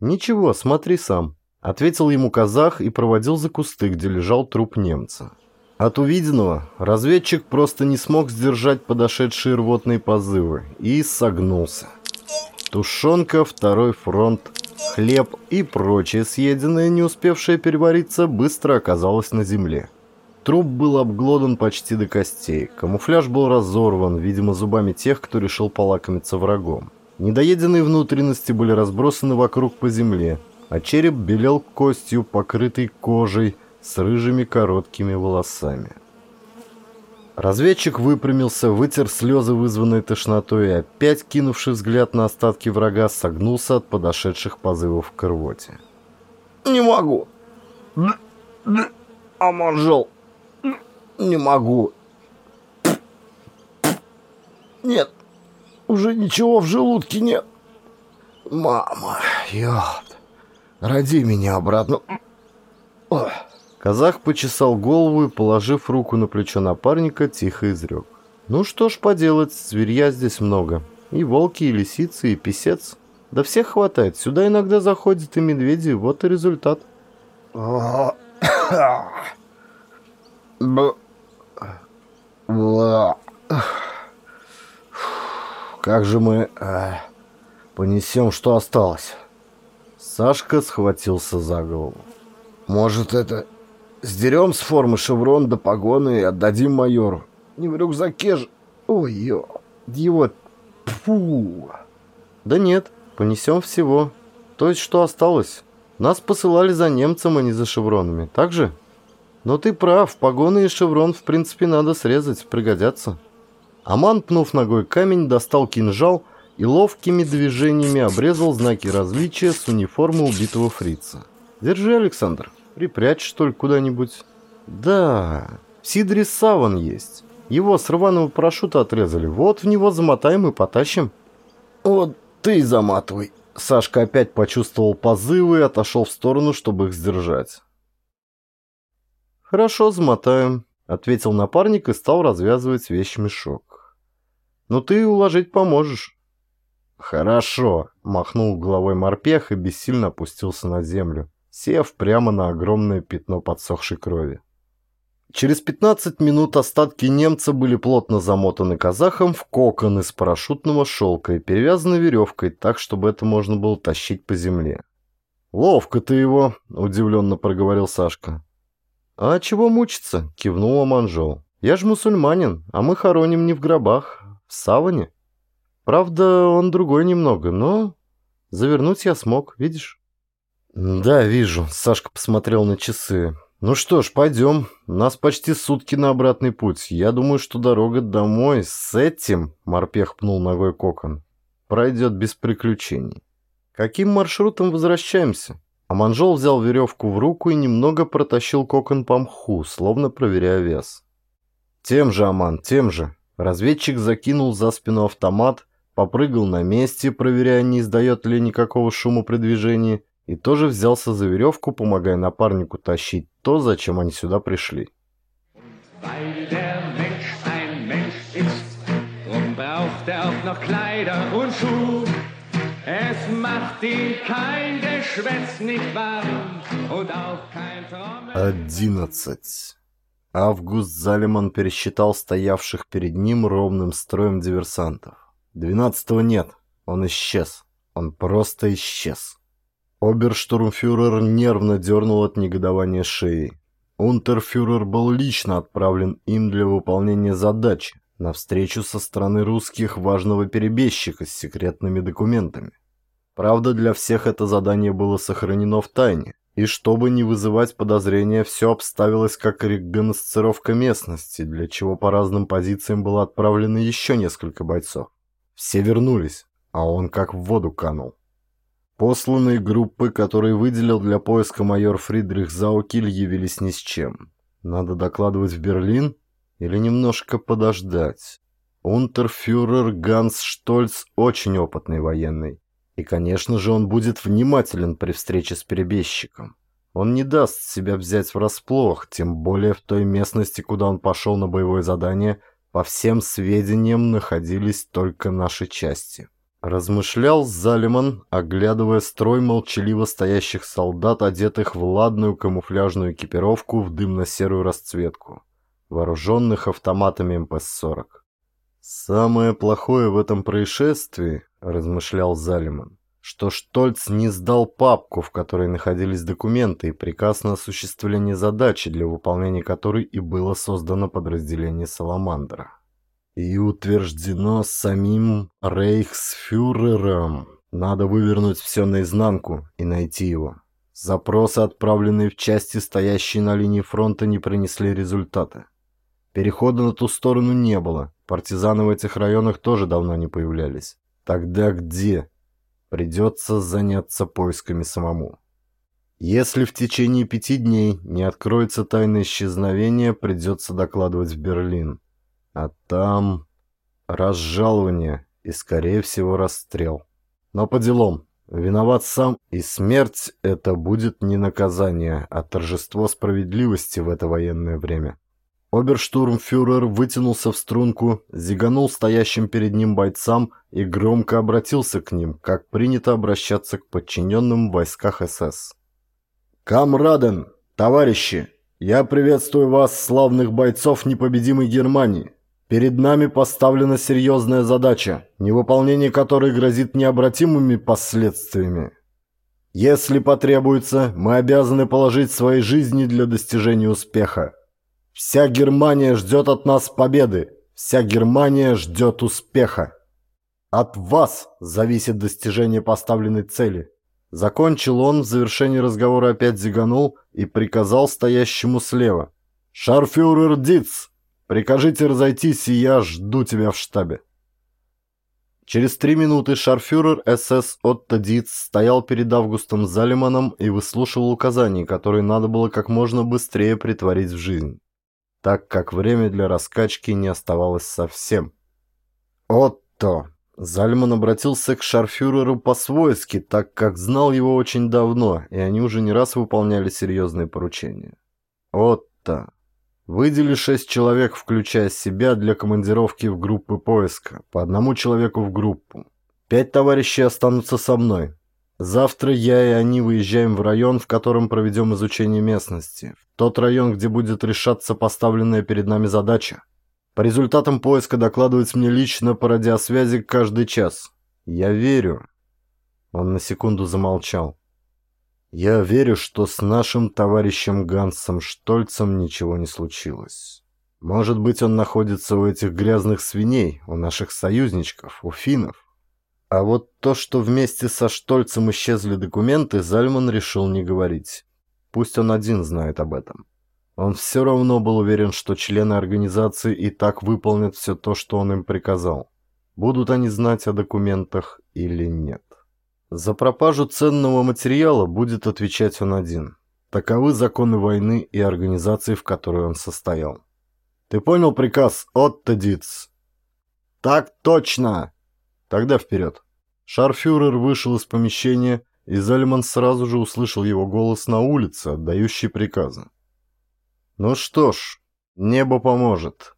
«Ничего, смотри сам», Ответил ему казах и проводил за кусты, где лежал труп немца. От увиденного разведчик просто не смог сдержать подошедшие рвотные позывы и согнулся. Тушенка, второй фронт, хлеб и прочее съеденное, не успевшее перевариться, быстро оказалось на земле. Труп был обглодан почти до костей, камуфляж был разорван, видимо, зубами тех, кто решил полакомиться врагом. Недоеденные внутренности были разбросаны вокруг по земле, а череп белел костью, покрытый кожей, с рыжими короткими волосами. Разведчик выпрямился, вытер слезы, вызванные тошнотой, и опять, кинувший взгляд на остатки врага, согнулся от подошедших позывов к рвоте. «Не могу! Аманжел! Не могу! Нет, уже ничего в желудке нет! Мама, ёпт! Роди меня обратно. Ох. Казах почесал голову и, положив руку на плечо напарника, тихо изрек. «Ну что ж поделать, зверья здесь много. И волки, и лисицы, и писец. Да всех хватает. Сюда иногда заходят и медведи. Вот и результат». Как же мы э, понесем, что осталось? Сашка схватился за голову. «Может, это сдерем с формы шеврон до погоны и отдадим майору? Не в рюкзаке же... Ой, ё... Его... Фу!» «Да нет, понесем всего. То есть, что осталось? Нас посылали за немцем, а не за шевронами, так же? Но ты прав, погоны и шеврон в принципе надо срезать, пригодятся». Аман, пнув ногой камень, достал кинжал и ловкими движениями обрезал знаки различия с униформы убитого фрица. «Держи, Александр, припрячь, что ли, куда-нибудь?» «Да, в саван есть. Его с рваного парашюта отрезали. Вот в него замотаем и потащим». «Вот ты заматывай». Сашка опять почувствовал позывы и отошел в сторону, чтобы их сдержать. «Хорошо, замотаем. ответил напарник и стал развязывать вещмешок. «Ну ты уложить поможешь». «Хорошо», — махнул головой морпех и бессильно опустился на землю, сев прямо на огромное пятно подсохшей крови. Через 15 минут остатки немца были плотно замотаны казахом в кокон из парашютного шелка и перевязаны веревкой так, чтобы это можно было тащить по земле. «Ловко ты его», — удивленно проговорил Сашка. «А чего мучиться?» — кивнула Манжол. «Я ж мусульманин, а мы хороним не в гробах, в саване. Правда, он другой немного, но завернуть я смог, видишь?» «Да, вижу», — Сашка посмотрел на часы. «Ну что ж, пойдем. Нас почти сутки на обратный путь. Я думаю, что дорога домой с этим...» Морпех пнул ногой кокон. «Пройдет без приключений». «Каким маршрутом возвращаемся?» Аманжол взял веревку в руку и немного протащил кокон по мху, словно проверяя вес. «Тем же, Аман, тем же». Разведчик закинул за спину автомат, попрыгал на месте, проверяя, не издает ли никакого шума при движении, и тоже взялся за веревку, помогая напарнику тащить то, зачем они сюда пришли. Одиннадцать. Август Залиман пересчитал стоявших перед ним ровным строем диверсантов. Двенадцатого нет, он исчез. Он просто исчез. Оберштурмфюрер нервно дернул от негодования шеи. Унтерфюрер был лично отправлен им для выполнения задачи на встречу со стороны русских важного перебежчика с секретными документами. Правда, для всех это задание было сохранено в тайне, и чтобы не вызывать подозрения, все обставилось как рекогносцировка местности, для чего по разным позициям было отправлено еще несколько бойцов. Все вернулись, а он как в воду канул. Посланные группы, которые выделил для поиска майор Фридрих Заукиль, явились ни с чем. Надо докладывать в Берлин или немножко подождать? Унтерфюрер Ганс Штольц очень опытный военный. И, конечно же, он будет внимателен при встрече с перебежчиком. Он не даст себя взять врасплох, тем более в той местности, куда он пошел на боевое задание, по всем сведениям находились только наши части. Размышлял Залиман, оглядывая строй молчаливо стоящих солдат, одетых в ладную камуфляжную экипировку в дымно-серую расцветку, вооруженных автоматами МПС-40. «Самое плохое в этом происшествии», — размышлял Залиман, что Штольц не сдал папку, в которой находились документы и приказ на осуществление задачи, для выполнения которой и было создано подразделение «Саламандра» и утверждено самим рейхсфюрером. Надо вывернуть все наизнанку и найти его. Запросы, отправленные в части, стоящие на линии фронта, не принесли результата. Перехода на ту сторону не было. Партизаны в этих районах тоже давно не появлялись. Тогда где? Придется заняться поисками самому. Если в течение пяти дней не откроется тайное исчезновение, придется докладывать в Берлин. А там разжалование и, скорее всего, расстрел. Но по делам. Виноват сам, и смерть это будет не наказание, а торжество справедливости в это военное время. Оберштурмфюрер вытянулся в струнку, зиганул стоящим перед ним бойцам и громко обратился к ним, как принято обращаться к подчиненным в войсках СС. «Камраден, товарищи, я приветствую вас, славных бойцов непобедимой Германии. Перед нами поставлена серьезная задача, невыполнение которой грозит необратимыми последствиями. Если потребуется, мы обязаны положить свои жизни для достижения успеха. Вся Германия ждет от нас победы, вся Германия ждет успеха. От вас зависит достижение поставленной цели. Закончил он, в завершении разговора опять зиганул и приказал стоящему слева. «Шарфюрер Диц, Прикажите разойтись, и я жду тебя в штабе». Через три минуты шарфюрер СС Отто Диц стоял перед Августом Залиманом и выслушивал указания, которые надо было как можно быстрее притворить в жизнь, так как время для раскачки не оставалось совсем. «Отто!» Зальман обратился к шарфюреру по-свойски, так как знал его очень давно, и они уже не раз выполняли серьезные поручения. «Отто, Выдели шесть человек, включая себя, для командировки в группы поиска, по одному человеку в группу. Пять товарищей останутся со мной. Завтра я и они выезжаем в район, в котором проведем изучение местности. Тот район, где будет решаться поставленная перед нами задача. По результатам поиска докладывать мне лично по радиосвязи каждый час. Я верю. Он на секунду замолчал. Я верю, что с нашим товарищем Гансом Штольцем ничего не случилось. Может быть, он находится у этих грязных свиней, у наших союзничков, у финнов. А вот то, что вместе со Штольцем исчезли документы, Зальман решил не говорить. Пусть он один знает об этом. Он все равно был уверен, что члены организации и так выполнят все то, что он им приказал. Будут они знать о документах или нет. За пропажу ценного материала будет отвечать он один. Таковы законы войны и организации, в которой он состоял. «Ты понял приказ, Отто Диц?» «Так точно!» «Тогда вперед!» Шарфюрер вышел из помещения, и Зальман сразу же услышал его голос на улице, отдающий приказы. Ну что ж, небо поможет.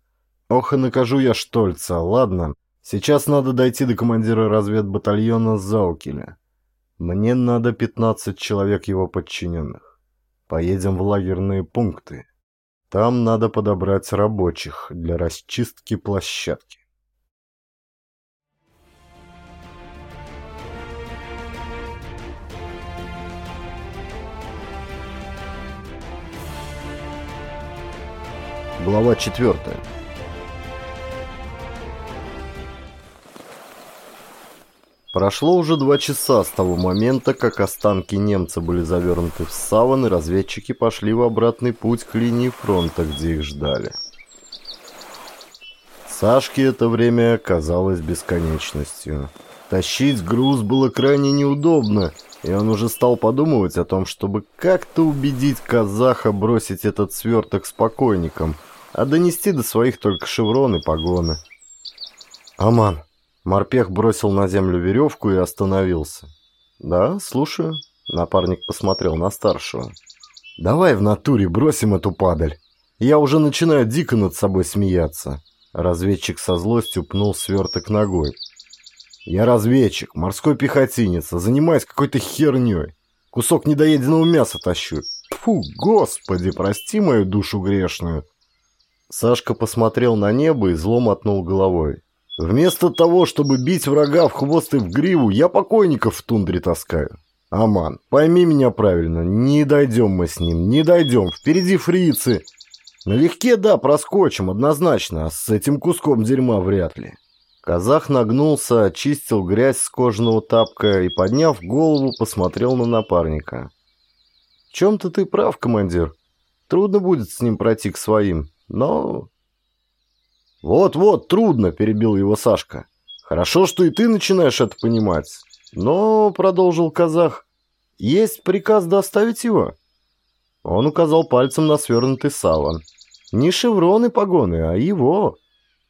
Ох и накажу я Штольца, ладно. Сейчас надо дойти до командира разведбатальона Заукеля. Мне надо 15 человек его подчиненных. Поедем в лагерные пункты. Там надо подобрать рабочих для расчистки площадки. Глава 4. Прошло уже два часа с того момента, как останки немца были завернуты в саван, и разведчики пошли в обратный путь к линии фронта, где их ждали. Сашке это время казалось бесконечностью. Тащить груз было крайне неудобно, и он уже стал подумывать о том, чтобы как-то убедить казаха бросить этот сверток с покойником – а донести до своих только шевроны и погоны. «Аман!» Морпех бросил на землю веревку и остановился. «Да, слушаю». Напарник посмотрел на старшего. «Давай в натуре бросим эту падаль. Я уже начинаю дико над собой смеяться». Разведчик со злостью пнул сверток ногой. «Я разведчик, морской пехотинец, а занимаюсь какой-то херней. Кусок недоеденного мяса тащу. Фу, господи, прости мою душу грешную. Сашка посмотрел на небо и зло мотнул головой. «Вместо того, чтобы бить врага в хвост и в гриву, я покойников в тундре таскаю. Аман, пойми меня правильно, не дойдем мы с ним, не дойдем, впереди фрицы. Налегке, да, проскочим, однозначно, а с этим куском дерьма вряд ли». Казах нагнулся, очистил грязь с кожаного тапка и, подняв голову, посмотрел на напарника. «В чем-то ты прав, командир. Трудно будет с ним пройти к своим. Но... «Вот-вот, трудно», — перебил его Сашка. «Хорошо, что и ты начинаешь это понимать. Но, — продолжил казах, — есть приказ доставить его». Он указал пальцем на свернутый саван. «Не шевроны погоны, а его.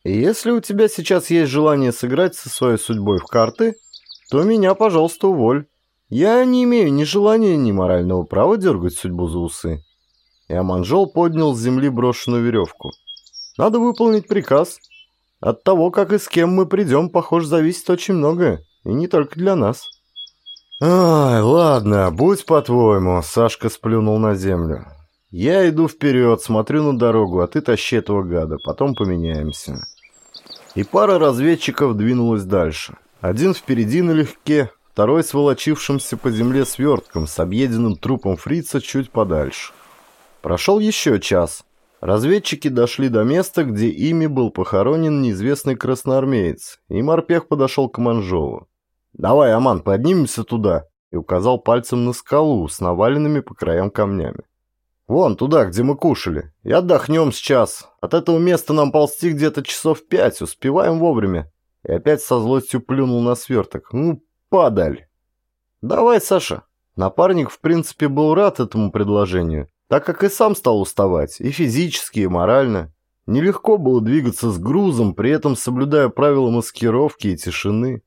Если у тебя сейчас есть желание сыграть со своей судьбой в карты, то меня, пожалуйста, уволь. Я не имею ни желания, ни морального права дергать судьбу за усы и Аманжол поднял с земли брошенную веревку. «Надо выполнить приказ. От того, как и с кем мы придем, похоже, зависит очень многое, и не только для нас». «Ай, ладно, будь по-твоему», — Сашка сплюнул на землю. «Я иду вперед, смотрю на дорогу, а ты тащи этого гада, потом поменяемся». И пара разведчиков двинулась дальше. Один впереди налегке, второй с волочившимся по земле свертком, с объеденным трупом фрица чуть подальше. Прошел еще час. Разведчики дошли до места, где ими был похоронен неизвестный красноармеец, и морпех подошел к Манжову. «Давай, Аман, поднимемся туда», и указал пальцем на скалу с наваленными по краям камнями. «Вон, туда, где мы кушали, и отдохнем сейчас. От этого места нам ползти где-то часов пять, успеваем вовремя». И опять со злостью плюнул на сверток. «Ну, падаль!» «Давай, Саша». Напарник, в принципе, был рад этому предложению, так как и сам стал уставать, и физически, и морально. Нелегко было двигаться с грузом, при этом соблюдая правила маскировки и тишины.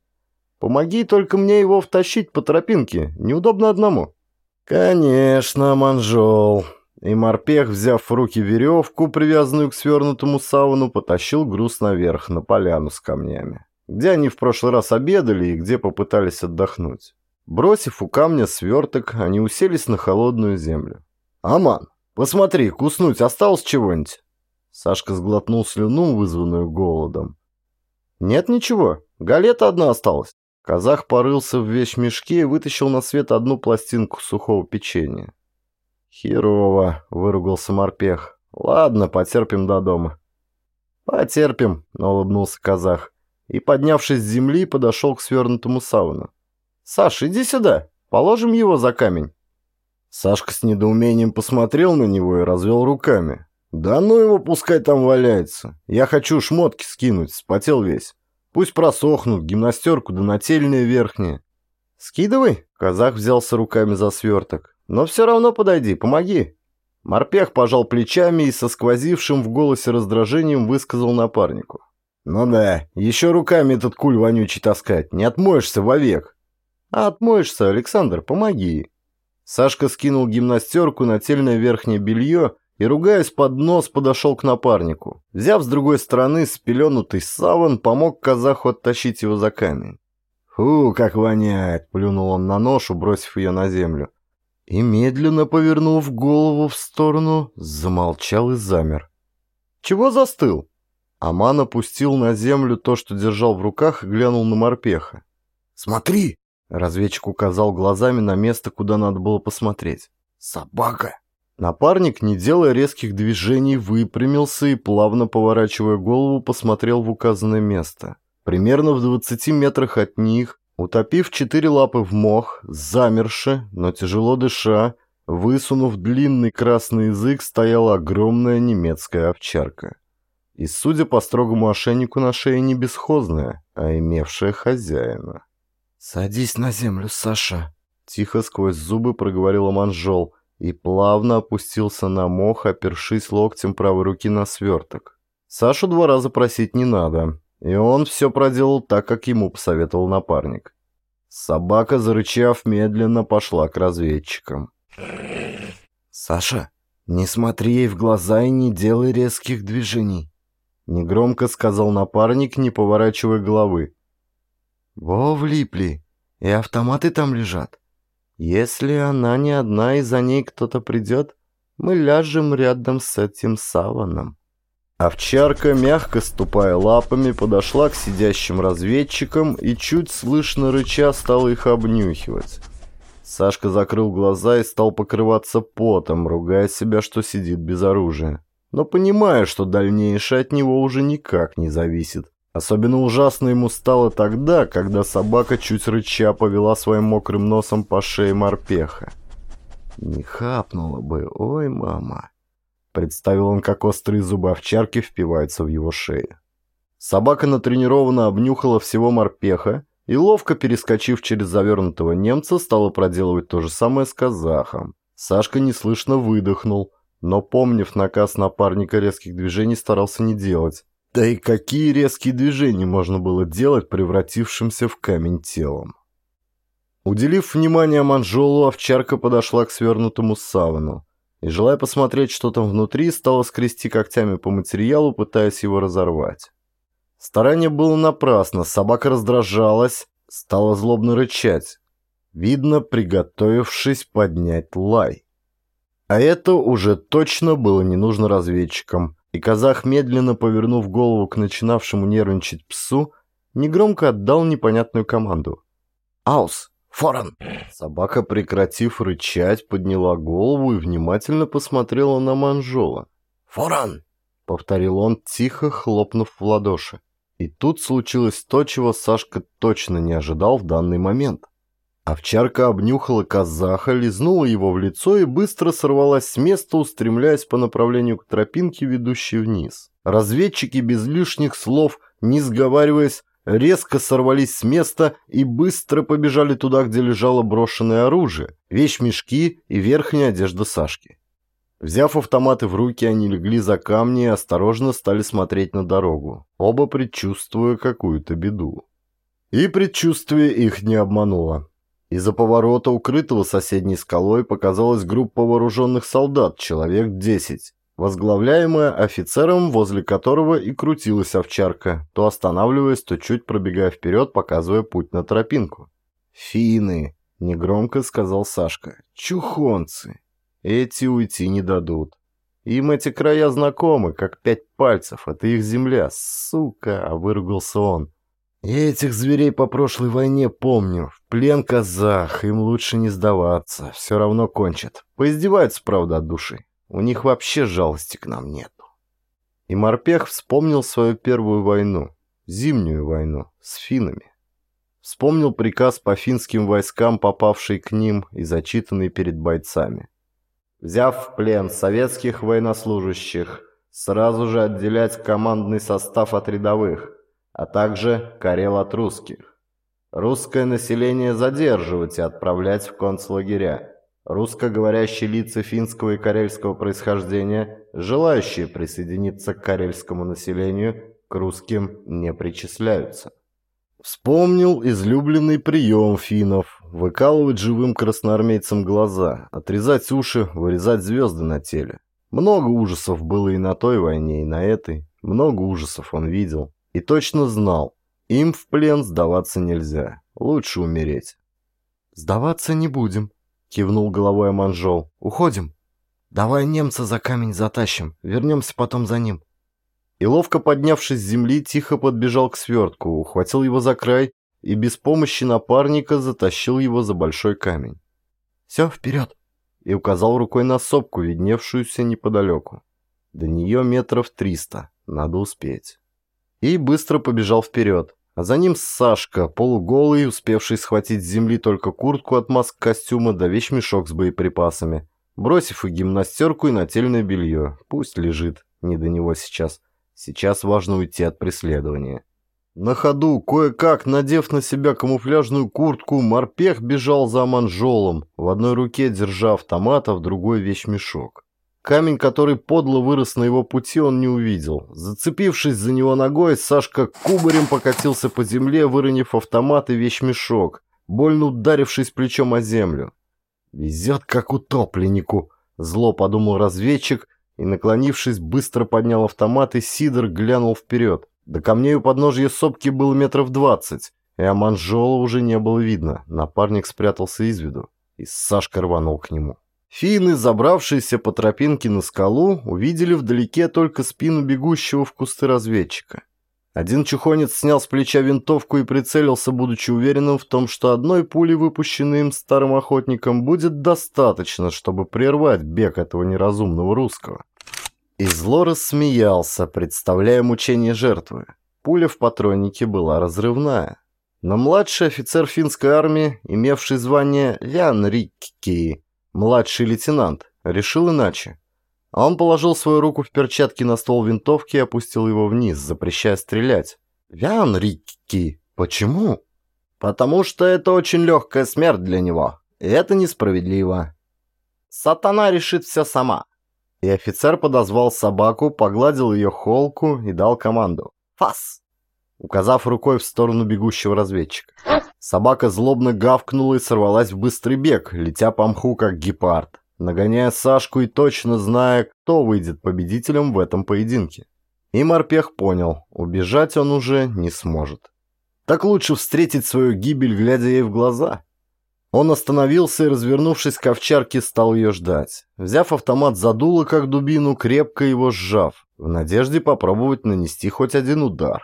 Помоги только мне его втащить по тропинке, неудобно одному. Конечно, манжол. и морпех, взяв в руки веревку, привязанную к свернутому сауну, потащил груз наверх, на поляну с камнями, где они в прошлый раз обедали и где попытались отдохнуть. Бросив у камня сверток, они уселись на холодную землю. «Аман, посмотри, куснуть осталось чего-нибудь?» Сашка сглотнул слюну, вызванную голодом. «Нет ничего, галета одна осталась». Казах порылся в вещмешке и вытащил на свет одну пластинку сухого печенья. «Херово», — выругался морпех. «Ладно, потерпим до дома». «Потерпим», — улыбнулся казах. И, поднявшись с земли, подошел к свернутому сауну. «Саш, иди сюда, положим его за камень». Сашка с недоумением посмотрел на него и развел руками. «Да ну его, пускай там валяется. Я хочу шмотки скинуть, спотел весь. Пусть просохнут, гимнастерку да нательные верхние». «Скидывай», — казах взялся руками за сверток. Но все равно подойди, помоги». Морпех пожал плечами и со сквозившим в голосе раздражением высказал напарнику. «Ну да, еще руками этот куль вонючий таскать, не отмоешься вовек». «А отмоешься, Александр, помоги». Сашка скинул гимнастерку, нательное верхнее белье и, ругаясь под нос, подошел к напарнику. Взяв с другой стороны спеленутый саван, помог казаху оттащить его за камень. «Фу, как воняет!» — плюнул он на ношу, бросив ее на землю и, медленно повернув голову в сторону, замолчал и замер. «Чего застыл?» Аман опустил на землю то, что держал в руках, и глянул на морпеха. «Смотри!» — разведчик указал глазами на место, куда надо было посмотреть. «Собака!» Напарник, не делая резких движений, выпрямился и, плавно поворачивая голову, посмотрел в указанное место. Примерно в двадцати метрах от них Утопив четыре лапы в мох, замерши, но тяжело дыша, высунув длинный красный язык, стояла огромная немецкая овчарка. И, судя по строгому ошейнику на шее, не бесхозная, а имевшая хозяина. «Садись на землю, Саша!» Тихо сквозь зубы проговорила манжол и плавно опустился на мох, опершись локтем правой руки на сверток. Сашу два раза просить не надо. И он все проделал так, как ему посоветовал напарник. Собака, зарычав, медленно пошла к разведчикам. «Саша, не смотри ей в глаза и не делай резких движений», — негромко сказал напарник, не поворачивая головы. «Во влипли, и автоматы там лежат. Если она не одна и за ней кто-то придет, мы ляжем рядом с этим саваном». Овчарка, мягко ступая лапами, подошла к сидящим разведчикам и, чуть слышно рыча, стала их обнюхивать. Сашка закрыл глаза и стал покрываться потом, ругая себя, что сидит без оружия. Но понимая, что дальнейшее от него уже никак не зависит. Особенно ужасно ему стало тогда, когда собака чуть рыча повела своим мокрым носом по шее морпеха. Не хапнула бы, ой, мама. Представил он, как острые зубы овчарки впиваются в его шею. Собака натренированно обнюхала всего морпеха и, ловко перескочив через завернутого немца, стала проделывать то же самое с казахом. Сашка неслышно выдохнул, но, помнив наказ напарника резких движений, старался не делать. Да и какие резкие движения можно было делать, превратившимся в камень телом? Уделив внимание манжолу, овчарка подошла к свернутому савану и, желая посмотреть, что там внутри, стала скрести когтями по материалу, пытаясь его разорвать. Старание было напрасно, собака раздражалась, стала злобно рычать, видно, приготовившись поднять лай. А это уже точно было не нужно разведчикам, и казах, медленно повернув голову к начинавшему нервничать псу, негромко отдал непонятную команду. «Аус! Форан!» Собака, прекратив рычать, подняла голову и внимательно посмотрела на манжола. «Форан!» — повторил он, тихо хлопнув в ладоши. И тут случилось то, чего Сашка точно не ожидал в данный момент. Овчарка обнюхала казаха, лизнула его в лицо и быстро сорвалась с места, устремляясь по направлению к тропинке, ведущей вниз. Разведчики без лишних слов, не сговариваясь, резко сорвались с места и быстро побежали туда, где лежало брошенное оружие, вещмешки и верхняя одежда Сашки. Взяв автоматы в руки, они легли за камни и осторожно стали смотреть на дорогу, оба предчувствуя какую-то беду. И предчувствие их не обмануло. Из-за поворота, укрытого соседней скалой, показалась группа вооруженных солдат, человек десять, возглавляемая офицером, возле которого и крутилась овчарка, то останавливаясь, то чуть пробегая вперед, показывая путь на тропинку. «Финны!» — негромко сказал Сашка. «Чухонцы! Эти уйти не дадут. Им эти края знакомы, как пять пальцев. Это их земля. Сука!» — выругался он. «Я этих зверей по прошлой войне помню. В плен казах, им лучше не сдаваться. Все равно кончат. Поиздеваются, правда, от души. У них вообще жалости к нам нету». И Морпех вспомнил свою первую войну, зимнюю войну, с финнами. Вспомнил приказ по финским войскам, попавший к ним и зачитанный перед бойцами. Взяв в плен советских военнослужащих, сразу же отделять командный состав от рядовых – а также карел от русских. Русское население задерживать и отправлять в концлагеря. Русскоговорящие лица финского и карельского происхождения, желающие присоединиться к карельскому населению, к русским не причисляются. Вспомнил излюбленный прием финнов – выкалывать живым красноармейцам глаза, отрезать уши, вырезать звезды на теле. Много ужасов было и на той войне, и на этой. Много ужасов он видел. И точно знал, им в плен сдаваться нельзя, лучше умереть. «Сдаваться не будем», — кивнул головой Аманжол. «Уходим. Давай немца за камень затащим, вернемся потом за ним». И ловко поднявшись с земли, тихо подбежал к свертку, ухватил его за край и без помощи напарника затащил его за большой камень. «Все, вперед!» и указал рукой на сопку, видневшуюся неподалеку. До нее метров триста, надо успеть и быстро побежал вперед. А за ним Сашка, полуголый, успевший схватить с земли только куртку от маск костюма да вещмешок с боеприпасами. Бросив и гимнастерку, и нательное белье. Пусть лежит, не до него сейчас. Сейчас важно уйти от преследования. На ходу, кое-как, надев на себя камуфляжную куртку, морпех бежал за манжолом, в одной руке держа автомат, а в другой вещмешок. Камень, который подло вырос на его пути, он не увидел. Зацепившись за него ногой, Сашка кубарем покатился по земле, выронив автомат и вещмешок, больно ударившись плечом о землю. «Везет, как утопленнику!» — зло подумал разведчик и, наклонившись, быстро поднял автомат, и Сидор глянул вперед. До камней у подножья сопки было метров двадцать, и Аманжола уже не было видно. Напарник спрятался из виду, и Сашка рванул к нему. Финны, забравшиеся по тропинке на скалу, увидели вдалеке только спину бегущего в кусты разведчика. Один чухонец снял с плеча винтовку и прицелился, будучи уверенным в том, что одной пули, выпущенной им старым охотником, будет достаточно, чтобы прервать бег этого неразумного русского. И зло рассмеялся, представляя мучение жертвы. Пуля в патроннике была разрывная. Но младший офицер финской армии, имевший звание Лян Рикки, Младший лейтенант решил иначе. Он положил свою руку в перчатки на ствол винтовки и опустил его вниз, запрещая стрелять. «Вян, Рикки, почему?» «Потому что это очень легкая смерть для него, и это несправедливо. Сатана решит все сама». И офицер подозвал собаку, погладил ее холку и дал команду. «Фас!» указав рукой в сторону бегущего разведчика. Собака злобно гавкнула и сорвалась в быстрый бег, летя по мху, как гепард, нагоняя Сашку и точно зная, кто выйдет победителем в этом поединке. И морпех понял, убежать он уже не сможет. Так лучше встретить свою гибель, глядя ей в глаза. Он остановился и, развернувшись к овчарке, стал ее ждать. Взяв автомат за дуло, как дубину, крепко его сжав, в надежде попробовать нанести хоть один удар.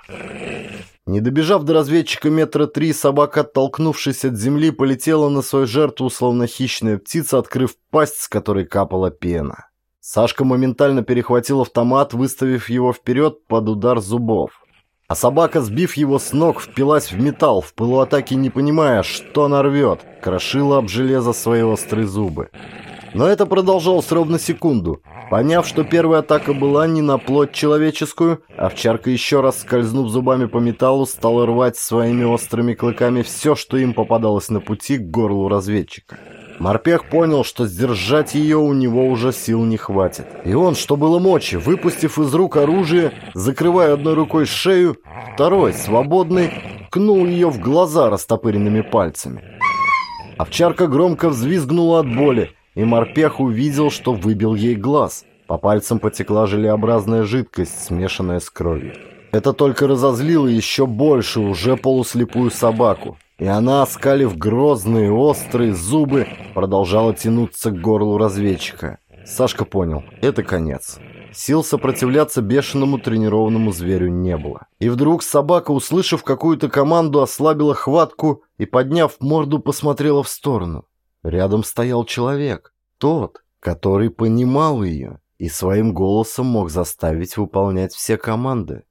Не добежав до разведчика метра три, собака, оттолкнувшись от земли, полетела на свою жертву, словно хищная птица, открыв пасть, с которой капала пена. Сашка моментально перехватил автомат, выставив его вперед под удар зубов. А собака, сбив его с ног, впилась в металл, в пылу атаки не понимая, что она рвет, крошила об железо свои острые зубы. Но это продолжалось ровно секунду. Поняв, что первая атака была не на плоть человеческую, овчарка еще раз скользнув зубами по металлу, стала рвать своими острыми клыками все, что им попадалось на пути к горлу разведчика. Морпех понял, что сдержать ее у него уже сил не хватит. И он, что было мочи, выпустив из рук оружие, закрывая одной рукой шею, второй, свободный, кнул ее в глаза растопыренными пальцами. Овчарка громко взвизгнула от боли, и морпех увидел, что выбил ей глаз. По пальцам потекла желеобразная жидкость, смешанная с кровью. Это только разозлило еще больше уже полуслепую собаку, и она, оскалив грозные острые зубы, продолжала тянуться к горлу разведчика. Сашка понял, это конец. Сил сопротивляться бешеному тренированному зверю не было. И вдруг собака, услышав какую-то команду, ослабила хватку и, подняв морду, посмотрела в сторону. Рядом стоял человек, тот, который понимал ее и своим голосом мог заставить выполнять все команды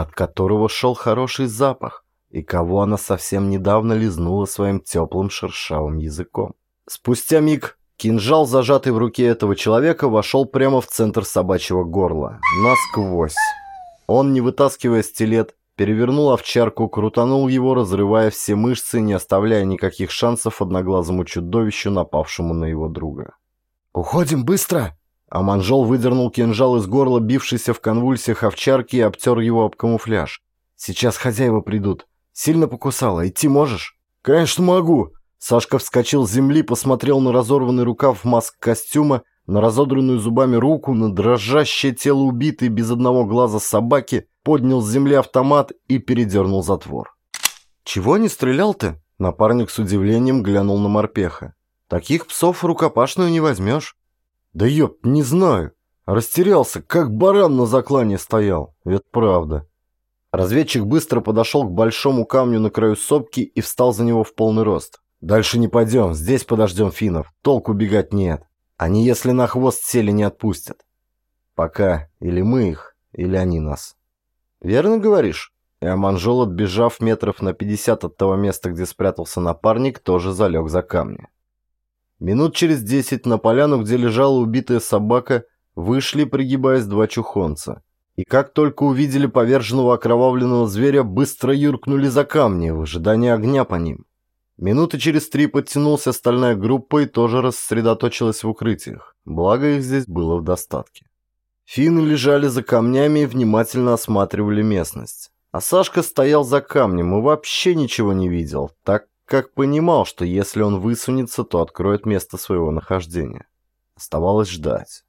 от которого шел хороший запах, и кого она совсем недавно лизнула своим теплым шершавым языком. Спустя миг кинжал, зажатый в руке этого человека, вошел прямо в центр собачьего горла, насквозь. Он, не вытаскивая стилет, перевернул овчарку, крутанул его, разрывая все мышцы, не оставляя никаких шансов одноглазому чудовищу, напавшему на его друга. «Уходим быстро!» А манжол выдернул кинжал из горла, бившийся в конвульсиях овчарки, и обтер его об камуфляж. «Сейчас хозяева придут. Сильно покусала. Идти можешь?» «Конечно могу!» Сашка вскочил с земли, посмотрел на разорванный рукав маск костюма, на разодранную зубами руку, на дрожащее тело убитой без одного глаза собаки, поднял с земли автомат и передернул затвор. «Чего не стрелял ты?» Напарник с удивлением глянул на морпеха. «Таких псов рукопашную не возьмешь». Да ёп, не знаю. Растерялся, как баран на заклане стоял. Это правда. Разведчик быстро подошел к большому камню на краю сопки и встал за него в полный рост. «Дальше не пойдем, здесь подождем финнов. Толку бегать нет. Они, если на хвост сели, не отпустят. Пока или мы их, или они нас». «Верно говоришь?» И Аманжол, отбежав метров на пятьдесят от того места, где спрятался напарник, тоже залег за камни. Минут через десять на поляну, где лежала убитая собака, вышли, пригибаясь, два чухонца. И как только увидели поверженного окровавленного зверя, быстро юркнули за камни в ожидании огня по ним. Минуты через три подтянулась остальная группа и тоже рассредоточилась в укрытиях, благо их здесь было в достатке. Финны лежали за камнями и внимательно осматривали местность. А Сашка стоял за камнем и вообще ничего не видел, так как понимал, что если он высунется, то откроет место своего нахождения. Оставалось ждать.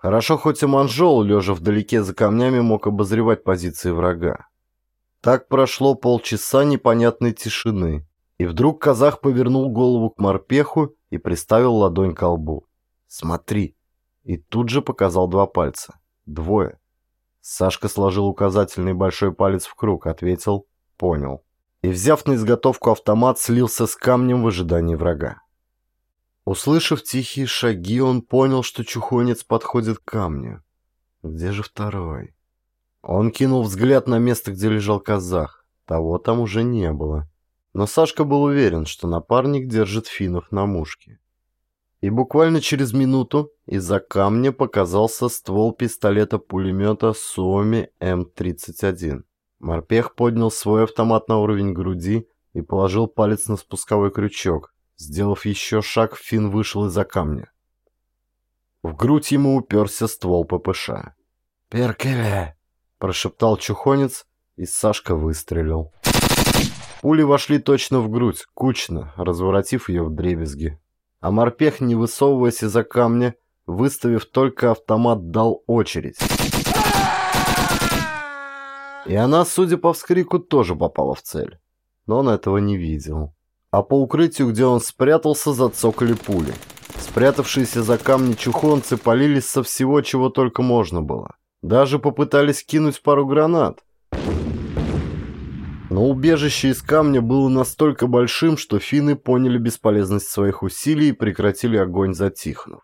Хорошо, хоть и Манжол, лежа вдалеке за камнями, мог обозревать позиции врага. Так прошло полчаса непонятной тишины, и вдруг казах повернул голову к морпеху и приставил ладонь к лбу. «Смотри!» И тут же показал два пальца. Двое. Сашка сложил указательный большой палец в круг, ответил «Понял» и, взяв на изготовку автомат, слился с камнем в ожидании врага. Услышав тихие шаги, он понял, что чухонец подходит к камню. Где же второй? Он кинул взгляд на место, где лежал казах. Того там уже не было. Но Сашка был уверен, что напарник держит финнов на мушке. И буквально через минуту из-за камня показался ствол пистолета-пулемета Суоми М-31. Морпех поднял свой автомат на уровень груди и положил палец на спусковой крючок. Сделав еще шаг, Финн вышел из-за камня. В грудь ему уперся ствол ППШ. «Перкеле!» – прошептал чухонец, и Сашка выстрелил. Пули вошли точно в грудь, кучно, разворотив ее в дребезги. А морпех, не высовываясь из-за камня, выставив только автомат, дал очередь. И она, судя по вскрику, тоже попала в цель. Но он этого не видел. А по укрытию, где он спрятался, зацокали пули. Спрятавшиеся за камни чухонцы полились со всего, чего только можно было. Даже попытались кинуть пару гранат. Но убежище из камня было настолько большим, что финны поняли бесполезность своих усилий и прекратили огонь, затихнув.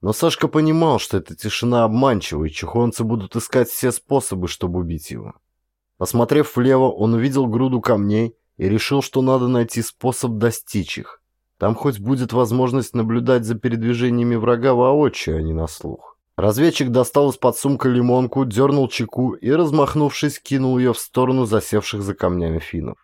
Но Сашка понимал, что эта тишина обманчива, и чухонцы будут искать все способы, чтобы убить его. Посмотрев влево, он увидел груду камней и решил, что надо найти способ достичь их. Там хоть будет возможность наблюдать за передвижениями врага воочию, а не на слух. Разведчик достал из-под сумка лимонку, дернул чеку и, размахнувшись, кинул ее в сторону засевших за камнями финнов.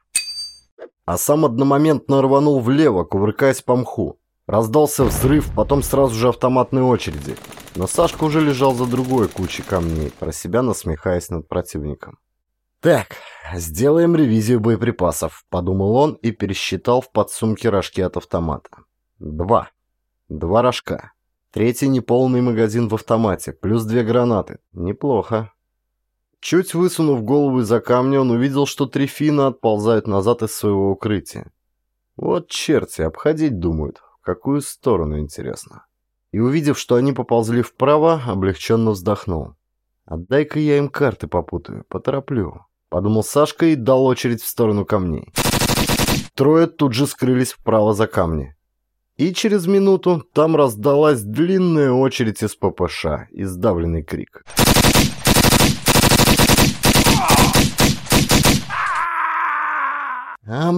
А сам одномоментно рванул влево, кувыркаясь по мху. Раздался взрыв, потом сразу же автоматные очереди. Но Сашка уже лежал за другой кучей камней, про себя насмехаясь над противником. «Так, сделаем ревизию боеприпасов», — подумал он и пересчитал в подсумке рожки от автомата. «Два. Два рожка. Третий неполный магазин в автомате, плюс две гранаты. Неплохо». Чуть высунув голову из-за камня, он увидел, что три фина отползают назад из своего укрытия. Вот черти, обходить думают. В какую сторону, интересно. И увидев, что они поползли вправо, облегченно вздохнул. «Отдай-ка я им карты попутаю, потороплю», — подумал Сашка и дал очередь в сторону камней. Трое тут же скрылись вправо за камни. И через минуту там раздалась длинная очередь из ППШ и сдавленный крик. А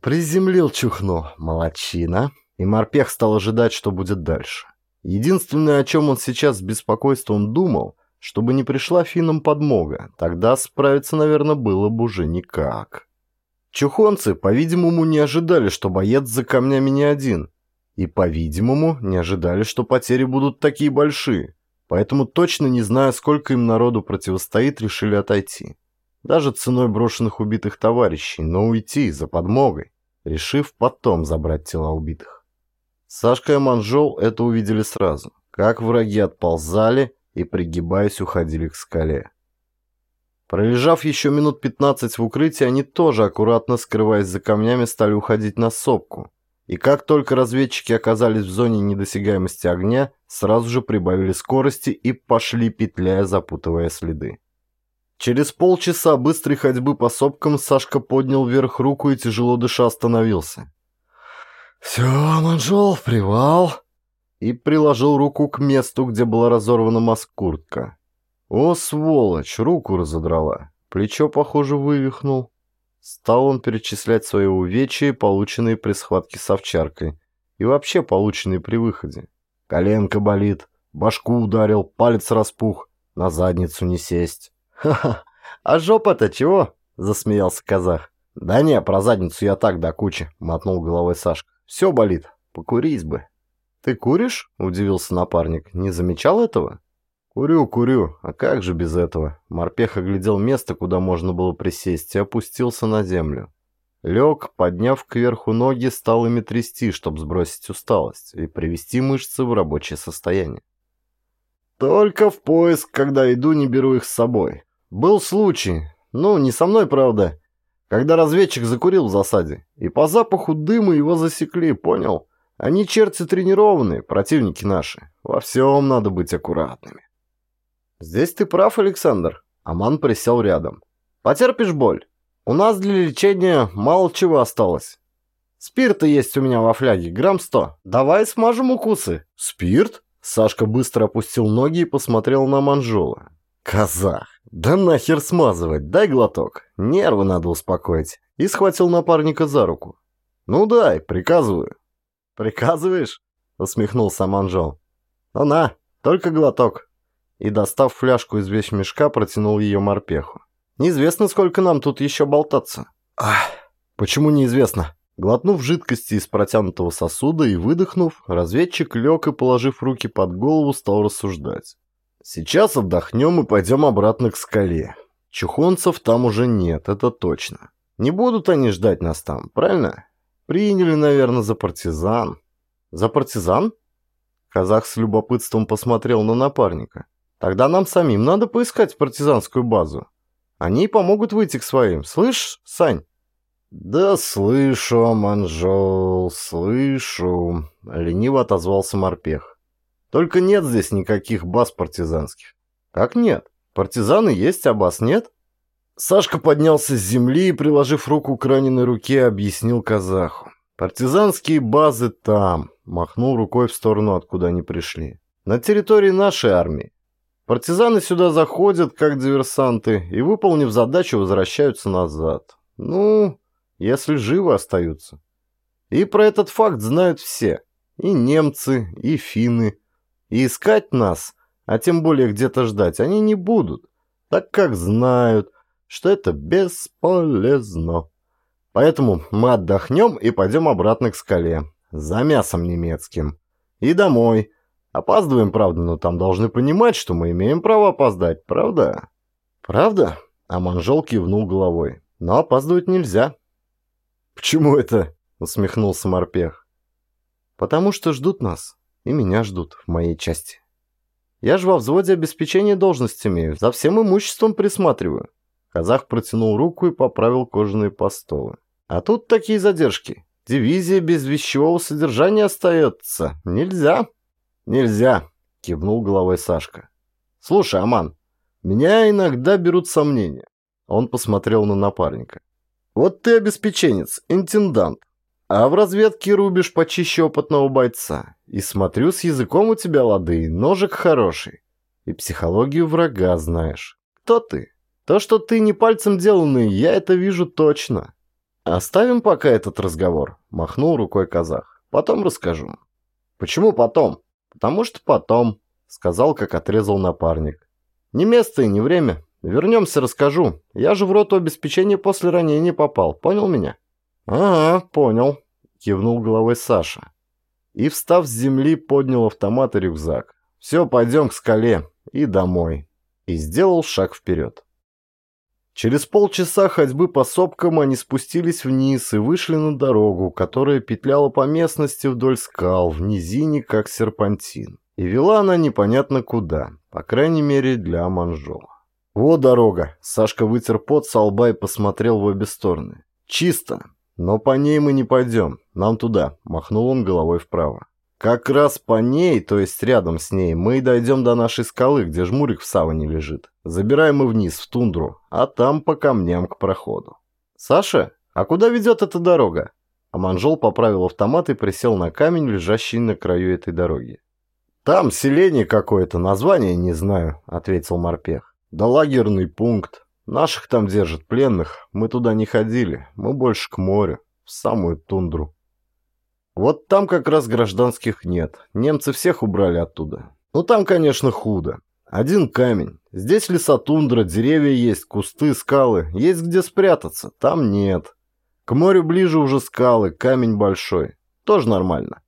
приземлил чухну, молодчина. И морпех стал ожидать, что будет дальше. Единственное, о чем он сейчас с беспокойством думал, чтобы не пришла финнам подмога, тогда справиться, наверное, было бы уже никак. Чухонцы, по-видимому, не ожидали, что боец за камнями не один. И, по-видимому, не ожидали, что потери будут такие большие. Поэтому, точно не зная, сколько им народу противостоит, решили отойти. Даже ценой брошенных убитых товарищей, но уйти за подмогой, решив потом забрать тела убитых. Сашка и Манжол это увидели сразу, как враги отползали и, пригибаясь, уходили к скале. Пролежав еще минут 15 в укрытии, они тоже, аккуратно скрываясь за камнями, стали уходить на сопку. И как только разведчики оказались в зоне недосягаемости огня, сразу же прибавили скорости и пошли, петляя, запутывая следы. Через полчаса быстрой ходьбы по сопкам Сашка поднял вверх руку и, тяжело дыша, остановился. «Все, Манжол, привал!» И приложил руку к месту, где была разорвана маскуртка. О, сволочь, руку разодрала. Плечо, похоже, вывихнул. Стал он перечислять свои увечья, полученные при схватке с овчаркой, и вообще полученные при выходе. Коленка болит, башку ударил, палец распух, на задницу не сесть. «Ха-ха, а жопа-то чего?» — засмеялся казах. «Да не, про задницу я так до кучи», — мотнул головой Сашка. «Все болит, покурись бы». «Ты куришь?» — удивился напарник. «Не замечал этого?» «Курю, курю. А как же без этого?» Морпех оглядел место, куда можно было присесть, и опустился на землю. Лег, подняв кверху ноги, стал ими трясти, чтобы сбросить усталость и привести мышцы в рабочее состояние. «Только в поиск, когда иду, не беру их с собой. Был случай. Ну, не со мной, правда. Когда разведчик закурил в засаде, и по запаху дыма его засекли, понял?» Они черти тренированные, противники наши. Во всем надо быть аккуратными. Здесь ты прав, Александр. Аман присел рядом. Потерпишь боль? У нас для лечения мало чего осталось. Спирта есть у меня во фляге, грамм сто. Давай смажем укусы. Спирт? Сашка быстро опустил ноги и посмотрел на Манжола. Казах, да нахер смазывать, дай глоток. Нервы надо успокоить. И схватил напарника за руку. Ну дай, приказываю. «Приказываешь?» — усмехнулся Манжол. «Ну на, только глоток». И, достав фляжку из вещмешка, протянул ее морпеху. «Неизвестно, сколько нам тут еще болтаться». «Ах, почему неизвестно?» Глотнув жидкости из протянутого сосуда и выдохнув, разведчик лег и, положив руки под голову, стал рассуждать. «Сейчас отдохнем и пойдем обратно к скале. Чухонцев там уже нет, это точно. Не будут они ждать нас там, правильно? Приняли, наверное, за партизан. За партизан? Казах с любопытством посмотрел на напарника. Тогда нам самим надо поискать партизанскую базу. Они помогут выйти к своим. Слышь, Сань? Да слышу, Манжол, слышу. Лениво отозвался морпех. Только нет здесь никаких баз партизанских. Как нет? Партизаны есть, а баз нет? Сашка поднялся с земли и, приложив руку к раненой руке, объяснил казаху. «Партизанские базы там», — махнул рукой в сторону, откуда они пришли. «На территории нашей армии. Партизаны сюда заходят, как диверсанты, и, выполнив задачу, возвращаются назад. Ну, если живы остаются. И про этот факт знают все. И немцы, и финны. И искать нас, а тем более где-то ждать, они не будут, так как знают, что это бесполезно. Поэтому мы отдохнем и пойдем обратно к скале. За мясом немецким. И домой. Опаздываем, правда, но там должны понимать, что мы имеем право опоздать, правда? Правда? А кивнул головой. «Но опаздывать нельзя». «Почему это?» — усмехнулся Морпех. «Потому что ждут нас. И меня ждут в моей части. Я же во взводе обеспечения должности имею, за всем имуществом присматриваю». Казах протянул руку и поправил кожаные постолы. «А тут такие задержки. Дивизия без вещевого содержания остается. Нельзя». «Нельзя», — кивнул головой Сашка. «Слушай, Аман, меня иногда берут сомнения». Он посмотрел на напарника. «Вот ты обеспеченец, интендант, а в разведке рубишь почище опытного бойца. И смотрю, с языком у тебя лады, ножик хороший. И психологию врага знаешь. Кто ты? То, что ты не пальцем деланный, я это вижу точно. Оставим пока этот разговор, махнул рукой казах. Потом расскажу. Почему потом? Потому что потом, сказал, как отрезал напарник. Не место и не время. Вернемся, расскажу. Я же в роту обеспечения после ранения попал. Понял меня? Ага, понял. Кивнул головой Саша. И, встав с земли, поднял автомат и рюкзак. Все, пойдем к скале. И домой. И сделал шаг вперед. Через полчаса ходьбы по сопкам они спустились вниз и вышли на дорогу, которая петляла по местности вдоль скал, в низине, как серпантин. И вела она непонятно куда, по крайней мере для Манжола. «Во дорога!» Сашка вытер пот со лба и посмотрел в обе стороны. «Чисто! Но по ней мы не пойдем, нам туда!» Махнул он головой вправо. «Как раз по ней, то есть рядом с ней, мы и дойдем до нашей скалы, где жмурик в саване лежит. Забираем и вниз, в тундру, а там по камням к проходу». «Саша, а куда ведет эта дорога?» Аманжол поправил автомат и присел на камень, лежащий на краю этой дороги. «Там селение какое-то, название не знаю», — ответил морпех. Да лагерный пункт. Наших там держат пленных. Мы туда не ходили. Мы больше к морю. В самую тундру. Вот там как раз гражданских нет. Немцы всех убрали оттуда. Ну там, конечно, худо. Один камень. Здесь лесотундра, деревья есть, кусты, скалы. Есть где спрятаться. Там нет. К морю ближе уже скалы, камень большой. Тоже нормально.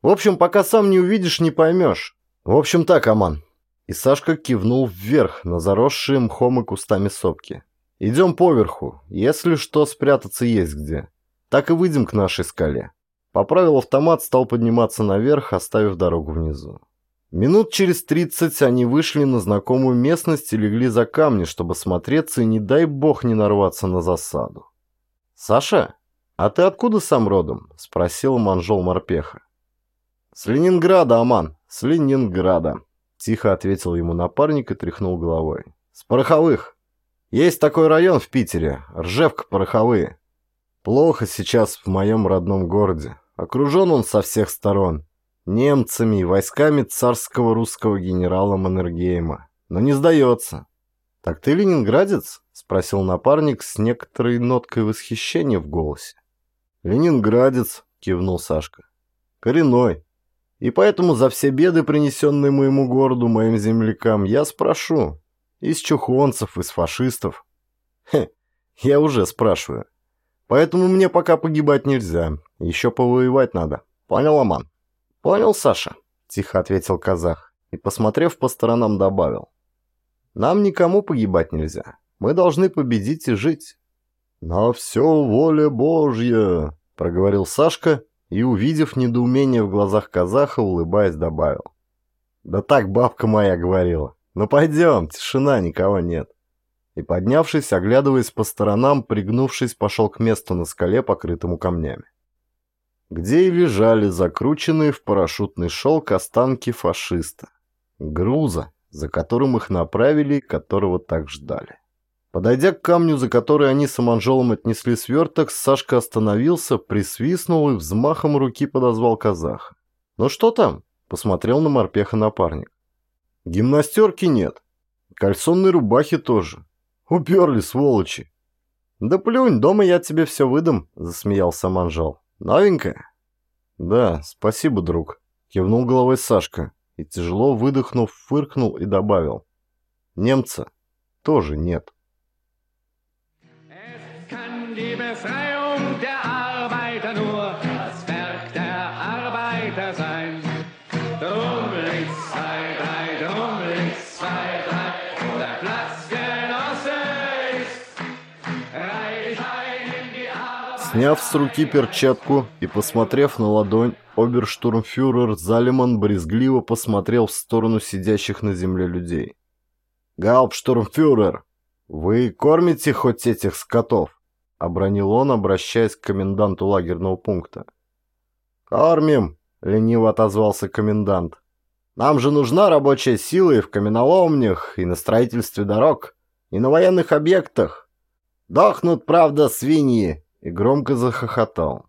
В общем, пока сам не увидишь, не поймешь. В общем так, Аман, и Сашка кивнул вверх на заросшие мхом и кустами сопки. «Идем поверху. Если что, спрятаться есть где. Так и выйдем к нашей скале». Поправил автомат, стал подниматься наверх, оставив дорогу внизу. Минут через тридцать они вышли на знакомую местность и легли за камни, чтобы смотреться и не дай бог не нарваться на засаду. «Саша, а ты откуда сам родом?» – спросил Манжол Морпеха. «С Ленинграда, Аман, с Ленинграда», Тихо ответил ему напарник и тряхнул головой. «С пороховых. Есть такой район в Питере. Ржевка пороховые. Плохо сейчас в моем родном городе. Окружен он со всех сторон. Немцами и войсками царского русского генерала Маннергейма. Но не сдается. «Так ты ленинградец?» — спросил напарник с некоторой ноткой восхищения в голосе. «Ленинградец», — кивнул Сашка. «Коренной. И поэтому за все беды, принесенные моему городу, моим землякам, я спрошу. Из чухонцев, из фашистов. Хе, я уже спрашиваю. Поэтому мне пока погибать нельзя. Еще повоевать надо. Понял, Аман? Понял, Саша? Тихо ответил казах. И, посмотрев по сторонам, добавил. Нам никому погибать нельзя. Мы должны победить и жить. «На все воля Божья!» — проговорил Сашка и, увидев недоумение в глазах казаха, улыбаясь, добавил. «Да так бабка моя говорила. Ну пойдем, тишина, никого нет». И, поднявшись, оглядываясь по сторонам, пригнувшись, пошел к месту на скале, покрытому камнями. Где и лежали закрученные в парашютный шелк останки фашиста. Груза, за которым их направили и которого так ждали. Подойдя к камню, за который они с Аманжолом отнесли сверток, Сашка остановился, присвистнул и взмахом руки подозвал казаха. «Ну что там?» – посмотрел на морпеха напарник. «Гимнастерки нет. Кальсонной рубахи тоже. Уперли, сволочи!» «Да плюнь, дома я тебе все выдам», – засмеялся Манжал. «Новенькая?» «Да, спасибо, друг», – кивнул головой Сашка и, тяжело выдохнув, фыркнул и добавил. «Немца тоже нет». die Сняв с руки перчатку и посмотрев на ладонь, оберштурмфюрер Залиман брезгливо посмотрел в сторону сидящих на земле людей. «Гауптштурмфюрер, вы кормите хоть этих скотов?» — обронил он, обращаясь к коменданту лагерного пункта. «Кормим», — лениво отозвался комендант. «Нам же нужна рабочая сила и в каменоломнях, и на строительстве дорог, и на военных объектах. Дохнут, правда, свиньи, и громко захохотал.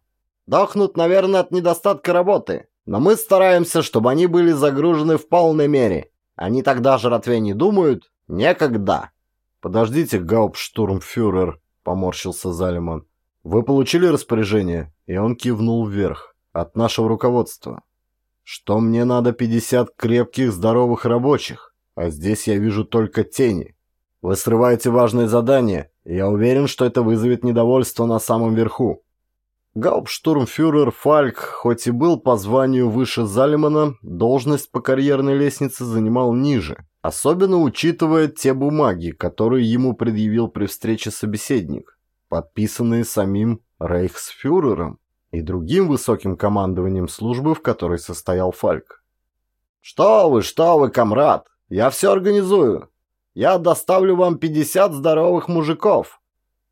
«Дохнут, наверное, от недостатка работы, но мы стараемся, чтобы они были загружены в полной мере. Они тогда жратве не думают? Некогда!» «Подождите, гауптштурмфюрер», — поморщился Залиман. «Вы получили распоряжение?» И он кивнул вверх. «От нашего руководства. Что мне надо 50 крепких, здоровых рабочих, а здесь я вижу только тени. Вы срываете важное задание, я уверен, что это вызовет недовольство на самом верху. Гауптштурмфюрер Фальк, хоть и был по званию выше Залимана, должность по карьерной лестнице занимал ниже, особенно учитывая те бумаги, которые ему предъявил при встрече собеседник, подписанные самим рейхсфюрером и другим высоким командованием службы, в которой состоял Фальк. «Что вы, что вы, комрад, я все организую я доставлю вам 50 здоровых мужиков.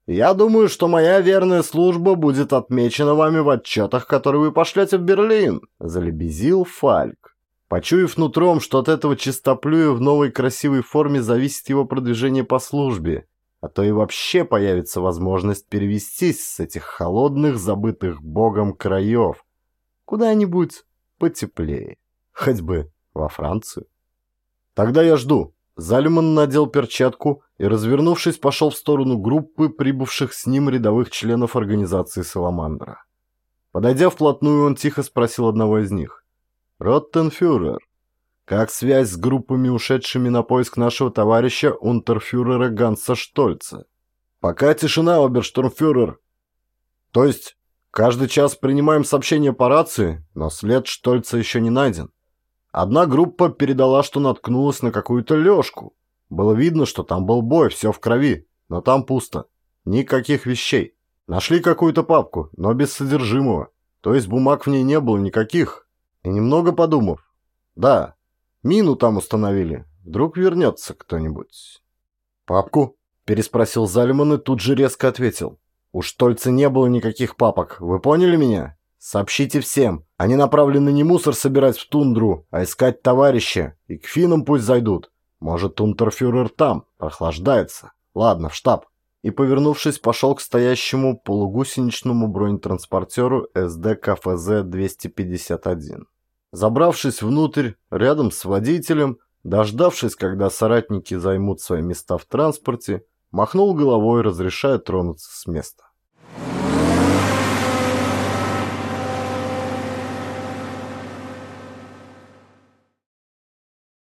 Я думаю, что моя верная служба будет отмечена вами в отчетах, которые вы пошлете в Берлин», — залебезил Фальк. Почуяв нутром, что от этого чистоплюя в новой красивой форме зависит его продвижение по службе, а то и вообще появится возможность перевестись с этих холодных, забытых богом краев куда-нибудь потеплее, хоть бы во Францию. «Тогда я жду», Залиман надел перчатку и, развернувшись, пошел в сторону группы прибывших с ним рядовых членов организации «Саламандра». Подойдя вплотную, он тихо спросил одного из них. «Роттенфюрер, как связь с группами, ушедшими на поиск нашего товарища унтерфюрера Ганса Штольца?» «Пока тишина, оберштурмфюрер». «То есть, каждый час принимаем сообщение по рации, но след Штольца еще не найден?» Одна группа передала, что наткнулась на какую-то лёжку. Было видно, что там был бой, все в крови, но там пусто. Никаких вещей. Нашли какую-то папку, но без содержимого. То есть бумаг в ней не было никаких. И немного подумав. Да, мину там установили. Вдруг вернется кто-нибудь. «Папку?» – переспросил Залиман и тут же резко ответил. «У Штольца не было никаких папок. Вы поняли меня?» Сообщите всем. Они направлены не мусор собирать в тундру, а искать товарища. И к финам пусть зайдут. Может, унтерфюрер там, прохлаждается. Ладно, в штаб. И, повернувшись, пошел к стоящему полугусеничному бронетранспортеру СД КФЗ-251. Забравшись внутрь, рядом с водителем, дождавшись, когда соратники займут свои места в транспорте, махнул головой, разрешая тронуться с места.